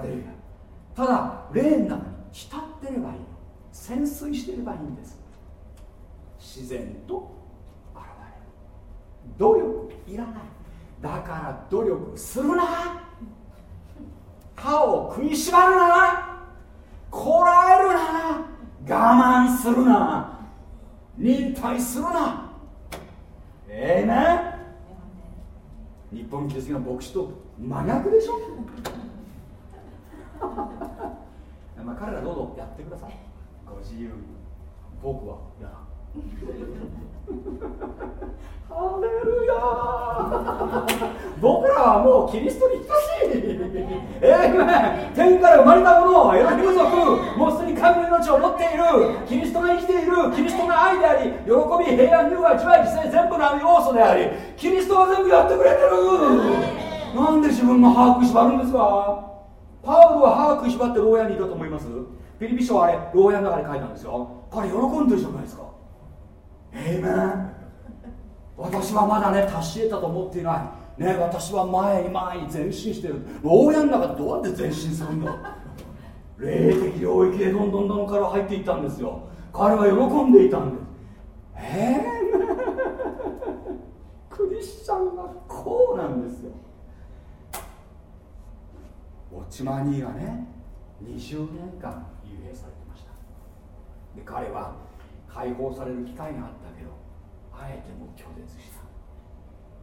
ハレルヤただ霊の中に浸ってればいい潜水してればいいんです。自然と現れる。努力いらない。だから努力するな。歯を食いしばるな。こらえるな。我慢するな。忍耐するな。ええね日本キリストの牧師と真逆でしょ。まあ彼らどうぞやってください。ご自由に。僕は。嫌だハレルヤ僕らはもうキリストに等しい。ええ天から生まれたものエロヒム族もうすでに神の命を持っている。キリストが生きている。キリストが愛であり喜び平安融和自愛犠牲全部のある要素でありキリストが全部やってくれてる。なんで自分が把握縛るんですか？パウロは把握縛って牢屋にいたと思います？フィリピ書はあれ牢屋の中に書いたんですよ。彼喜んでるじゃないですか。えいめん私はまだね達し得たと思っていない。ね私は前に前に前進してる。牢屋の中でどうやって前進するんだ？霊的領域へどんどんどんから入っていったんですよ。彼は喜んでいたんです。ええー、クリスチャンはこうなんですよ。ウォッチマニーがね20年間幽閉されてました。で彼は解放される機会があったけどあえても拒絶した。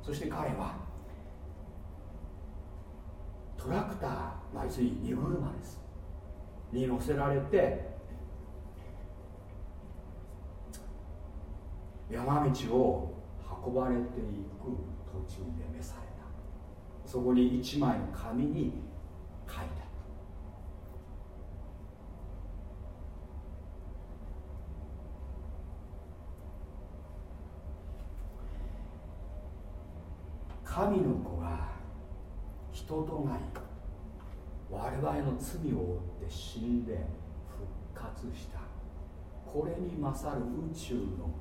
そして彼はトラクター、まあ、要するに荷車です。に乗せられて山道を運ばれていく途中で召された。そこに一枚の紙に書いた。神の子が人となり我々の罪を負って死んで復活した。これに勝る宇宙の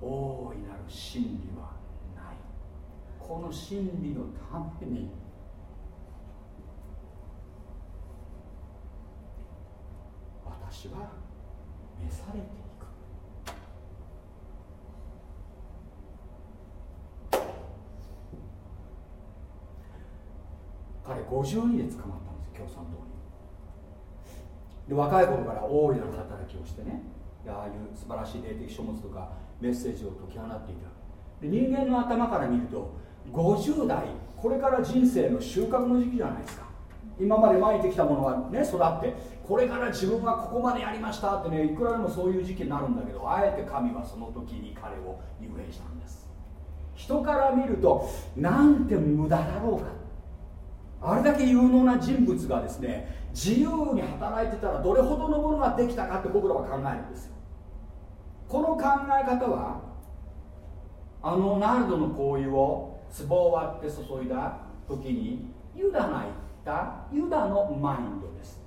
大いなる真理はない。この真理のために私は召されていく。彼52で捕まったんです共産党に。で若い頃から大いなる働きをしてねああいう素晴らしい霊的書物とかメッセージを解き放っていた。で人間の頭から見ると50代これから人生の収穫の時期じゃないですか。今までまいてきたものはね育ってこれから自分はここまでやりましたってねいくらでもそういう時期になるんだけどあえて神はその時に彼を幽閉したんです。人から見るとなんて無駄だろうか。あれだけ有能な人物がですね自由に働いてたらどれほどのものができたかって僕らは考えるんですよ。この考え方はあのナルドの香油を壺を割って注いだ時にユダが言ったユダのマインドです。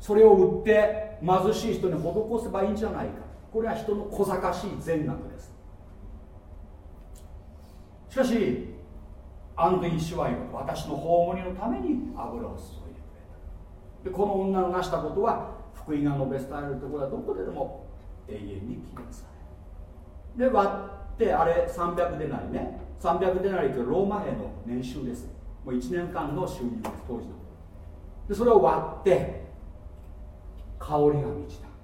それを売って貧しい人に施せばいいんじゃないか。これは人の小賢しい善悪です。しかしアンドインシュワイは私の葬りのために油を注いでくれた。でこの女の成したことは福音が述べ伝えるところはどこででも永遠に記念される。で割ってあれ300デナリね。300デナリというローマ兵の年収です。もう1年間の収入です当時のでそれを割って香りが満ちた。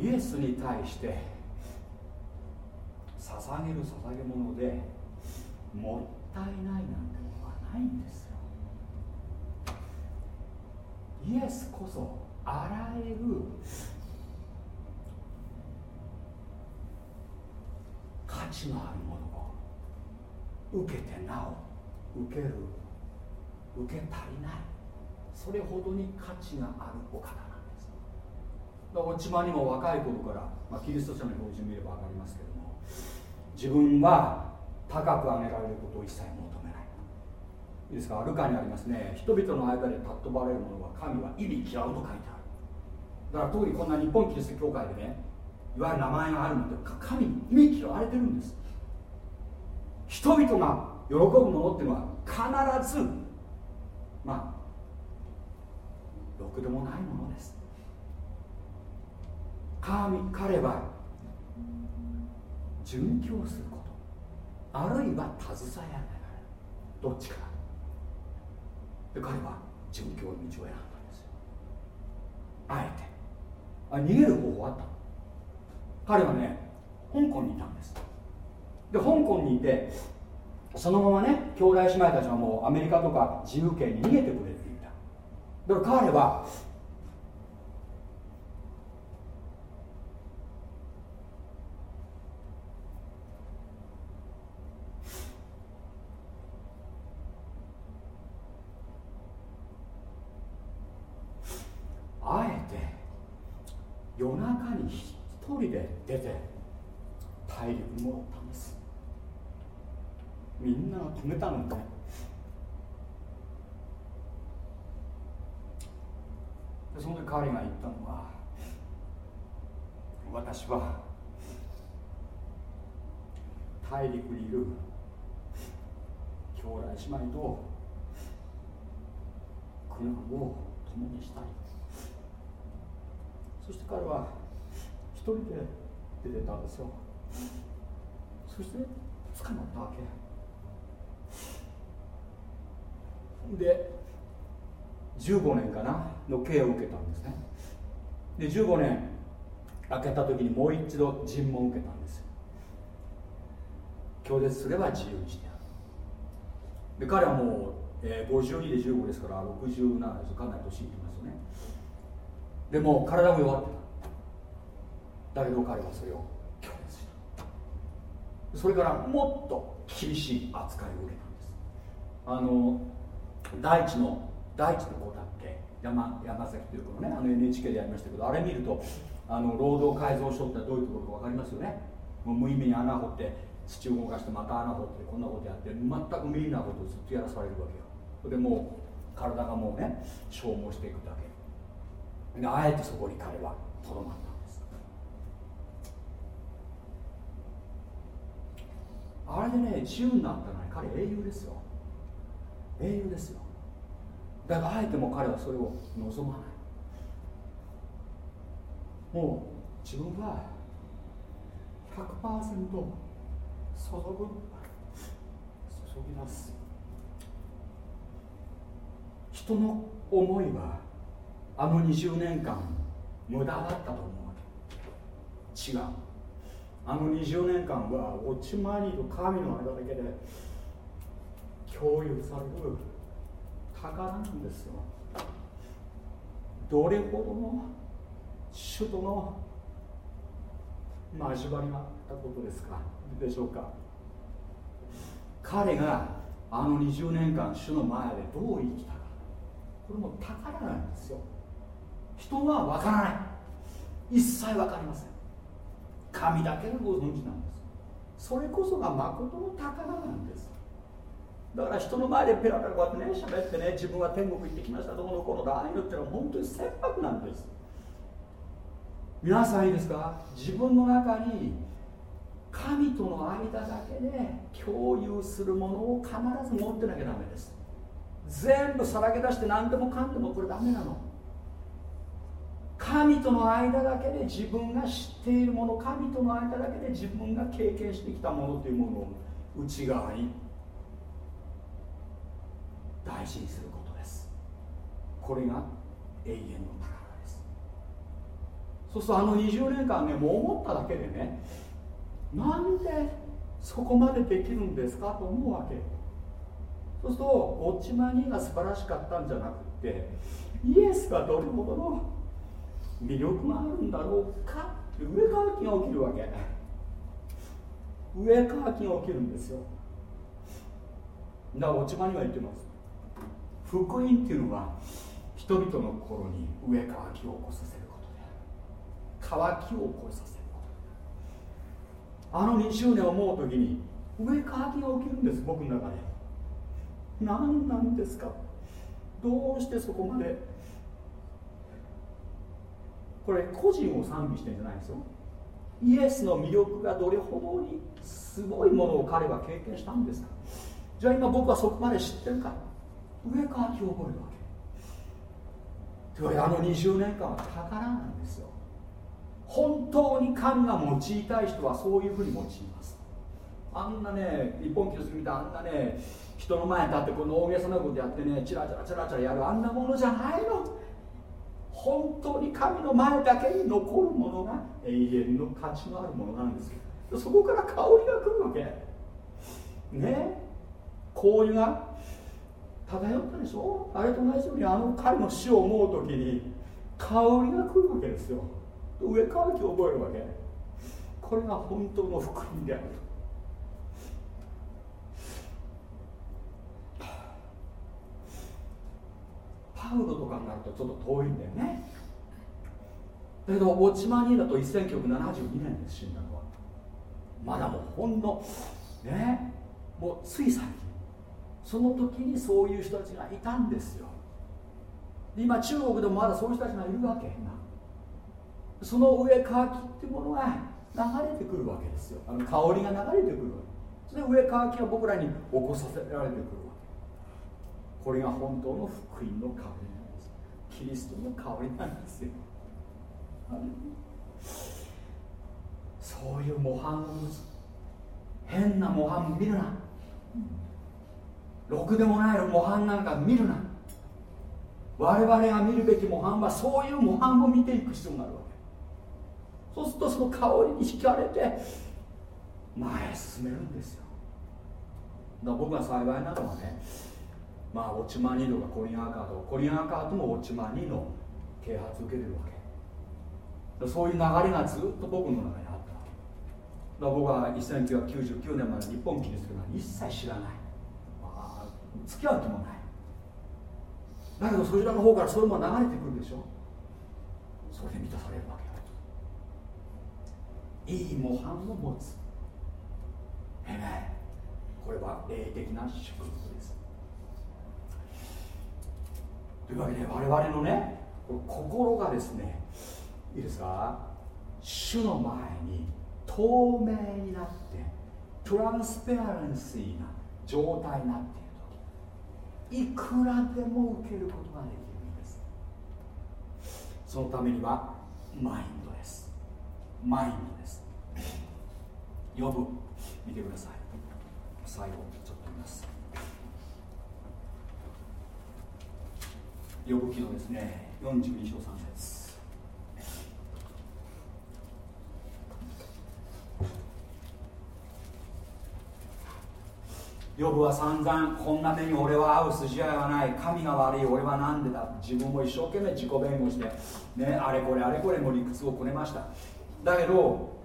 イエスに対して捧げる捧げ物でもったいないなんてものはないんですよ。イエスこそあらゆる価値のあるものを受けてなお受ける受け足りない。それほどに価値があるお方なんです。落ち間にも若い頃から、まあ、キリスト者の表示見れば分かりますけど自分は高く上げられることを一切求めない。いいですか？ルカにありますね。人々の間で尊ばれるものは神は意味嫌うと書いてある。だから特にこんな日本キリスト教会でねいわゆる名前があるので神に意味嫌われてるんです。人々が喜ぶものっていうのは必ずまあろくでもないものです。神彼は殉教すること。あるいは携えられる。どっちか。で彼は殉教の道を選んだんですよ。あえて。あ逃げる方法あった彼はね香港にいたんです。で香港にいてそのままね兄弟姉妹たちはもうアメリカとか自由圏に逃げてくれていた。だから彼はあえて夜中に一人で出て大陸に戻ったんです。みんなが止めたのねでその時彼が言ったのは私は大陸にいる兄弟姉妹と苦難を共にしたい。そして彼は人で出てたんですよ。そして捕まったわけ。で15年かなの刑を受けたんですね。で15年明けた時にもう一度尋問を受けたんです拒絶すれば自由にしてやる。で彼はもう、えー、52で15ですから67です。かなり年いきますよね。でも体も弱ってただけど彼はそれを拒絶した。それからもっと厳しい扱いを受けたんです。あの大地の大地の子だっけ？山山崎というこのねあの NHK でやりましたけどあれ見るとあの労働改造所ってどういうところか分かりますよね？もう無意味に穴掘って土を動かしてまた穴掘ってこんなことやって全く無意味なことをずっとやらされるわけよ。それでもう体がもうね消耗していくだけ。であえてそこに彼はとどまったんですあれでね自由になったのは彼英雄ですよ。英雄ですよ。だからあえても彼はそれを望まない。もう自分は100%注ぐ注ぎます。人の思いはあの20年間無駄だったと思うわけ。違う。あの20年間は落ち前にいる神の間だけで共有される宝なんですよ。どれほどの首都の交わりがあったことですか？でしょうか？彼があの20年間主の前でどう生きたか。これも宝なんですよ。人は分からない。一切分かりません。神だけがご存知なんです。それこそが誠の宝なんです。だから人の前でペラペラこうやってね喋ってね自分は天国行ってきましたどうのこのだああいうのってのは本当に切迫なんです。皆さんいいですか？自分の中に神との間だけで共有するものを必ず持ってなきゃダメです。全部さらけ出して何でもかんでもこれダメなの。神との間だけで自分が知っているもの神との間だけで自分が経験してきたものというものを内側に大事にすることです。これが永遠の宝です。そうするとあの20年間ねもう思っただけでねなんでそこまでできるんですかと思うわけ。そうするとウォッチマニーが素晴らしかったんじゃなくってイエスがどれほどの魅力があるんだろうか？って上から気が起きるわけ上から気が起きるんですよ。だから落ち葉には言ってます。福音っていうのは人々の心に上乾きを起こさせることである。乾きを起こさせることあの20年思う時に上乾きが起きるんです僕の中で。何なんですか？どうしてそこまでこれ個人を賛美してるんじゃないですよ。イエスの魅力がどれほどにすごいものを彼は経験したんですか。じゃあ今僕はそこまで知ってるか。上から記を覚えるわけ。というわけであの20年間は宝なんですよ。本当に神が用いたい人はそういうふうに用います。あんなね日本記するみたいあんなね人の前に立ってこの大げさなことやってねチラチラチラチラやるあんなものじゃないの本当に神の前だけに残るものが永遠の価値のあるものなんですよ。そこから香りが来るわけ。ね？香油が漂ったでしょ？あれと同じようにあの彼の死を思う時に香りが来るわけですよ。上からきを覚えるわけ。これが本当の福音であるパウロとかになるとちょっと遠いんだよね。だけどウォッチマニーだと1972年です死んだのは。まだもうほんのね。もうつい最近その時にそういう人たちがいたんですよ。今中国でもまだそういう人たちがいるわけ今その上乾きってものが流れてくるわけですよ。あの香りが流れてくるわけ。それで上乾きは僕らに起こさせられてくるこれが本当の福音の香りなんですキリストの香りなんですよ。そういう模範を持つ変な模範見るな。ろくでもない模範なんか見るな。我々が見るべき模範はそういう模範を見ていく必要があるわけ。そうするとその香りに惹かれて前へ進めるんですよ。だから僕が幸いなのはねまあウォッチマニーとかコリンアーカートコリンアーカートもウォッチマニーの啓発を受けてるわけ。そういう流れがずっと僕の中にあった。だから僕は1999年まで日本キリスト教は一切知らない、まあ、付き合う気もない。だけどそちらの方からそういうものが流れてくるでしょ。それで満たされるわけよ。いい模範を持つ。えめこれは霊的な祝福ですというわけで我々のね心がですねいいですか？主の前に透明になってトランスペアレンシーな状態になっている時いくらでも受けることができるんです。そのためにはマインドです。マインドです。呼ぶ。見てください。最後ちょっと見ます呼ぶ記のですね42章3節。ヨブは散々こんな目に俺は会う筋合いはない。神が悪い。俺は何でだ。自分も一生懸命自己弁護して、ね、あれこれあれこれの理屈をこねました。だけど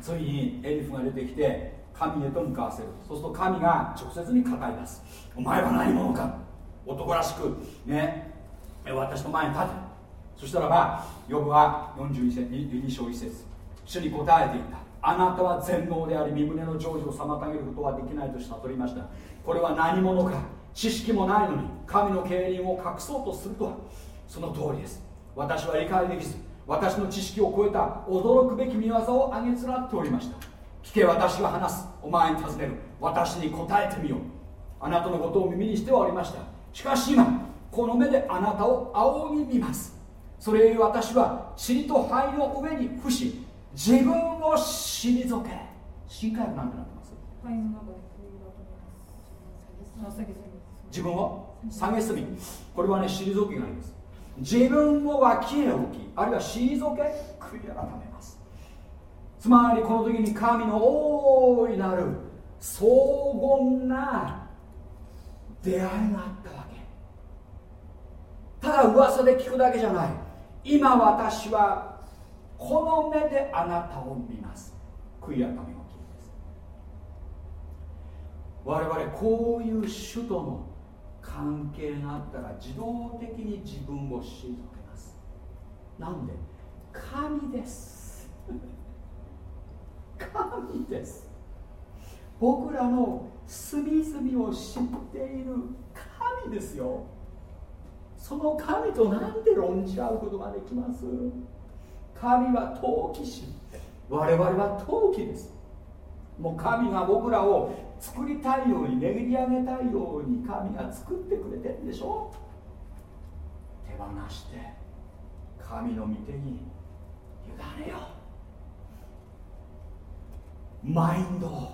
ついにエリフが出てきて神へと向かわせる。そうすると神が直接に語り出す。お前は何者か。男らしくね私の前に立て。そしたらばヨブは42章1節。主に答えていた。あなたは全能であり身胸の成就を妨げることはできないと悟りました。これは何者か。知識もないのに神の競輪を隠そうとするとは。その通りです。私は理解できず私の知識を超えた驚くべき見業を挙げつらっておりました。聞け私が話す。お前に尋ねる。私に答えてみよう。あなたのことを耳にしてはおりました。しかし今この目であなたを仰ぎ見ます。それゆえ私は塵と灰の上に伏し自分を退け。新海なんてなってます？自分を？下げす。み。これはね退きがあります。自分を脇へ置きあるいは退け悔い改めます。つまりこの時に神の大いなる荘厳な出会いがあったわけただ噂で聞くだけじゃない。今私はこの目であなたを見ます。悔い改めが起きるんです。我々こういう主との関係があったら自動的に自分を退けます。なんで？神です。神です。僕らの隅々を知っている神ですよ。その神となんで論じ合うことができます？神は陶器師我々は陶器です。もう神が僕らを作りたいように巡り上げたいように神が作ってくれてるんでしょ？手放して神の御手に委ねよマインドを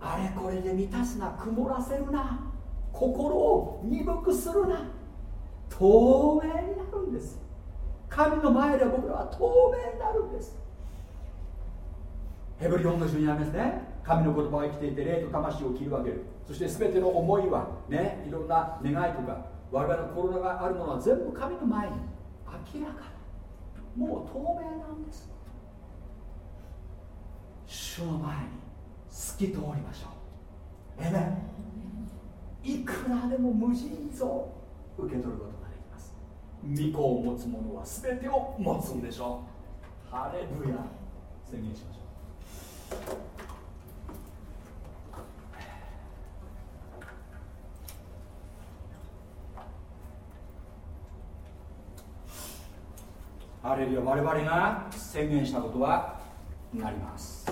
あれこれで満たすな曇らせるな心を鈍くするな。透明になるんです。神の前で僕らは透明になるんです。ヘブリ4の12なんですね。神の言葉が生きていて霊と魂を切り分ける。そして全ての思いはねいろんな願いとか我々の心があるものは全部神の前に明らかもう透明なんです。主の前に透き通りましょう。えねいくらでも無尽蔵。受け取ること。御子を持つ者は全てを持つんでしょ。うハレルヤ。宣言しましょう。ハレルヤ我々が宣言したことはなります。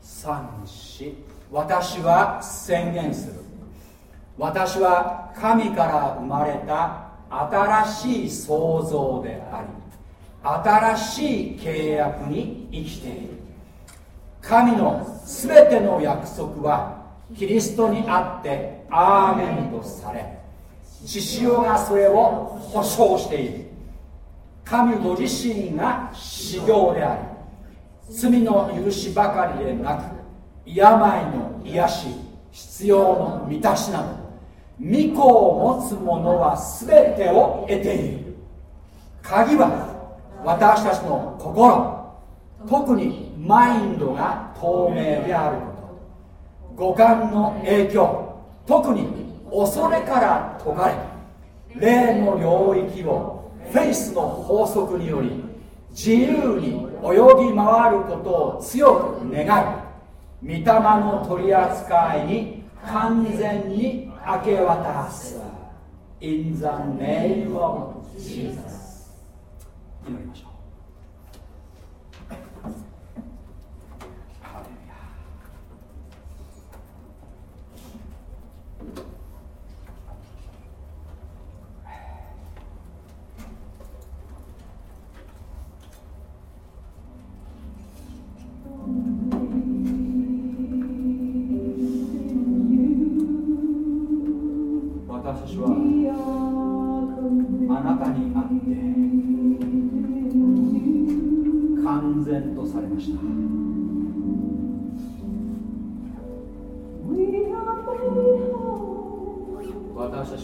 三四私は宣言する。私は神から生まれた新しい創造であり新しい契約に生きている。神のすべての約束はキリストにあってアーメンとされ獅子王がそれを保証している。神ご自身が修行であり罪の許しばかりでなく病の癒し必要の満たしなど御子を持つ者は全てを得ている。鍵は私たちの心。特にマインドが透明であること。五感の影響。特に恐れから解かれ。霊の領域をフェイスの法則により自由に泳ぎ回ることを強く願い御霊の取り扱いに完全に明け渡す In the name of Jesus 祈りましょう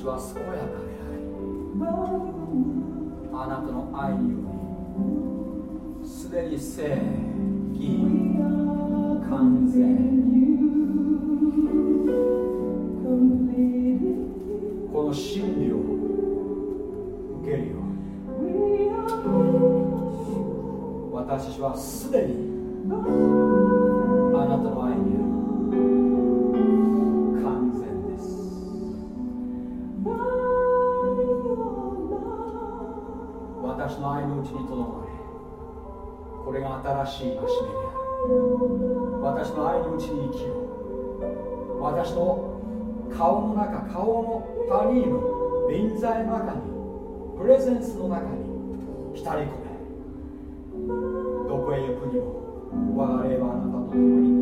ちは健やかでありあなたの愛によりすでに正義完全この真理を受けるように私はすでにの愛のうちに届かれ。これが新しい戒めである。私の愛のうちに生きよう。私の顔の中顔のパニーム臨在の中にプレゼンスの中に浸り込め。どこへ行くにも我が霊はあなたと共に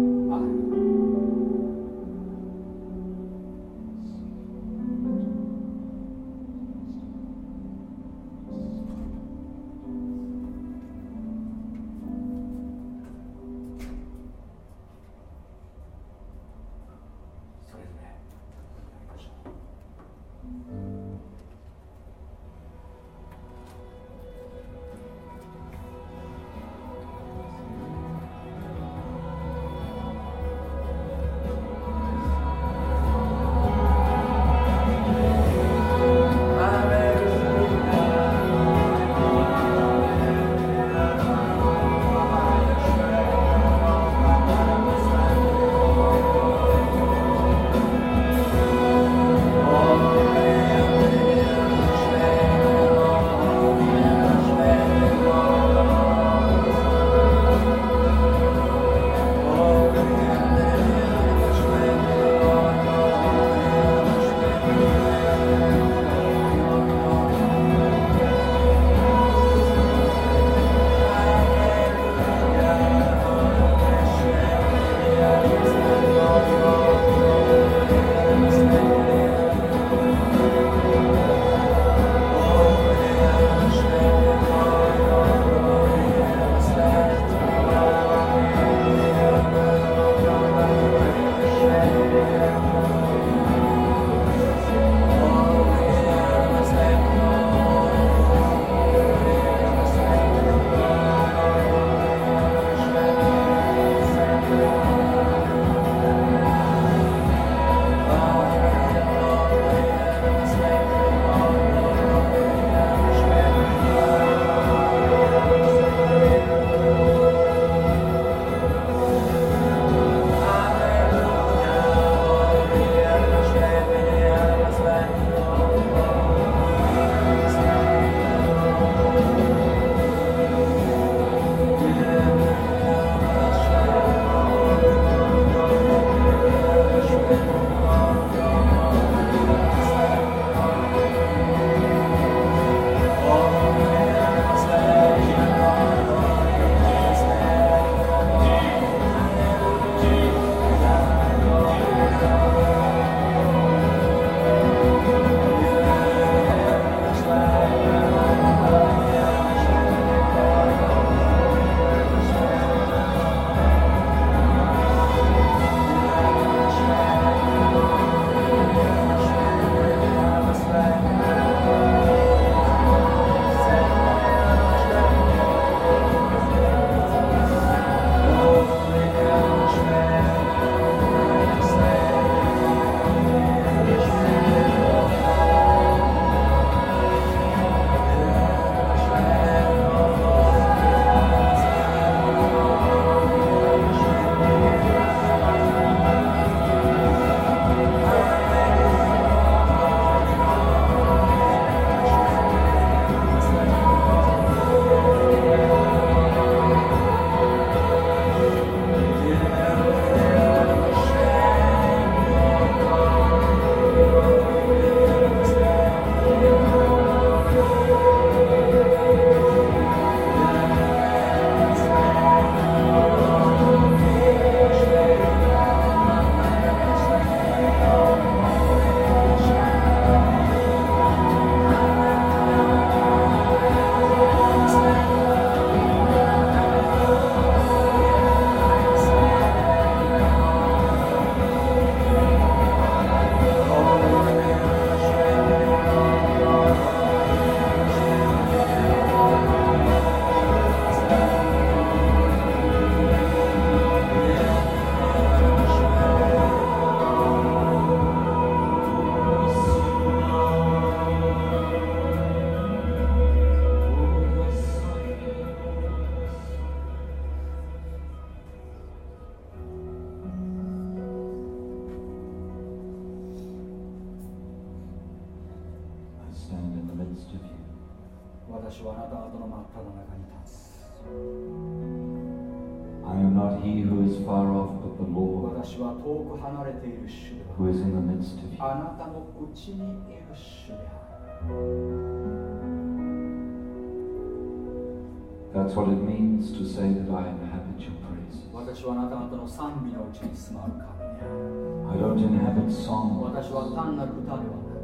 の賛美のうちに住まう神である I don't inhabit song, 私は単なる歌ではなく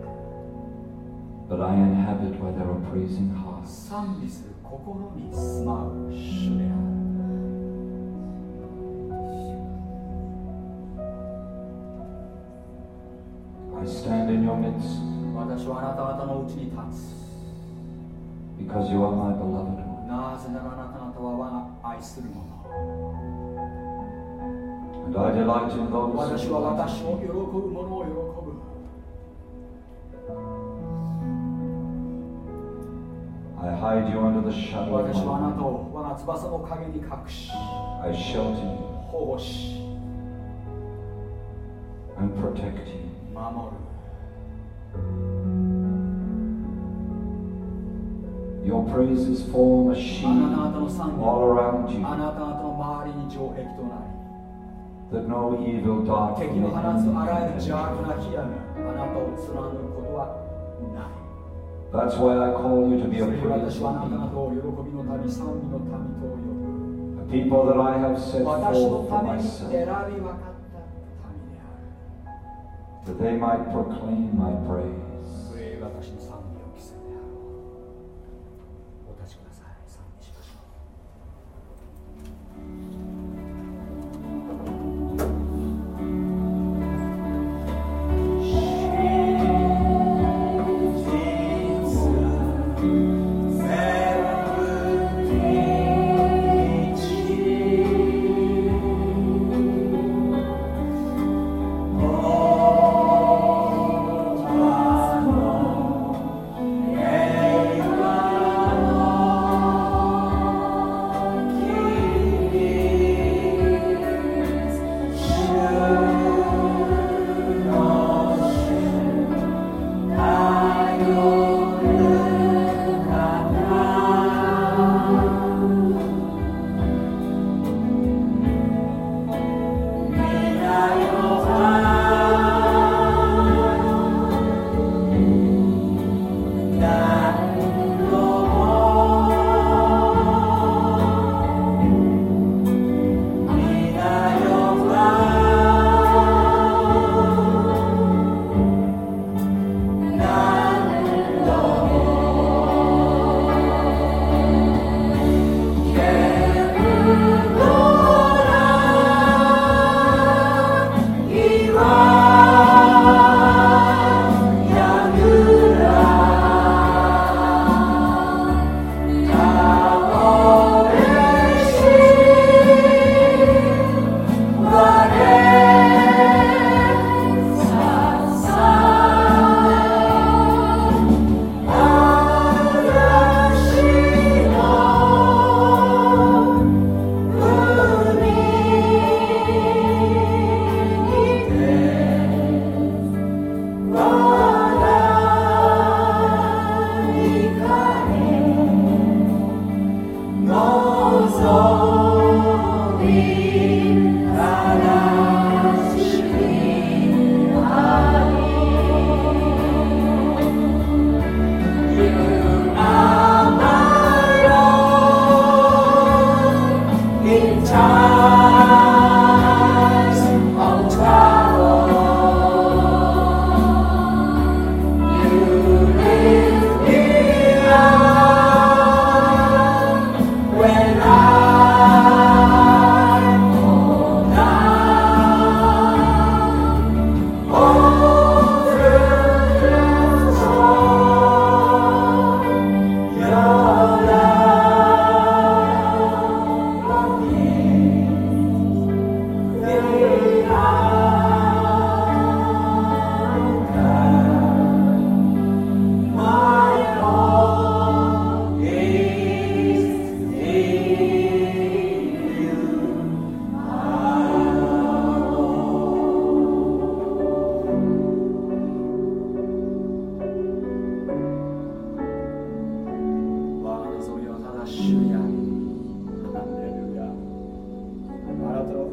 but I inhabit where there are praising hearts. 賛美する心に住まう主である I stand in your midst 私はあなた方のうちに立つ because you are my beloved one. なぜならあなた方は我が愛する者私は私を喜.ぶ者を喜ぶ I hide you under the shadow of 私はあなた.を我が翼の陰に隠し I shelter you 保護し and protect you. 守る Your praises form a あ shield なた方の賛美 all around you あなた方の周りに城壁とな that no evil り dart 敵の the 放つあらゆる邪悪.な火矢があなたを貫くことはない That's why I call you to be そ a れゆえ私はあなた praising 方を喜びの民賛美の民と呼ぶ people, a people that I have set forth for myself, that they might proclaim my praise.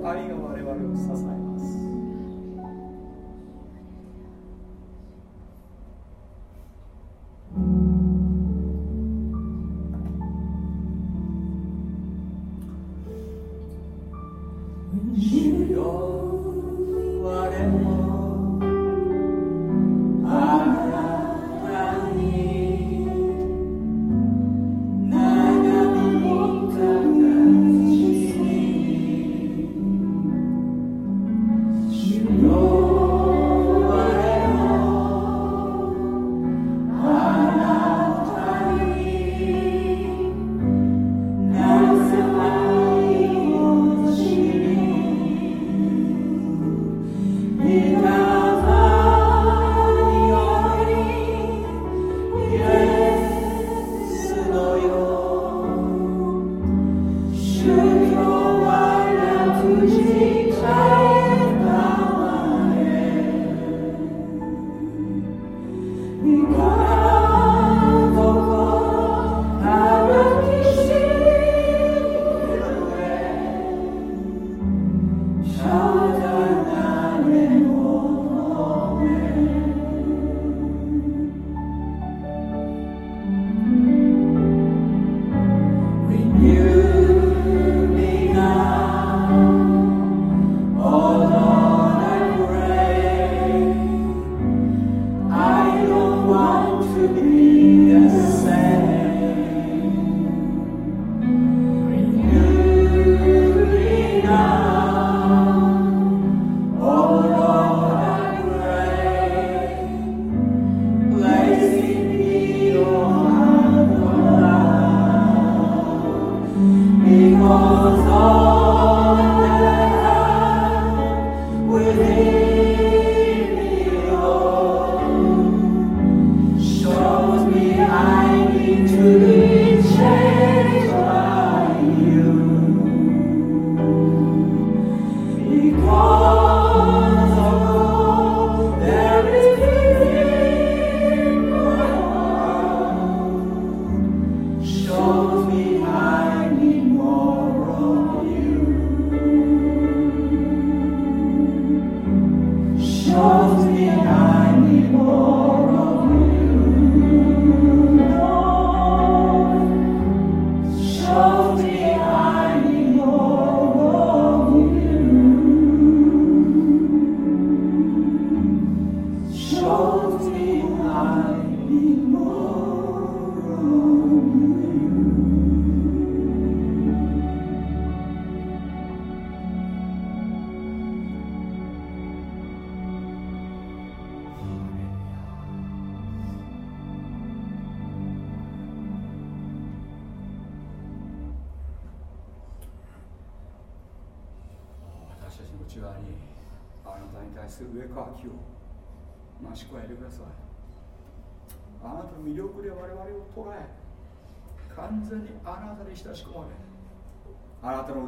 愛が我々を支え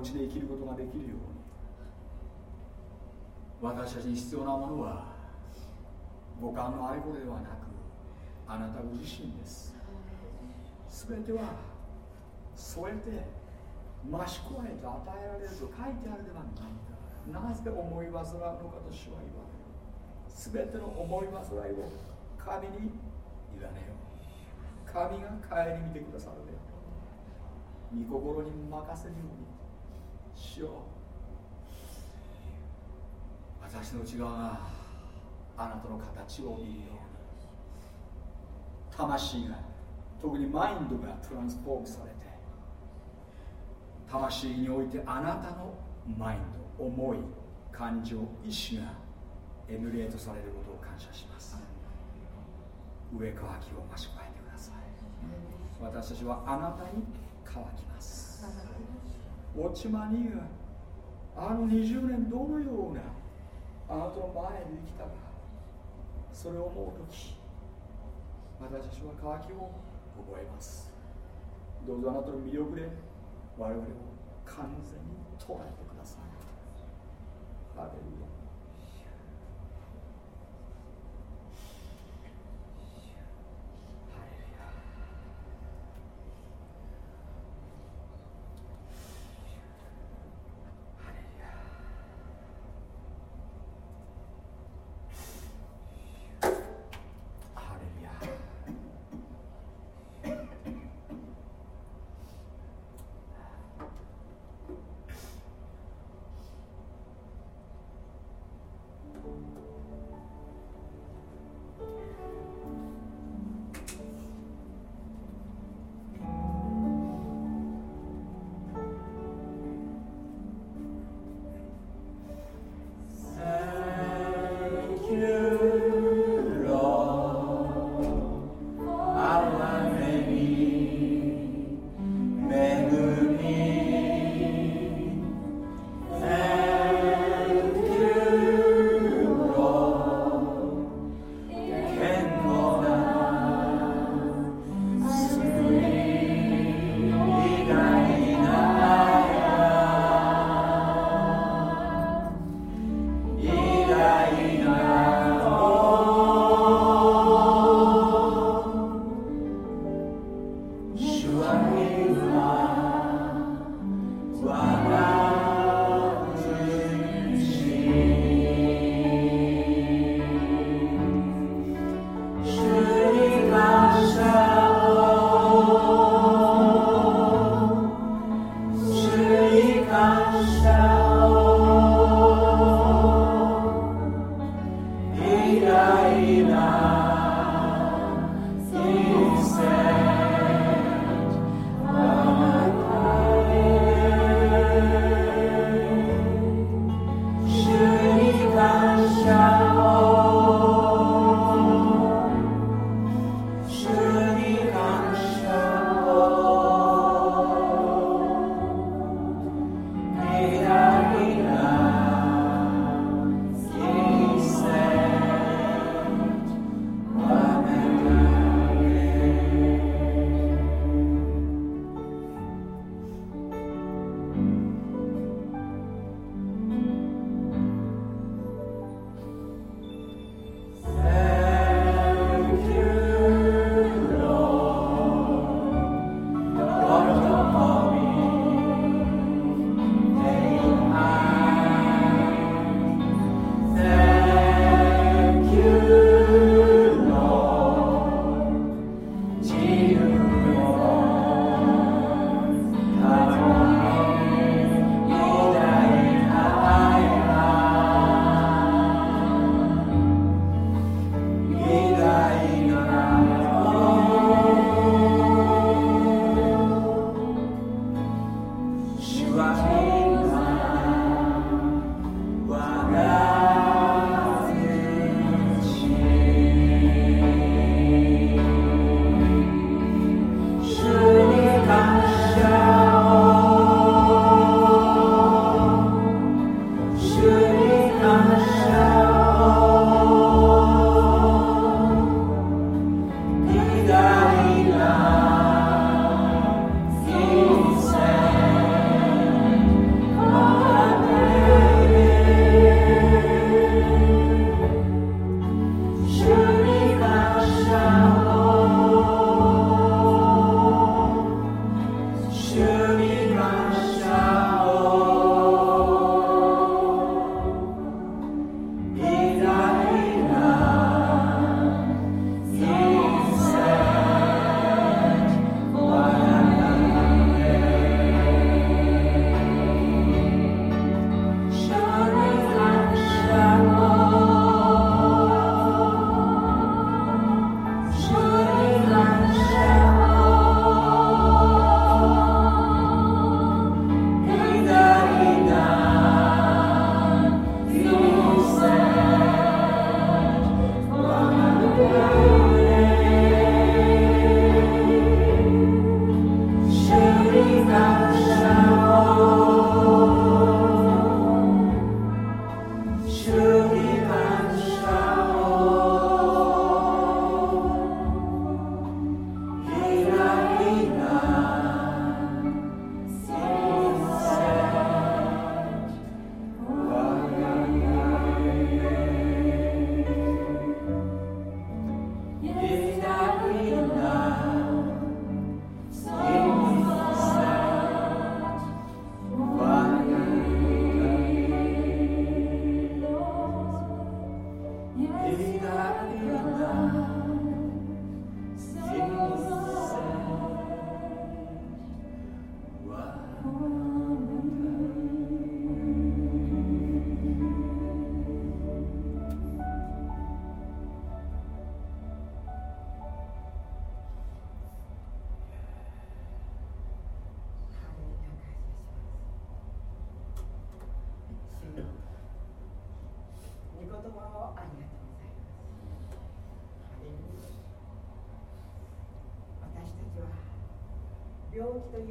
あなたのうちで生きることができるように私たちに必要なものは五感のあれこれではなくあなたご自身です。全ては添えて増し加えて与えられると書いてあるではないかなぜ思い煩うのかと主は言われる。全ての思い煩いを神に委ねよう。神が顧みてくださるで御心に任せるようにしよう私の内側があなたの形を見るように魂が特にマインドがトランスフォームされて魂においてあなたのマインド思い感情意志がエミュレートされることを感謝します。上乾きを増し加えてください私たちはあなたに乾きウォッチマニーがあの20年どのようなあなたの前に生きたか。それを思う時私たちは乾きを覚えます。どうぞあなたの魅力で我々を完全に捉えてください。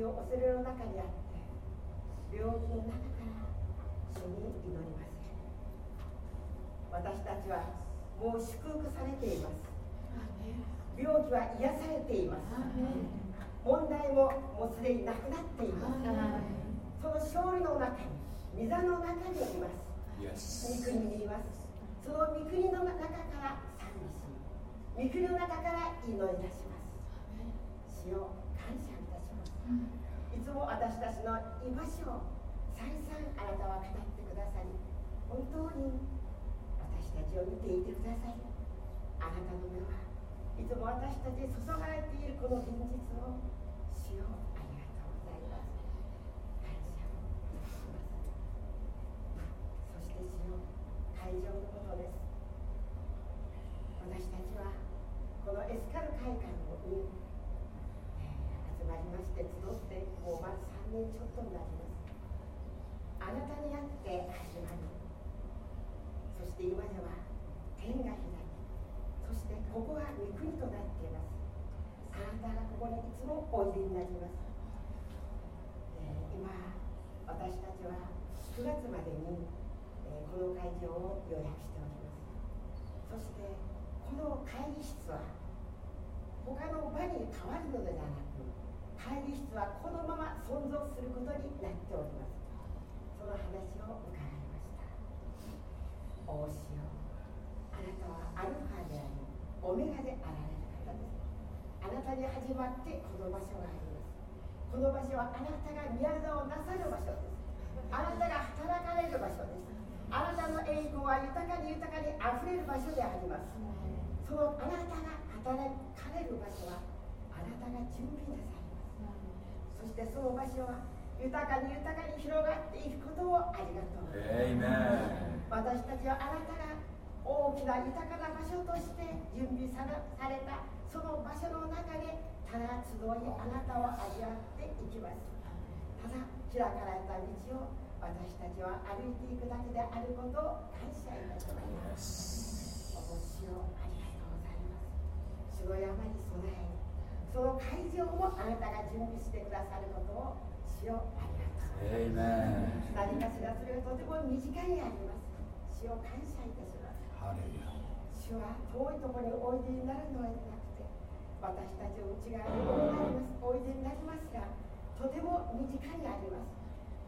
の恐れの中にあって病気の中から主に祈ります。私たちはもう祝福されています。病気は癒されています。問題ももうすでになくなっています。その勝利の中に溝の中にいます。御国にいます。その御国の中から賛美し御国の中から祈り出します。主を感謝いたします。つも私たちの居場所を再三あなたは語ってくださり本当に私たちを見ていてくださいあなたの目はいつも私たちに注がれているこの現実を主ようありがとうございます。感謝をいたします。そして主よ会場のことです。私たちはこのエスカル会館に、えー集まりまして集ってもうまず3年ちょっとになります。あなたにあって始まり。そして今では天が開き。そしてここは御国となっています。あなたがここにいつもおいでになります、えー今私たちは9月までに、えーこの会場を予約しております。そしてこの会議室は他の場に変わるのではなく会議室はこのまま存続することになっておりますその話を伺いました大塩あなたはアルファでありオメガであられる方ですあなたに始まってこの場所がありますこの場所はあなたが宮沢をなさる場所ですあなたが働かれる場所ですあなたの栄光は豊かに豊かにあふれる場所でありますそのあなたが働かれる場所はあなたが準備なさしてその場所は豊かに豊かに広がっていくことをありがとう。私たちはあなたが大きな豊かな場所として準備されたその場所の中でただ集いあなたを味わっていきます。ただ開かれた道を私たちは歩いていくだけであることを感謝いたします。お星をありがとうございます。主の山に備えその会場もあなたが準備してくださることを主よありがとうございます何かしらそれがとても身近にあります主を感謝いたしますハレルヤ主は遠いところにおいでになるのではなくて私たちの内側においでになりますおいでになりますがとても身近にあります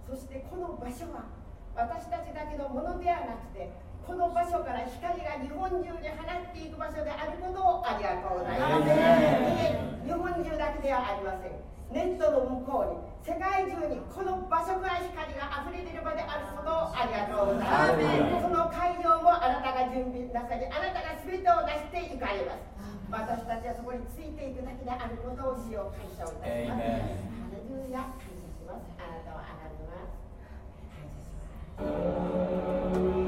そしてこの場所は私たちだけのものではなくてこの場所から光が日本中に放っていく場所であることをありがとうございます。日本中だけではありませんネットの向こうに世界中にこの場所から光が溢れている場であることをありがとうございます。その会場もあなたが準備なさりあなたが全てを出していかれます私たちはそこについていくだけであることをしよう感謝をいたします。ハレルヤ感謝しますあなたをあがめます感謝します「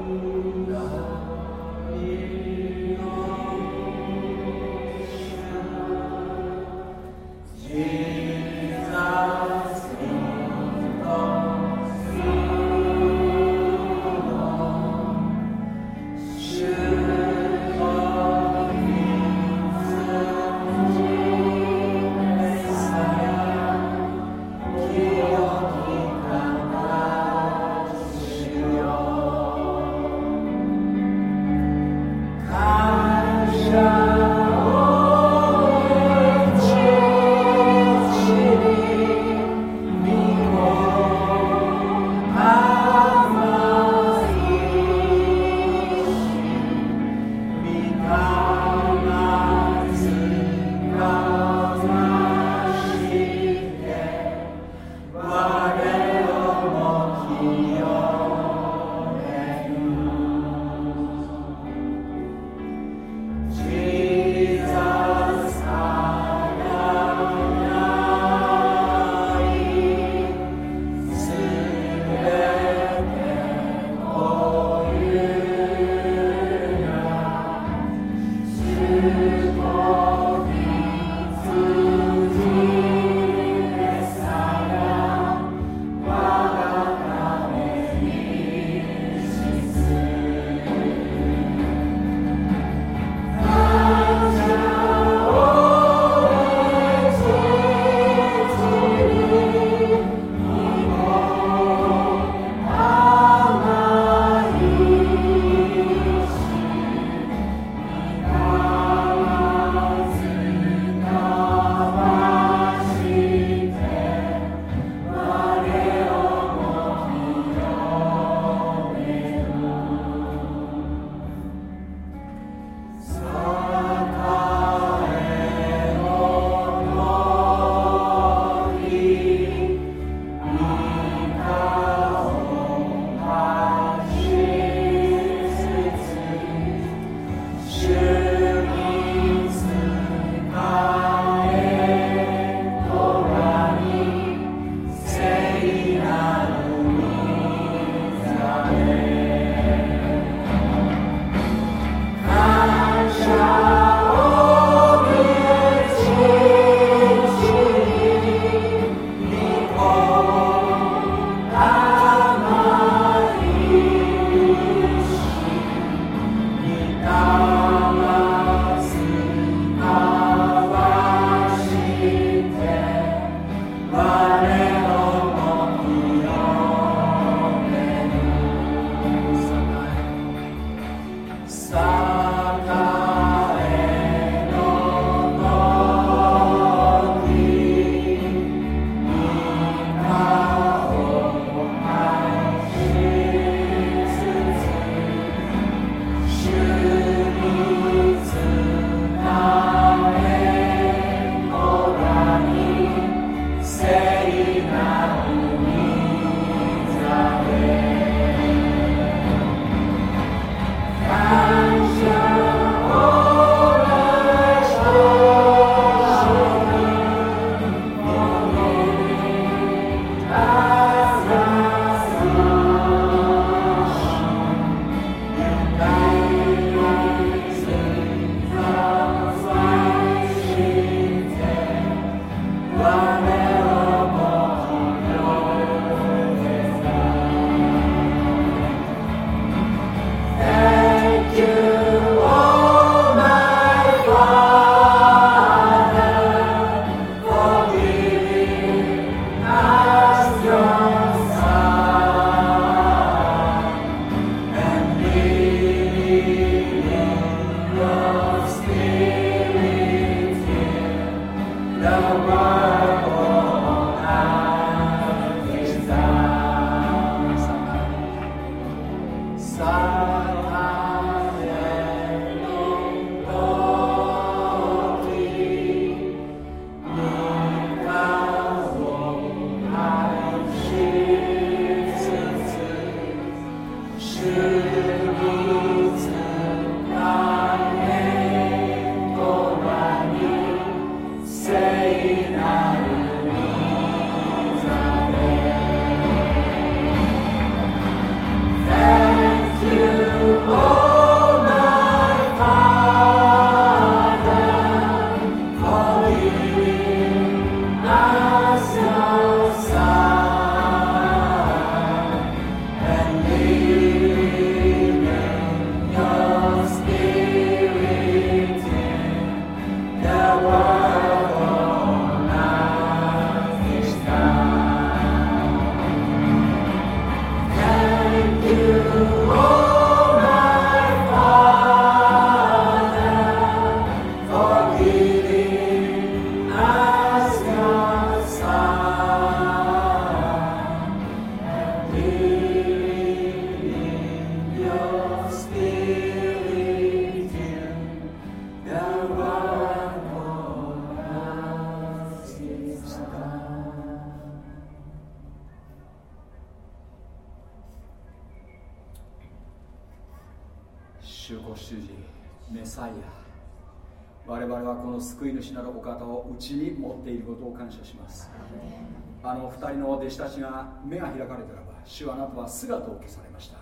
あの二人の弟子たちが目が開かれたらば主はあなたは姿を消されました。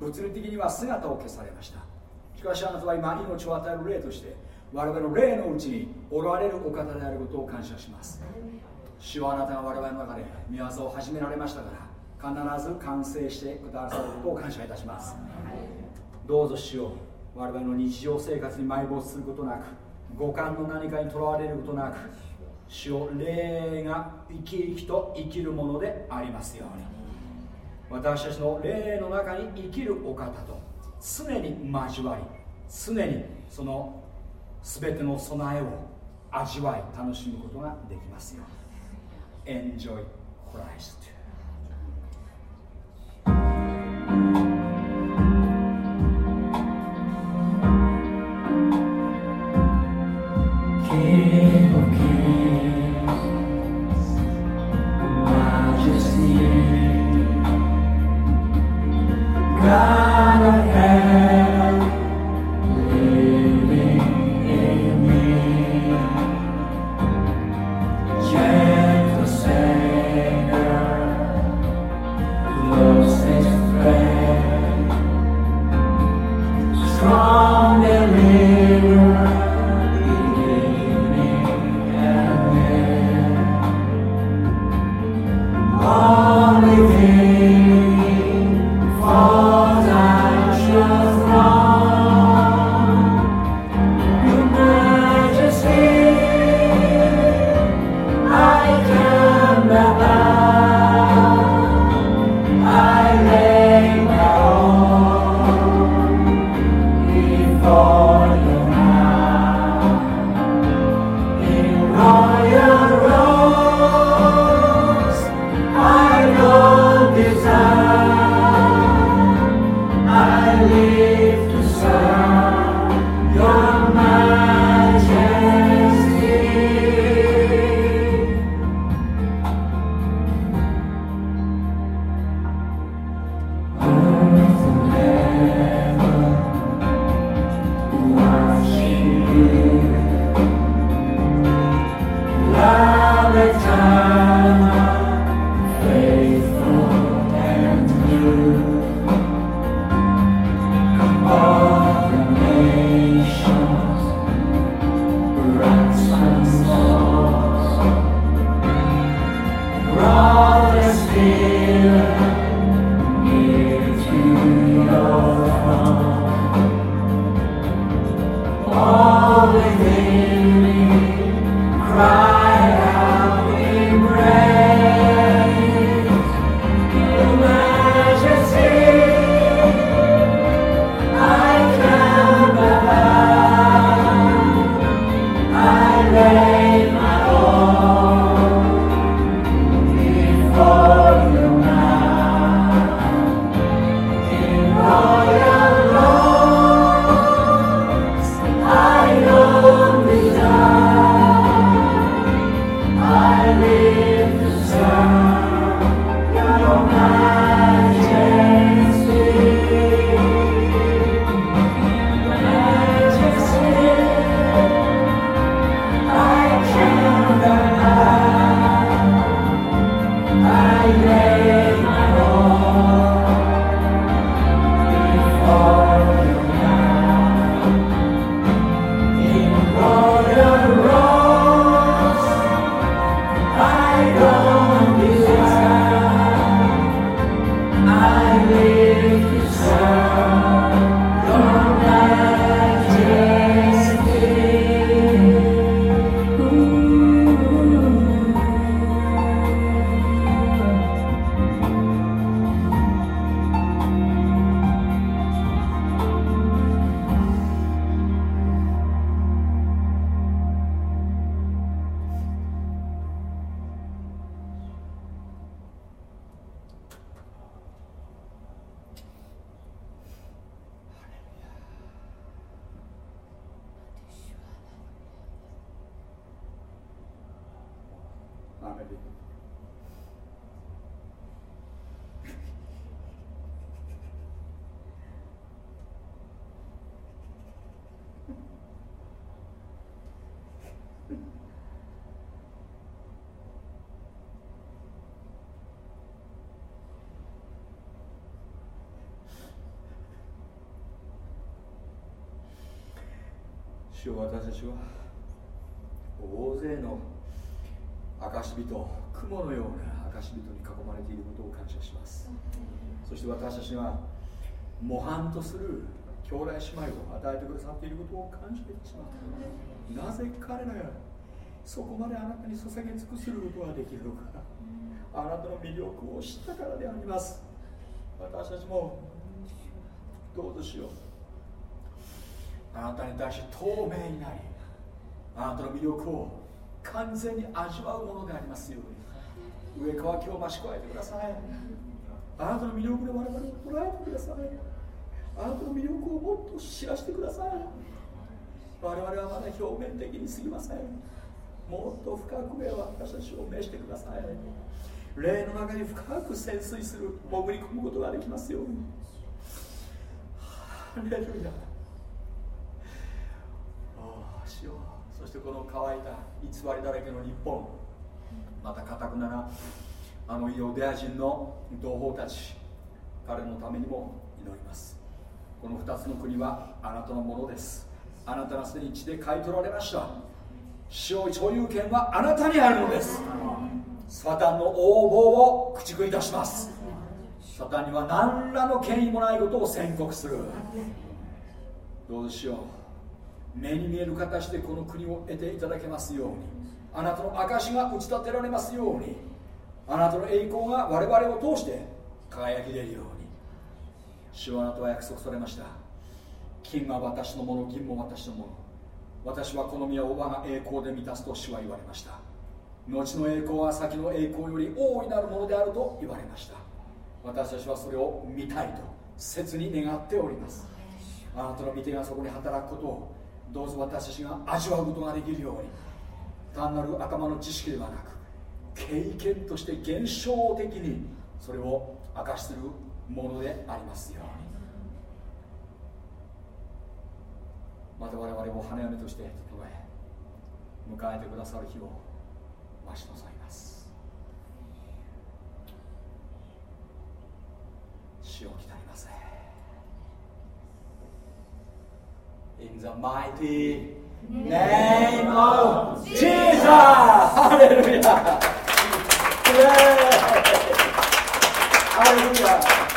物理的には姿を消されました。しかしあなたは今命を与える霊として我々の霊のうちにおられるお方であることを感謝します。主はあなたが我々の中で見業を始められましたから必ず完成してくださることを感謝いたします。どうぞ主を我々の日常生活に埋没することなく五感の何かにとらわれることなく主を霊が生き生きと生きるものでありますように。私たちの霊の中に生きるお方と常に交わり常にその全ての備えを味わい楽しむことができますように。Enjoy Christ そこまであなたに捧げ尽くすることができるのかあなたの魅力を知ったからであります。私たちもどうぞしよう。あなたに対して透明になりあなたの魅力を完全に味わうものでありますように。上川今日増し加えてください。あなたの魅力で我々を捉えてください。あなたの魅力をもっと知らせてください。我々はまだ表面的にすぎませんもっと深く上は私たちを召してください。霊の中に深く潜水する潜り込むことができますように。ハレルヤ。ああしよ。うそしてこの乾いた偽りだらけの日本。またかたくななあのユダヤ人の同胞たち彼のためにも祈ります。この2つの国はあなたのものです。あなたがすでに血で買い取られました。使用所有権はあなたにあるのです。サタンの横暴を駆逐いたします。サタンには何らの権威もないことを宣告する。どうしよう。目に見える形でこの国を得ていただけますように。あなたの証が打ち立てられますように。あなたの栄光が我々を通して輝き出るように。主はあなたは約束されました。金は私のもの銀も私のもの。私はこの宮を我が栄光で満たすと主は言われました。後の栄光は先の栄光より大いなるものであると言われました。私たちはそれを見たいと切に願っております。あなたの御手がそこに働くことをどうぞ私たちが味わうことができるように単なる頭の知識ではなく経験として現象的にそれを明かしするものでありますように。また我々を花嫁として整え迎えてくださる日を待ち望みます。死を来たりません In the mighty name of Jesus! ハレルヤハレルヤ